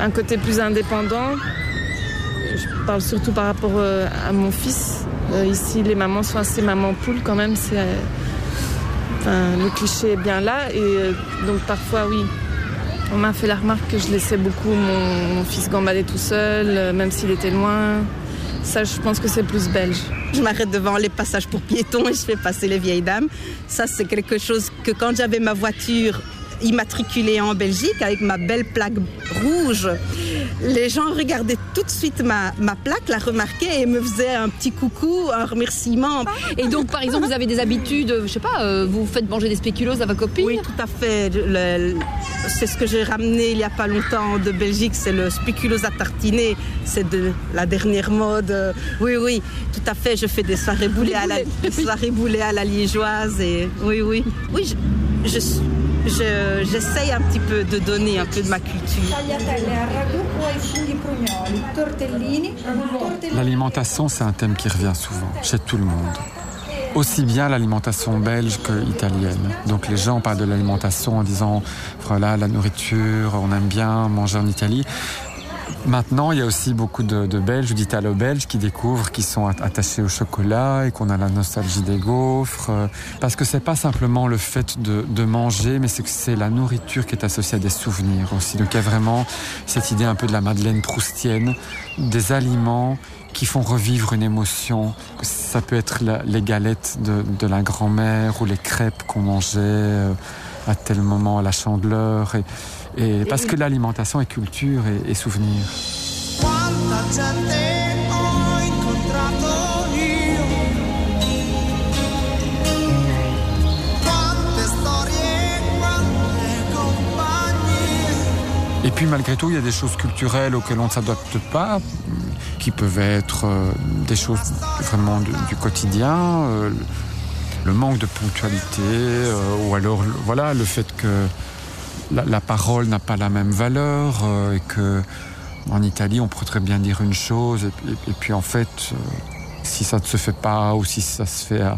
un côté plus indépendant. Je parle surtout par rapport à mon fils. Ici, les mamans sont assez mamans poules quand même. Le cliché est bien là. Et donc parfois, oui, on m'a fait la remarque que je laissais beaucoup mon, fils gambader tout seul, euh, même s'il était loin. Ça, je pense que c'est plus belge. Je m'arrête devant les passages pour piétons et je fais passer les vieilles dames. Ça, c'est quelque chose que quand j'avais ma voiture immatriculée en Belgique avec ma belle plaque rouge, les gens regardaient tout de suite ma, ma plaque, la remarquaient et me faisaient un petit coucou, un remerciement. Et donc, par exemple, vous avez des habitudes, je sais pas, euh, vous faites manger des spéculoos à vos copines Oui, tout à fait. C'est ce que j'ai ramené il n'y a pas longtemps de Belgique, c'est le spéculoos à tartiner. C'est de la dernière mode. Oui, oui, tout à fait. Je fais des soirées boulées à la, des soirées boulées à la liégeoise. Et, oui, oui. Oui, je, je, je- j'essaye un petit peu de donner un peu de ma culture. Tortellini. L'alimentation, c'est un thème qui revient souvent chez tout le monde. Aussi bien l'alimentation belge que italienne. Donc les gens parlent de l'alimentation en disant voilà la nourriture, on aime bien manger en Italie. Maintenant, il y a aussi beaucoup de, de Belges d'Italo-Belges qui découvrent qu'ils sont attachés au chocolat et qu'on a la nostalgie des gaufres. euh, Parce que c'est pas simplement le fait de, de manger, mais c'est que c'est la nourriture qui est associée à des souvenirs aussi. Donc il y a vraiment cette idée un peu de la Madeleine proustienne, des aliments qui font revivre une émotion. Ça peut être les galettes de, de la grand-mère ou les crêpes qu'on mangeait euh, à tel moment à la chandeleur. Et, parce que l'alimentation est culture et, souvenir. Et puis malgré tout, il y a des choses culturelles auxquelles on ne s'adapte pas, qui peuvent être euh, des choses vraiment du, du quotidien, euh, le manque de ponctualité, euh, ou alors voilà le fait que la, la parole n'a pas la même valeur euh, et que en Italie on pourrait très bien dire une chose et, et- et puis en fait euh, si ça ne se fait pas ou si ça se fait à,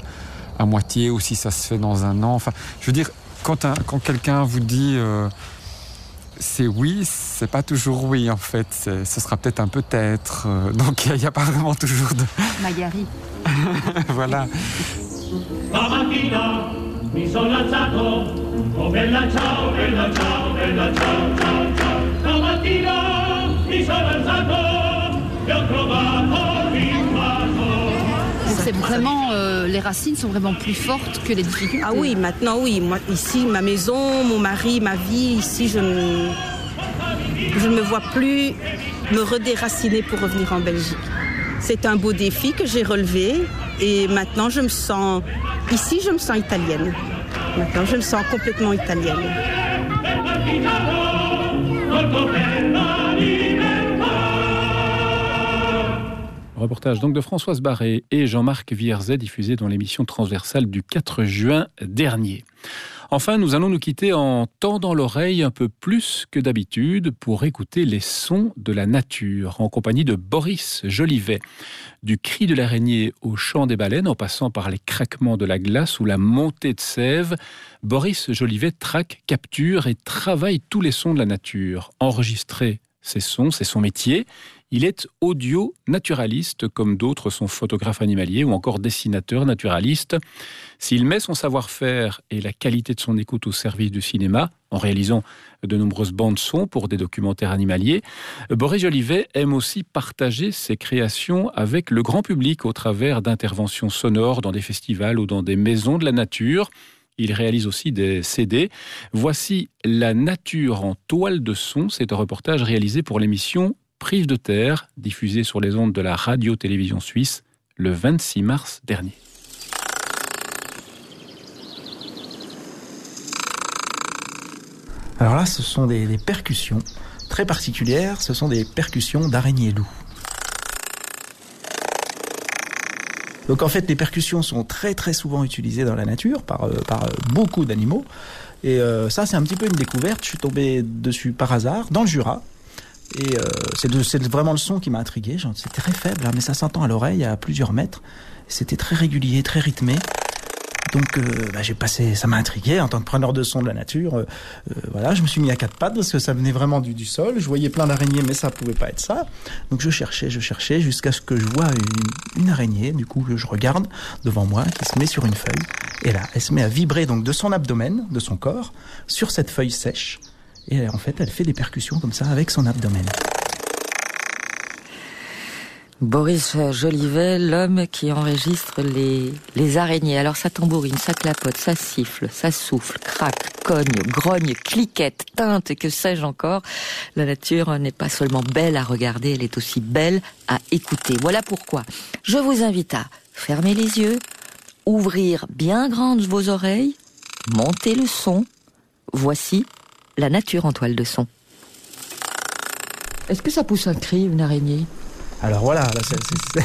à moitié ou si ça se fait dans un an. Enfin, je veux dire quand, un- quand quelqu'un vous dit euh, c'est oui, c'est pas toujours oui en fait. C'est- Ce sera peut-être un peut-être. Euh, donc il n'y a, pas vraiment toujours de. Magari. voilà. Mi sono alzato, oh bella ciao, bella ciao, bella ciao, ciao, ciao. Stamattina mi sono alzato e ho trovato l'invaso. C'est vraiment, euh, les racines sont vraiment plus fortes que les difficultés. Ah oui, maintenant oui. Moi, ici, ma maison, mon mari, ma vie, ici, je ne, je ne me vois plus me redéraciner pour revenir en Belgique. C'est un beau défi que j'ai relevé et maintenant je me sens, ici, je me sens italienne. Maintenant, je me sens complètement italienne. Reportage donc de Françoise Barré et Jean-Marc Vierzet diffusé dans l'émission transversale du 4 juin dernier. Enfin, nous allons nous quitter en tendant l'oreille un peu plus que d'habitude pour écouter les sons de la nature en compagnie de Boris Jolivet. Du cri de l'araignée au chant des baleines en passant par les craquements de la glace ou la montée de sève, Boris Jolivet traque, capture et travaille tous les sons de la nature. Enregistrer ces sons, c'est son métier. Il est audio-naturaliste, comme d'autres sont photographes animaliers ou encore dessinateurs naturalistes. S'il met son savoir-faire et la qualité de son écoute au service du cinéma, en réalisant de nombreuses bandes son pour des documentaires animaliers, Boris Jolivet aime aussi partager ses créations avec le grand public au travers d'interventions sonores dans des festivals ou dans des maisons de la nature. Il réalise aussi des CD. Voici La nature en toile de son. C'est un reportage réalisé pour l'émission Prise de terre, diffusée sur les ondes de la radio-télévision suisse le 26 mars dernier. Alors là, ce sont des, percussions très particulières. Ce sont des percussions d'araignée loup. Donc en fait, les percussions sont très très souvent utilisées dans la nature par, euh, euh, beaucoup d'animaux. Et euh, ça, c'est un petit peu une découverte. Je suis tombé dessus par hasard dans le Jura. Et c'est vraiment le son qui m'a intrigué. C'est très faible, hein, mais ça s'entend à l'oreille à plusieurs mètres. C'était très régulier, très rythmé. Donc euh, bah, j'ai passé, ça m'a intrigué en tant que preneur de son de la nature. euh, euh, voilà, je me suis mis à quatre pattes parce que ça venait vraiment du, sol. Je voyais plein d'araignées, mais ça pouvait pas être ça. Donc je cherchais, je cherchais jusqu'à ce que je vois une, une araignée. Du coup, je regarde devant moi qui se met sur une feuille. Et là, elle se met à vibrer donc de son abdomen, de son corps, sur cette feuille sèche. Et en fait, elle fait des percussions comme ça avec son abdomen. Boris Jolivet, l'homme qui enregistre les, les araignées. Alors ça tambourine, ça clapote, ça siffle, ça souffle, craque, cogne, grogne, cliquette, teinte que sais-je encore. La nature n'est pas seulement belle à regarder, elle est aussi belle à écouter. Voilà pourquoi je vous invite à fermer les yeux, ouvrir bien grandes vos oreilles, monter le son. Voici la nature en toile de son. Est-ce que ça pousse un cri, une araignée? Alors voilà, là,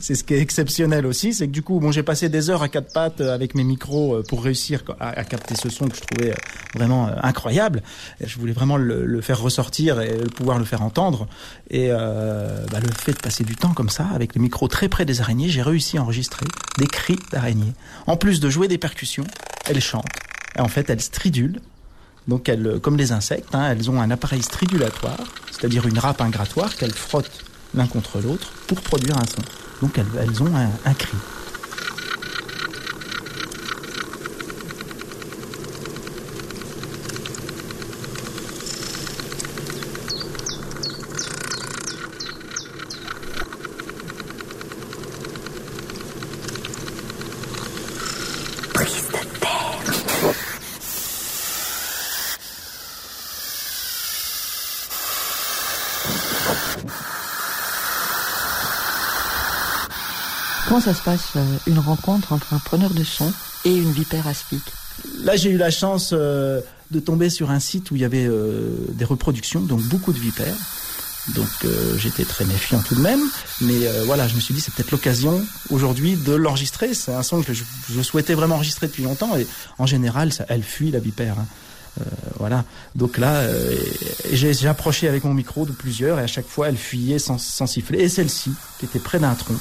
c'est- ce qui est exceptionnel aussi, c'est que du coup, bon, j'ai passé des heures à quatre pattes euh, avec mes micros euh, pour réussir à, capter ce son que je trouvais euh, vraiment incroyable. Je voulais vraiment le, le faire ressortir et le pouvoir le faire entendre. Et euh, bah, le fait de passer du temps comme ça, avec les micros très près des araignées, j'ai réussi à enregistrer des cris d'araignées. En plus de jouer des percussions, elles chantent. Et en fait, elles stridulent. Donc, elles, comme les insectes, hein, elles ont un appareil stridulatoire. c'est-à-dire une râpe ingratoire qu'elles frottent l'un contre l'autre pour produire un son. Donc elles, ont un cri. Ça se passe, euh, une rencontre entre un preneur de son et une vipère aspic Là, j'ai eu la chance euh, de tomber sur un site où il y avait euh, des reproductions, donc beaucoup de vipères. Donc j'étais très méfiant tout de même, mais voilà, je me suis dit c'est peut-être l'occasion aujourd'hui de l'enregistrer. C'est un son que je, souhaitais vraiment enregistrer depuis longtemps et en général, elle fuit la vipère. hein. Voilà. Donc là, j'ai approché avec mon micro de plusieurs et à chaque fois, elle fuyait sans siffler. Et celle-ci, qui était près d'un tronc,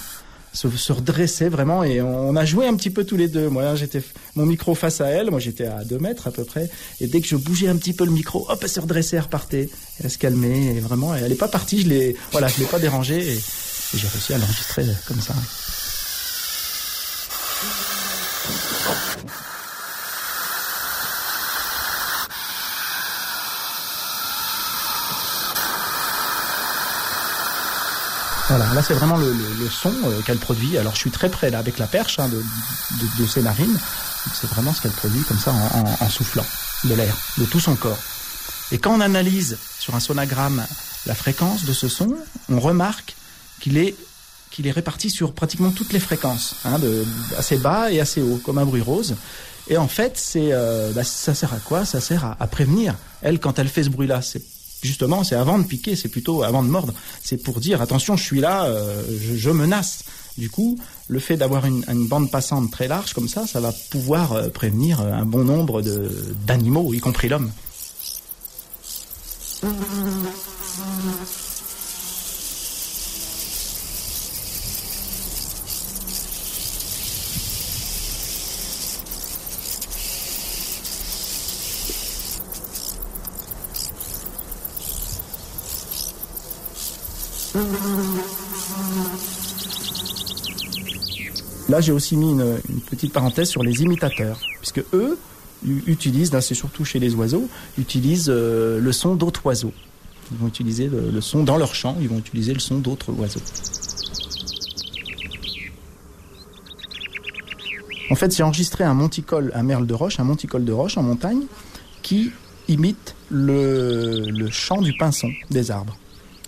se, redressait vraiment et on, a joué un petit peu tous les deux. Moi, j'étais mon micro face à elle, moi j'étais à deux mètres à peu près, et dès que je bougeais un petit peu le micro, hop, elle se redressait, elle repartait, elle se calmait et vraiment, elle n'est pas partie. Je l'ai, voilà, je l'ai pas dérangée et j'ai réussi à l'enregistrer comme ça. Voilà, là c'est vraiment le, le- le son euh, qu'elle produit. Alors je suis très près là avec la perche hein, de, de, de ses narines. C'est vraiment ce qu'elle produit comme ça en, en- en soufflant de l'air, de tout son corps. Et quand on analyse sur un sonogramme la fréquence de ce son, on remarque qu'il est est réparti sur pratiquement toutes les fréquences, hein, de, assez bas et assez haut, comme un bruit rose. Et en fait, euh, bah, ça sert à quoi? Ça sert à, à prévenir. Elle, quand elle fait ce bruit-là, c'est justement, c'est avant de piquer, c'est plutôt avant de mordre. C'est pour dire attention, je suis là, euh, je, menace. Du coup, le fait d'avoir une, bande passante très large comme ça, ça va pouvoir euh, prévenir euh, un bon nombre d'animaux, y compris l'homme. Là, j'ai aussi mis une, petite parenthèse sur les imitateurs, puisque eux utilisent, c'est surtout chez les oiseaux, utilisent euh, le son d'autres oiseaux. Ils vont utiliser le, le son dans leur chant, ils vont utiliser le son d'autres oiseaux. En fait, j'ai enregistré un monticole, un merle de roche, un monticole de roche en montagne, qui imite le, le chant du pinson des arbres.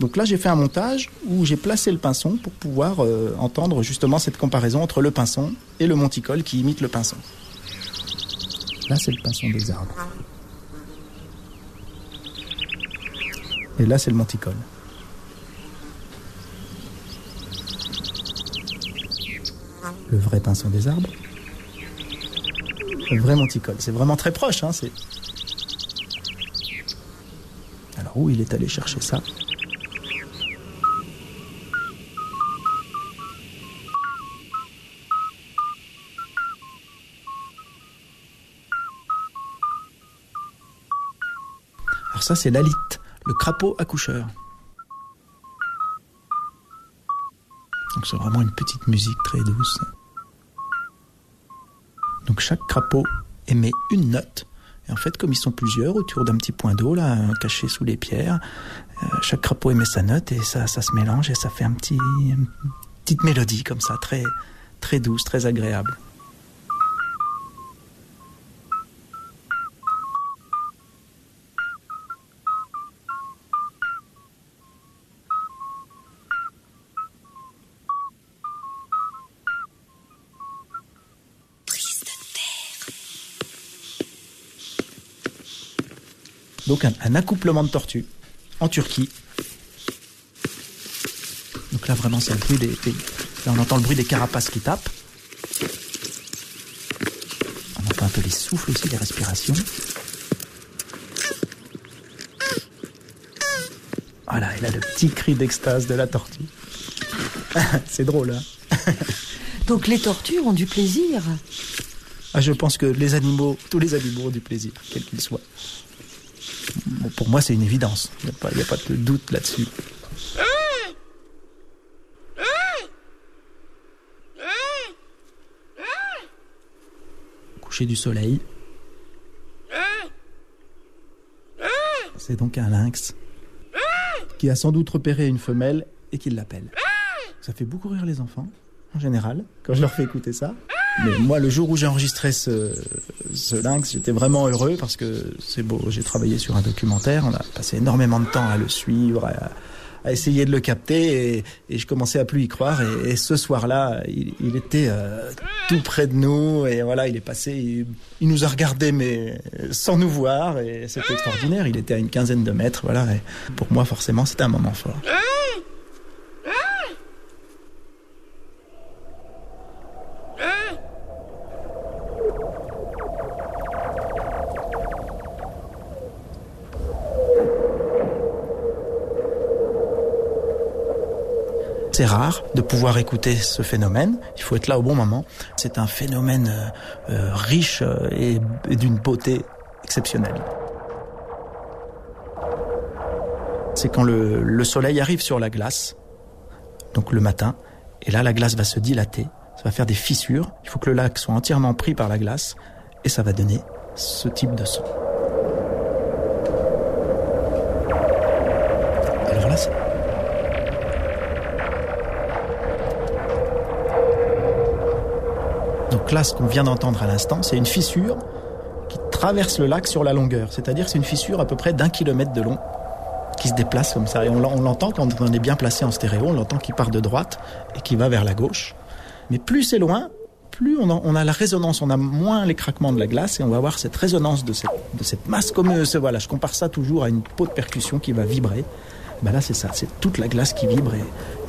Donc là, j'ai fait un montage où j'ai placé le pinson pour pouvoir euh, entendre justement cette comparaison entre le pinson et le monticole qui imite le pinson. Là, c'est le pinson des arbres. Et là, c'est le monticole. Le vrai pinson des arbres. Le vrai monticole. C'est vraiment très proche. Hein. Alors, où il est allé chercher ça? Ça, c'est l'alite, le crapaud accoucheur. Donc c'est vraiment une petite musique très douce. Donc chaque crapaud émet une note. Et en fait, comme ils sont plusieurs autour d'un petit point d'eau là, caché sous les pierres, euh, chaque crapaud émet sa note et ça, ça se mélange et ça fait un petit, une petite mélodie comme ça, très, très douce, très agréable. Donc un, un accouplement de tortues en Turquie. Donc là vraiment c'est le bruit des, des- Là on entend le bruit des carapaces qui tapent. On entend un peu les souffles aussi, les respirations. Voilà, et là le petit cri d'extase de la tortue. c'est drôle, hein Donc les tortues ont du plaisir. ah, Je pense que les animaux, tous les animaux ont du plaisir, quels qu'ils soient. Pour moi, c'est une évidence. Il n'y a pas de doute là-dessus. Coucher du soleil. C'est donc un lynx qui a sans doute repéré une femelle et qui l'appelle. Ça fait beaucoup rire les enfants, en général, quand je leur fais écouter ça. Mais moi, le jour où j'ai enregistré ce, ce lynx, j'étais vraiment heureux parce que c'est beau. J'ai travaillé sur un documentaire, on a passé énormément de temps à le suivre, à, à essayer de le capter et, et je commençais à plus y croire. Et, ce soir-là, il, il était euh, tout près de nous et voilà, il est passé, il, il nous a regardé mais sans nous voir et c'était extraordinaire. Il était à une quinzaine de mètres, voilà. Et pour moi, forcément, c'était un moment fort. C'est rare de pouvoir écouter ce phénomène. Il faut être là au bon moment. C'est un phénomène euh, euh, riche euh, et, d'une beauté exceptionnelle. C'est quand le soleil arrive sur la glace, donc le matin, et là la glace va se dilater, ça va faire des fissures. Il faut que le lac soit entièrement pris par la glace et ça va donner ce type de son. Alors là, c'est- Ce qu'on vient d'entendre à l'instant, c'est une fissure qui traverse le lac sur la longueur. C'est-à-dire c'est une fissure à peu près d'un kilomètre de long qui se déplace comme ça. Et on l'en- on l'entend quand on est bien placé en stéréo, on l'entend qui part de droite et qui va vers la gauche. Mais plus c'est loin, plus on a, la résonance, on a moins les craquements de la glace et on va avoir cette résonance de cette, de masse comme euh, voilà, je compare ça toujours à une peau de percussion qui va vibrer. Ben là c'est ça, c'est toute la glace qui vibre et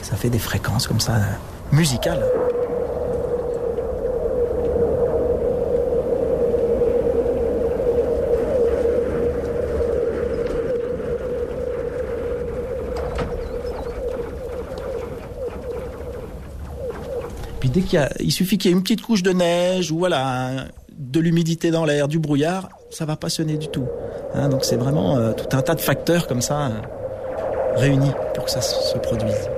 ça fait des fréquences comme ça euh, musicales. Dès qu'il il suffit qu'il y ait une petite couche de neige ou voilà de l'humidité dans l'air, du brouillard, ça va pas sonner du tout. Hein, donc c'est vraiment euh, tout un tas de facteurs comme ça euh, réunis pour que ça se produise.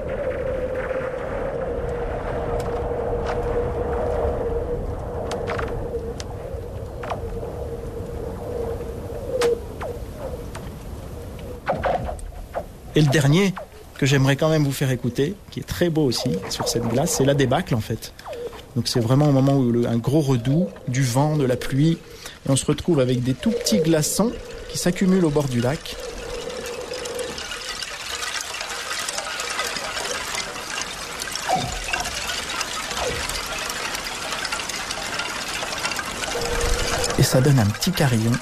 Et le dernier que j'aimerais quand même vous faire écouter, qui est très beau aussi sur cette glace, c'est la débâcle en fait. Donc c'est vraiment au moment où un gros redout, du vent, de la pluie, et on se retrouve avec des tout petits glaçons qui s'accumulent au bord du lac. Et ça donne un petit carillon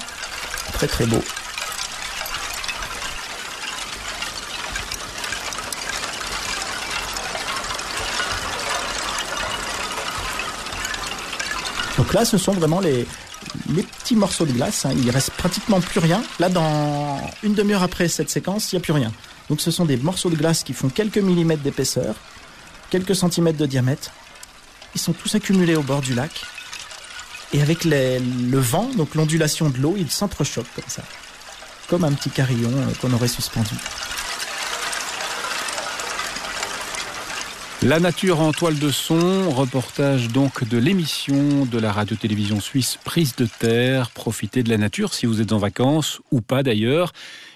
très très beau. Là, ce sont vraiment les, petits morceaux de glace. hein. Il reste pratiquement plus rien. Là, dans une demi-heure après cette séquence, il n'y a plus rien. Donc ce sont des morceaux de glace qui font quelques millimètres d'épaisseur, quelques centimètres de diamètre. Ils sont tous accumulés au bord du lac. Et avec le vent, donc l'ondulation de l'eau, ils s'entrechoquent comme ça. Comme un petit carillon euh, qu'on aurait suspendu. La nature en toile de son, reportage donc de l'émission de la radio-télévision suisse Prise de Terre. Profitez de la nature si vous êtes en vacances ou pas d'ailleurs.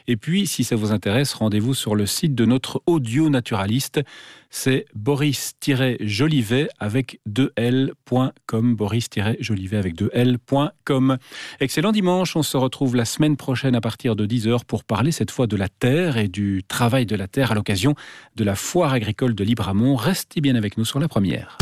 Et puis, si ça vous intéresse, rendez-vous sur le site de notre audio naturaliste. C'est boris-jolivet avec 2l.com. Boris-jolivet avec 2l.com. Excellent dimanche. On se retrouve la semaine prochaine à partir de 10h pour parler cette fois de la terre et du travail de la terre à l'occasion de la foire agricole de Libramont. Restez bien avec nous sur la première.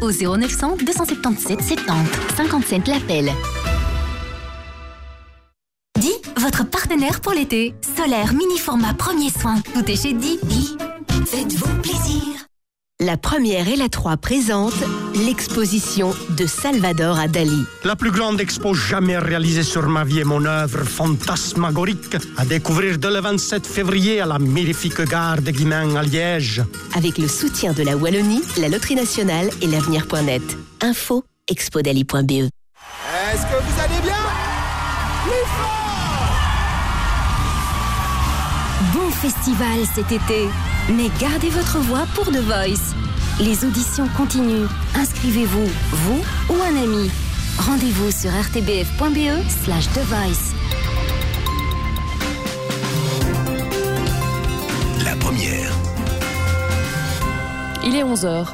Au 0900 277 70 57 l'appel. Di, votre partenaire pour l'été. Solaire, mini format, premier soin. Tout est chez Di. Di, faites-vous plaisir. La première et la 3 présentent l'exposition de Salvador à Dali. La plus grande expo jamais réalisée sur ma vie et mon œuvre fantasmagorique à découvrir dès le 27 février à la magnifique gare de Guimain à Liège. Avec le soutien de la Wallonie, la Loterie Nationale et l'avenir.net. Info expodali.be. Est-ce que vous allez bien? Plus fort Bon festival cet été, mais gardez votre voix pour The Voice. Les auditions continuent. Inscrivez-vous, vous ou un ami. Rendez-vous sur rtbf.be slash The Voice. La première. Il est 11h.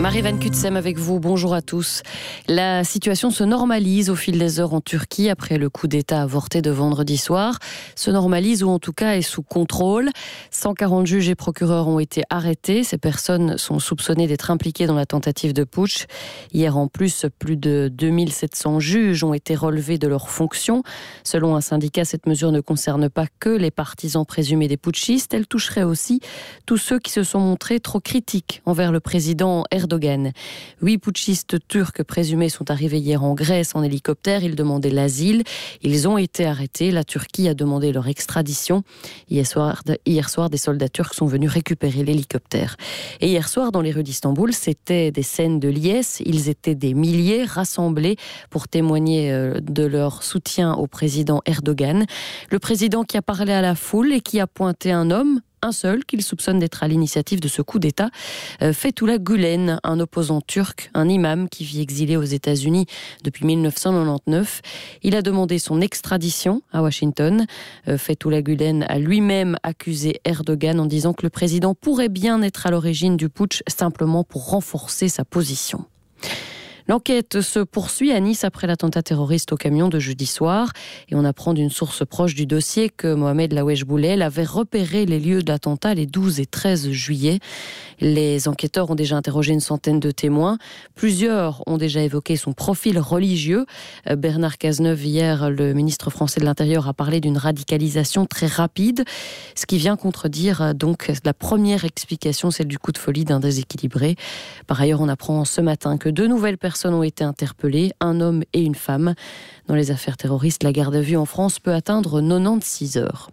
Marie Van Kutsem avec vous, bonjour à tous. La situation se normalise au fil des heures en Turquie après le coup d'État avorté de vendredi soir. Se normalise ou en tout cas est sous contrôle. 140 juges et procureurs ont été arrêtés. Ces personnes sont soupçonnées d'être impliquées dans la tentative de putsch. Hier en plus, plus de 2700 juges ont été relevés de leurs fonctions. Selon un syndicat, cette mesure ne concerne pas que les partisans présumés des putschistes, elle toucherait aussi tous ceux qui se sont montrés trop critiques envers le président Erdogan. Huit putschistes turcs présumés sont arrivés hier en Grèce en hélicoptère. Ils demandaient l'asile. Ils ont été arrêtés. La Turquie a demandé leur extradition. Hier soir, hier soir des soldats turcs sont venus récupérer l'hélicoptère. Et hier soir, dans les rues d'Istanbul, c'était des scènes de liesse. Ils étaient des milliers rassemblés pour témoigner euh, de leur soutien au président Erdogan. Le président qui a parlé à la foule et qui a pointé un homme un seul qu'il soupçonne d'être à l'initiative de ce coup d'État, euh, Fethullah Gulen, un opposant turc, un imam qui vit exilé aux États-Unis depuis 1999. Il a demandé son extradition à Washington. Euh, Fethullah Gulen a lui-même accusé Erdogan en disant que le président pourrait bien être à l'origine du putsch simplement pour renforcer sa position. L'enquête se poursuit à Nice après l'attentat terroriste au camion de jeudi soir et on apprend d'une source proche du dossier que Mohamed Lawesh Boulel avait repéré les lieux de l'attentat les 12 et 13 juillet. Les enquêteurs ont déjà interrogé une centaine de témoins. Plusieurs ont déjà évoqué son profil religieux. Euh, Bernard Cazeneuve, hier, le ministre français de l'Intérieur, a parlé d'une radicalisation très rapide, ce qui vient contredire euh, donc la première explication, celle du coup de folie d'un déséquilibré. Par ailleurs, on apprend ce matin que deux nouvelles personnes ont été interpellés, un homme et une femme. Dans les affaires terroristes, la garde à vue en France peut atteindre 96 heures.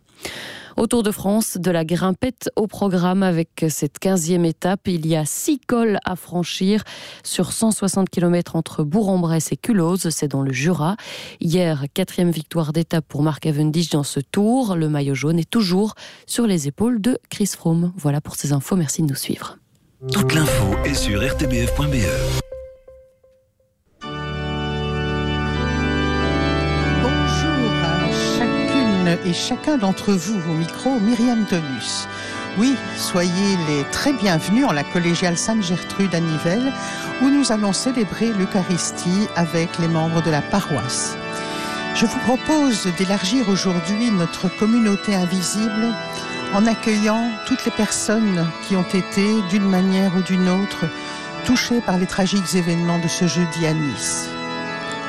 Autour de France, de la grimpette au programme avec cette 15e étape. Il y a six cols à franchir sur 160 km entre Bourg-en-Bresse et Culose, c'est dans le Jura. Hier, quatrième victoire d'étape pour Marc Cavendish dans ce tour. Le maillot jaune est toujours sur les épaules de Chris Froome. Voilà pour ces infos, merci de nous suivre. Toute l'info est sur rtbf.be. et chacun d'entre vous au micro, Myriam Tonus. Oui, soyez les très bienvenus en la collégiale Sainte-Gertrude à Nivelles, où nous allons célébrer l'Eucharistie avec les membres de la paroisse. Je vous propose d'élargir aujourd'hui notre communauté invisible en accueillant toutes les personnes qui ont été, d'une manière ou d'une autre, touchées par les tragiques événements de ce jeudi à Nice.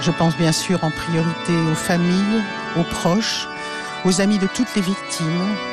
Je pense bien sûr en priorité aux familles, aux proches, aux amis de toutes les victimes,